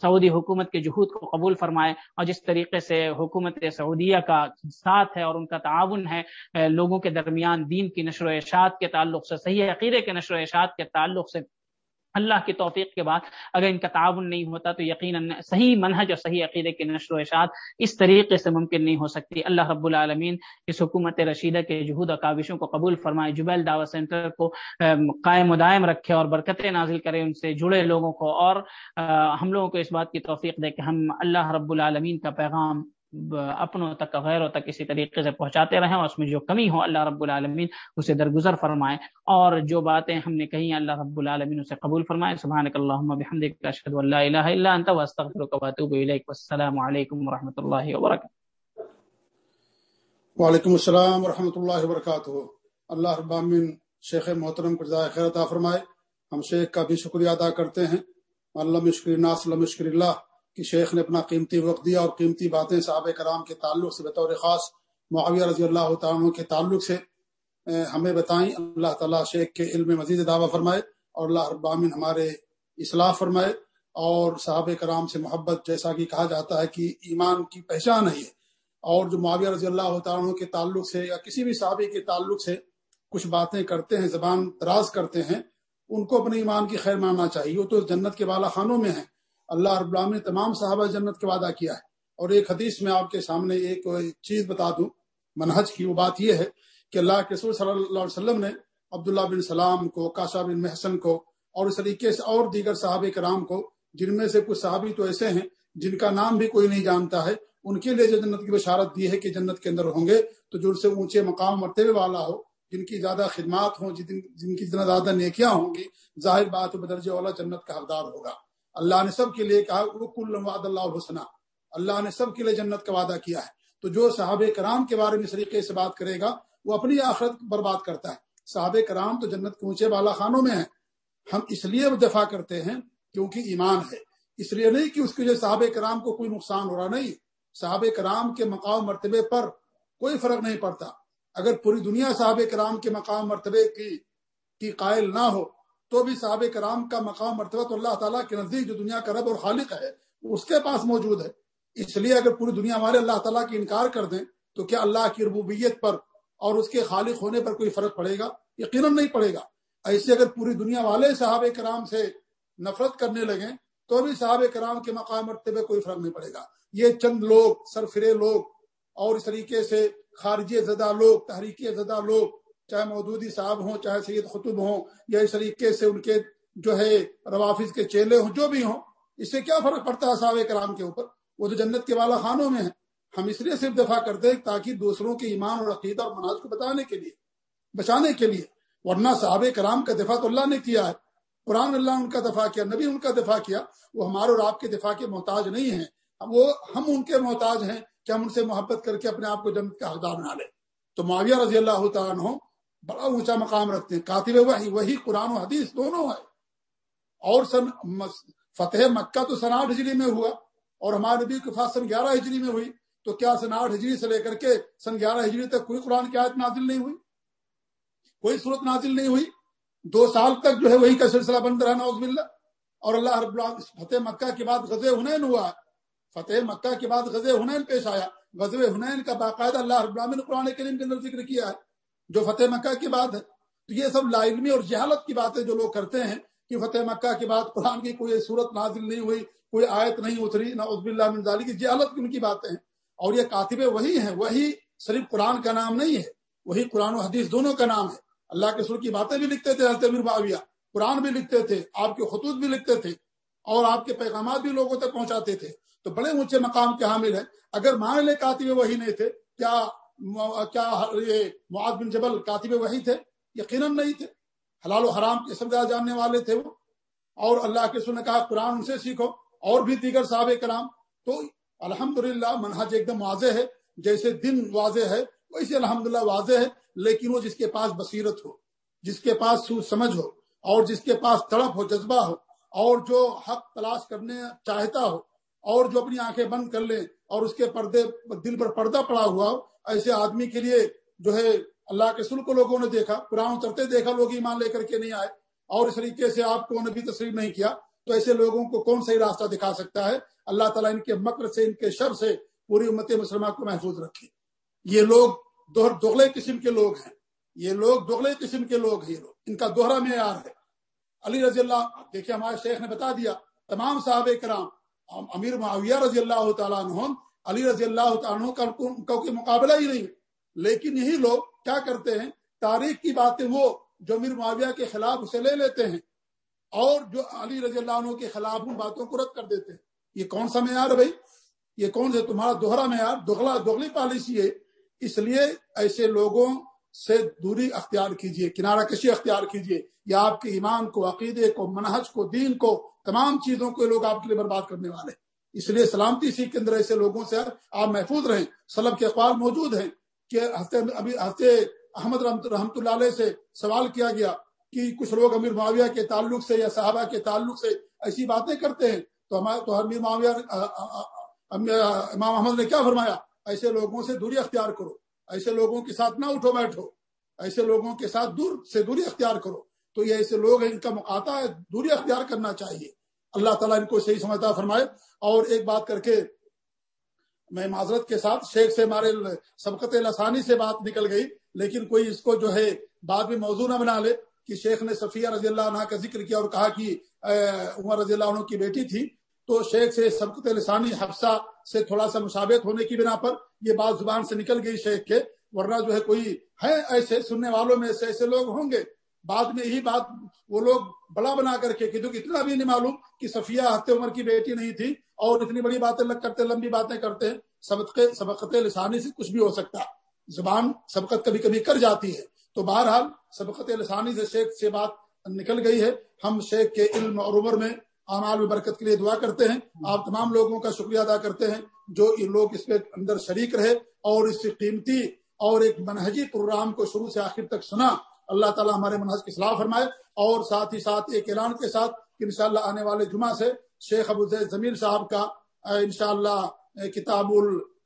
سعودی حکومت کے جہود کو قبول فرمائے اور جس طریقے سے حکومت سعودیہ کا ساتھ ہے اور ان کا تعاون ہے لوگوں کے درمیان دین کی نشر و اشاعت کے تعلق سے، صحیح عقیدے کے نشر و اشاعت کے تعلق سے اللہ کی توفیق کے بعد اگر ان کا تعاون نہیں ہوتا تو یقیناً صحیح منہج اور صحیح عقیدے کی نشر و اشاعت اس طریقے سے ممکن نہیں ہو سکتی۔ اللہ رب العالمین اس حکومت رشیدہ کے جہود و کاوشوں کو قبول فرمائے، جبیل دعوی سینٹر کو قائم و دائم رکھے اور برکتیں نازل کرے، ان سے جڑے لوگوں کو اور ہم لوگوں کو اس بات کی توفیق دے کہ ہم اللہ رب العالمین کا پیغام اپنوں تک، غیروں تک اسی طریقے سے پہنچاتے رہیں اور اس میں جو کمی ہو، اللہ رب العالمین اسے درگزر فرمائے۔ اور جو باتیں ہم نے کہیں، اللہ رب العالمین اسے قبول فرمائے۔ سبحانک اللہم بحمدک، اشہد ان لا الہ الا انت واستغفرک واتوب الیک۔ والسلام علیکم ورحمۃ اللہ وبرکاتہ۔ وعلیکم السلام ورحمۃ اللہ وبرکاتہ۔ اللہ رب العالمین شیخ محترم کو جزائے خیر عطا فرمائے۔ ہم شیخ کا بھی شکریہ ادا کرتے ہیں۔ اللہ مشکر ناس، اللہ مشکر اللہ۔ کہ شیخ نے اپنا قیمتی وقت دیا اور قیمتی باتیں صحابہ کرام کے تعلق سے بطور خاص معاویہ رضی اللہ تعالیٰ کے تعلق سے ہمیں بتائیں۔ اللہ تعالیٰ شیخ کے علم مزید دعویٰ فرمائے اور اللہ ابامن ہمارے اصلاح فرمائے۔ اور صحابہ کرام سے محبت جیسا کہ کہا جاتا ہے کہ ایمان کی پہچان ہے اور جو معاویہ رضی اللہ تعالیٰ کے تعلق سے یا کسی بھی صحابی کے تعلق سے کچھ باتیں کرتے ہیں، زبان دراز کرتے ہیں، ان کو اپنے ایمان کی خیر ماننا چاہیے۔ وہ تو جنت کے بالا خانوں میں ہیں۔ اللہ رب العالمین نے تمام صحابہ جنت کا وعدہ کیا ہے۔ اور ایک حدیث میں آپ کے سامنے ایک چیز بتا دوں۔ منہج کی وہ بات یہ ہے کہ اللہ کے رسول صلی اللہ علیہ وسلم نے عبداللہ بن سلام کو، کاشا بن محسن کو اور اس طریقے سے اور دیگر صحاب کرام کو، جن میں سے کچھ صحابی تو ایسے ہیں جن کا نام بھی کوئی نہیں جانتا ہے، ان کے لیے جو جنت کی بشارت دی ہے کہ جنت کے اندر ہوں گے۔ تو جو سے اونچے مقام مرتبے والا ہو، جن کی زیادہ خدمات ہوں، جن کی زیادہ نیکیاں ہوں گی، ظاہر بات بدرجہ والا جنت کا حقدار ہوگا۔ اللہ نے سب کے لیے کہا وعد اللہ حسنا اللہ نے سب کے لیے جنت کا وعدہ کیا ہے۔ تو جو صحابہ کرام کے بارے میں طریقے سے بات کرے گا، وہ اپنی آخرت برباد کرتا ہے۔ صحابہ کرام تو جنت کے اونچے بالا خانوں میں ہیں۔ ہم اس لیے دفاع کرتے ہیں کیونکہ ایمان ہے۔ اس لیے نہیں کہ اس کے صحابہ کرام کو کوئی نقصان ہو رہا نہیں۔ صحابہ کرام کے مقام مرتبے پر کوئی فرق نہیں پڑتا۔ اگر پوری دنیا صحابہ کرام کے مقام مرتبے کی کی قائل نہ ہو تو بھی صحابہ کرام کا مقام مرتبہ تو اللہ تعالیٰ کے نزدیک جو دنیا کا رب اور خالق ہے اس کے پاس موجود ہے۔ اس لیے اگر پوری دنیا والے اللہ تعالیٰ کی انکار کر دیں، تو کیا اللہ کی ربوبیت پر اور اس کے خالق ہونے پر کوئی فرق پڑے گا؟ یقیناً نہیں پڑے گا۔ ایسے اگر پوری دنیا والے صحابہ کرام سے نفرت کرنے لگیں، تو بھی صحابہ کرام کے مقام مرتبہ کوئی فرق نہیں پڑے گا۔ یہ چند لوگ، سرفرے لوگ اور اس طریقے سے خارجی زدہ لوگ، تحریکی زدہ لوگ چاہے مودودی صاحب ہوں، چاہے سید خطب ہوں، یا اس طریقے سے ان کے جو ہے روافظ کے چیلے ہوں، جو بھی ہوں، اس سے کیا فرق پڑتا ہے صحابہ کرام کے اوپر؟ وہ تو جنت کے والا خانوں میں ہیں۔ ہم اس لیے صرف دفاع کرتے ہیں تاکہ دوسروں کے ایمان اور عقیدہ اور مناظ کو بتانے کے لیے، بچانے کے لیے۔ ورنہ صحابہ کرام کا دفاع تو اللہ نے کیا ہے۔ قرآن اللہ ان کا دفاع کیا، نبی ان کا دفاع کیا۔ وہ ہمارے اور آپ کے دفاع کے محتاج نہیں ہیں۔ وہ ہم ان کے محتاج ہیں کہ ہم ان سے محبت کر کے اپنے آپ کو جنت کا حقدار بنا لیں۔ تو معاویہ رضی اللہ تعالیٰ بڑا اونچا مقام رکھتے ہیں۔ کاتب وہی وہی قرآن و حدیث دونوں ہے اور سن فتح مکہ تو سن آٹھ ہجری میں ہوا اور ہمارے نبی کے پاس سن گیارہ ہجری میں ہوئی۔ تو کیا سن آٹھ ہجری سے لے کر کے سن گیارہ ہجری تک کوئی قرآن کی آیت نازل نہیں ہوئی؟ کوئی صورت نازل نہیں ہوئی؟ دو سال تک جو ہے وہی کا سلسلہ بند رہا نوز باللہ۔ اور اللہ رب فتح مکہ کے بعد غزے ہنین ہوا۔ فتح مکہ کے بعد غزے ہنین پیش آیا۔ غزب ہنین کا باقاعدہ اللہ رب نے قرآن کریم کے اندر ذکر کیا ہے۔ جو فتح مکہ کی بات ہے۔ تو یہ سب لا علمی اور جہالت کی باتیں جو لوگ کرتے ہیں کہ فتح مکہ کے بعد قرآن کی کوئی صورت نازل نہیں ہوئی، کوئی آیت نہیں اتری، نہ عزب اللہ منظالی کی جہالت کی ان کی باتیں ہیں۔ اور یہ کاتب وہی ہیں، وہی صرف قرآن کا نام نہیں ہے، وہی قرآن و حدیث دونوں کا نام ہے۔ اللہ کے سر کی باتیں بھی لکھتے تھے حضرت امیر معاویہ، قرآن بھی لکھتے تھے، آپ کے خطوط بھی لکھتے تھے اور آپ کے پیغامات بھی لوگوں تک پہنچاتے تھے۔ تو بڑے اونچے مقام کے حامل ہیں۔ اگر مان لے کاتب وہی نہیں تھے، کیا کیا یہ معاذ بن جبل کاتب وہی تھے؟ یقیناً نہیں تھے۔ حلال و حرام کے سب جاننے والے تھے وہ۔ اور اللہ کے سن نے کہا، قرآن ان سے سیکھو۔ اور بھی دیگر صحابہ کرام۔ تو الحمد للہ منہج ایک دم واضح ہے۔ جیسے دن واضح ہے، ویسے الحمد للہ واضح ہے۔ لیکن وہ جس کے پاس بصیرت ہو، جس کے پاس سوچ سمجھ ہو، اور جس کے پاس تڑپ ہو، جذبہ ہو، اور جو حق تلاش کرنے چاہتا ہو، اور جو اپنی آنکھیں بند کر لے، اور اس کے پردے، دل پر پردہ پڑا ہوا ہو ایسے آدمی کے لیے جو ہے اللہ کے سل کو لوگوں نے دیکھا قرآن اترتے دیکھا، لوگ ایمان لے کر کے نہیں آئے۔ اور اس طریقے سے آپ کو بھی تسلیم نہیں کیا۔ تو ایسے لوگوں کو کون صحیح راستہ دکھا سکتا ہے؟ اللہ تعالیٰ ان کے مکر سے، ان کے شر سے پوری امت مسلمہ کو محفوظ رکھے۔ یہ لوگ دوغلے قسم کے لوگ ہیں۔ یہ لوگ دوغلے قسم کے لوگ ہیں یہ لوگ۔ ان کا دوہرا معیار ہے۔ علی رضی اللہ، دیکھیے ہمارے شیخ نے بتا دیا، تمام صحابہ کرام، امیر معاویہ رضی اللہ تعالیٰ عنہ علی رضی اللہ تعالیٰ کا مقابلہ ہی نہیں لیکن یہی لوگ کیا کرتے ہیں؟ تاریخ کی باتیں وہ جو امیر معاویہ کے خلاف اسے لے لیتے ہیں اور جو علی رضی اللہ عنہ کے خلاف ان باتوں کو رد کر دیتے ہیں۔ یہ کون سا معیار ہے بھائی؟ یہ کون سے تمہارا دوہرا معیار دغلا دغلی پالیسی ہے۔ اس لیے ایسے لوگوں سے دوری اختیار کیجیے کنارہ کشی اختیار کیجیے یا آپ کے ایمان کو، عقیدے کو، منہج کو، دین کو، تمام چیزوں کو لوگ آپ کے لیے برباد کرنے والے اس لیے سلامتی سیکھ کے اندر ایسے لوگوں سے آپ محفوظ رہیں۔ سلب کے اخبار موجود ہیں کہ ہفتے ابھی ہفتے احمد رحمت اللہ علیہ سے سوال کیا گیا کہ کچھ لوگ امیر معاویہ کے تعلق سے یا صحابہ کے تعلق سے ایسی باتیں کرتے ہیں۔ تو ہمارے تو امیر معاویہ امام احمد نے کیا فرمایا؟ ایسے لوگوں سے دوری اختیار کرو۔ ایسے لوگوں کے ساتھ نہ اٹھو، بیٹھو۔ ایسے لوگوں کے ساتھ دور سے دوری اختیار کرو۔ تو یہ ایسے لوگ ہیں، ان کا مقاطع ہے، دوری اختیار کرنا چاہیے۔ اللہ تعالیٰ ان کو صحیح سمجھتا فرمائے۔ اور ایک بات کر کے میں معذرت کے ساتھ شیخ سے ہمارے سبقت لسانی سے بات نکل گئی، لیکن کوئی اس کو جو ہے بعد میں موضوع نہ بنا لے کہ شیخ نے صفیہ رضی اللہ عنہ کا ذکر کیا اور کہا کہ عمر رضی اللہ عنہ کی بیٹی تھی۔ تو شیخ سے سبقت لسانی حفصہ سے تھوڑا سا مشابت ہونے کی بنا پر یہ بات زبان سے نکل گئی شیخ کے، ورنہ جو ہے کوئی ہے ایسے سننے والوں میں ایسے ایسے لوگ ہوں گے۔ بعد میں یہی بات وہ لوگ بڑا بنا کر کے کیونکہ اتنا بھی نہیں معلوم کہ صفیہ ہفتے عمر کی بیٹی نہیں تھی اور اتنی بڑی باتیں لگ کرتے، لمبی باتیں کرتے ہیں۔ سبقت لسانی سے کچھ بھی ہو سکتا۔ زبان سبقت کبھی کبھی کر جاتی ہے۔ تو بہرحال سبقت لسانی سے شیخ سے بات نکل گئی ہے۔ ہم شیخ کے علم اور عمر میں اعمال برکت کے لیے دعا کرتے ہیں۔ آپ تمام لوگوں کا شکریہ ادا کرتے ہیں۔ جو یہ لوگ اس پہ اندر شریک رہے اور اس سے قیمتی اور ایک منہجی پروگرام کو شروع سے آخر تک سنا۔ اللہ تعالیٰ ہمارے منہج کی صلاح فرمائے اور ساتھ ہی ساتھ ایک اعلان کے ساتھ انشاءاللہ آنے والے جمعہ سے شیخ ابو زید زمیر صاحب کا انشاءاللہ کتاب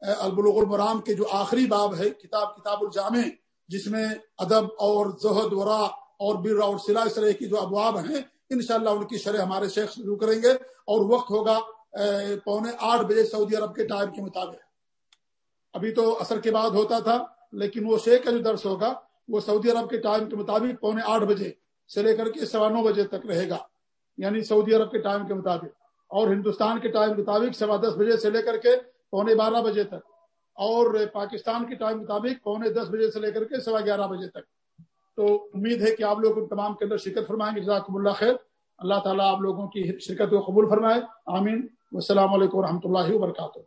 البلوغ المرام کے جو آخری باب ہے، کتاب کتاب الجامع، جس میں ادب اور زہد، ورا اور بر اور سلا اس طرح کی جو ابواب ہیں، انشاءاللہ ان کی شرح ہمارے شیخ شروع کریں گے اور وقت ہوگا پونے آٹھ بجے سعودی عرب کے ٹائم کے مطابق۔ ابھی تو اثر کے بعد ہوتا تھا، لیکن وہ شیخ کا جو درس ہوگا وہ سعودی عرب کے ٹائم کے مطابق پونے آٹھ بجے سے لے کر کے سوا نو بجے تک رہے گا یعنی سعودی عرب کے ٹائم کے مطابق۔ اور ہندوستان کے ٹائم کے مطابق سوا دس بجے سے لے کر کے پونے بارہ بجے تک۔ اور پاکستان کے ٹائم مطابق پونے دس بجے سے لے کر کے سوا گیارہ بجے تک۔ تو امید ہے کہ آپ لوگ ان تمام کے اندر شرکت فرمائیں گے۔ جزاکم اللہ خیر۔ اللہ تعالیٰ آپ لوگوں کی شرکت کو قبول فرمائے۔ آمین۔ والسلام علیکم و رحمۃ اللہ وبرکاتہ۔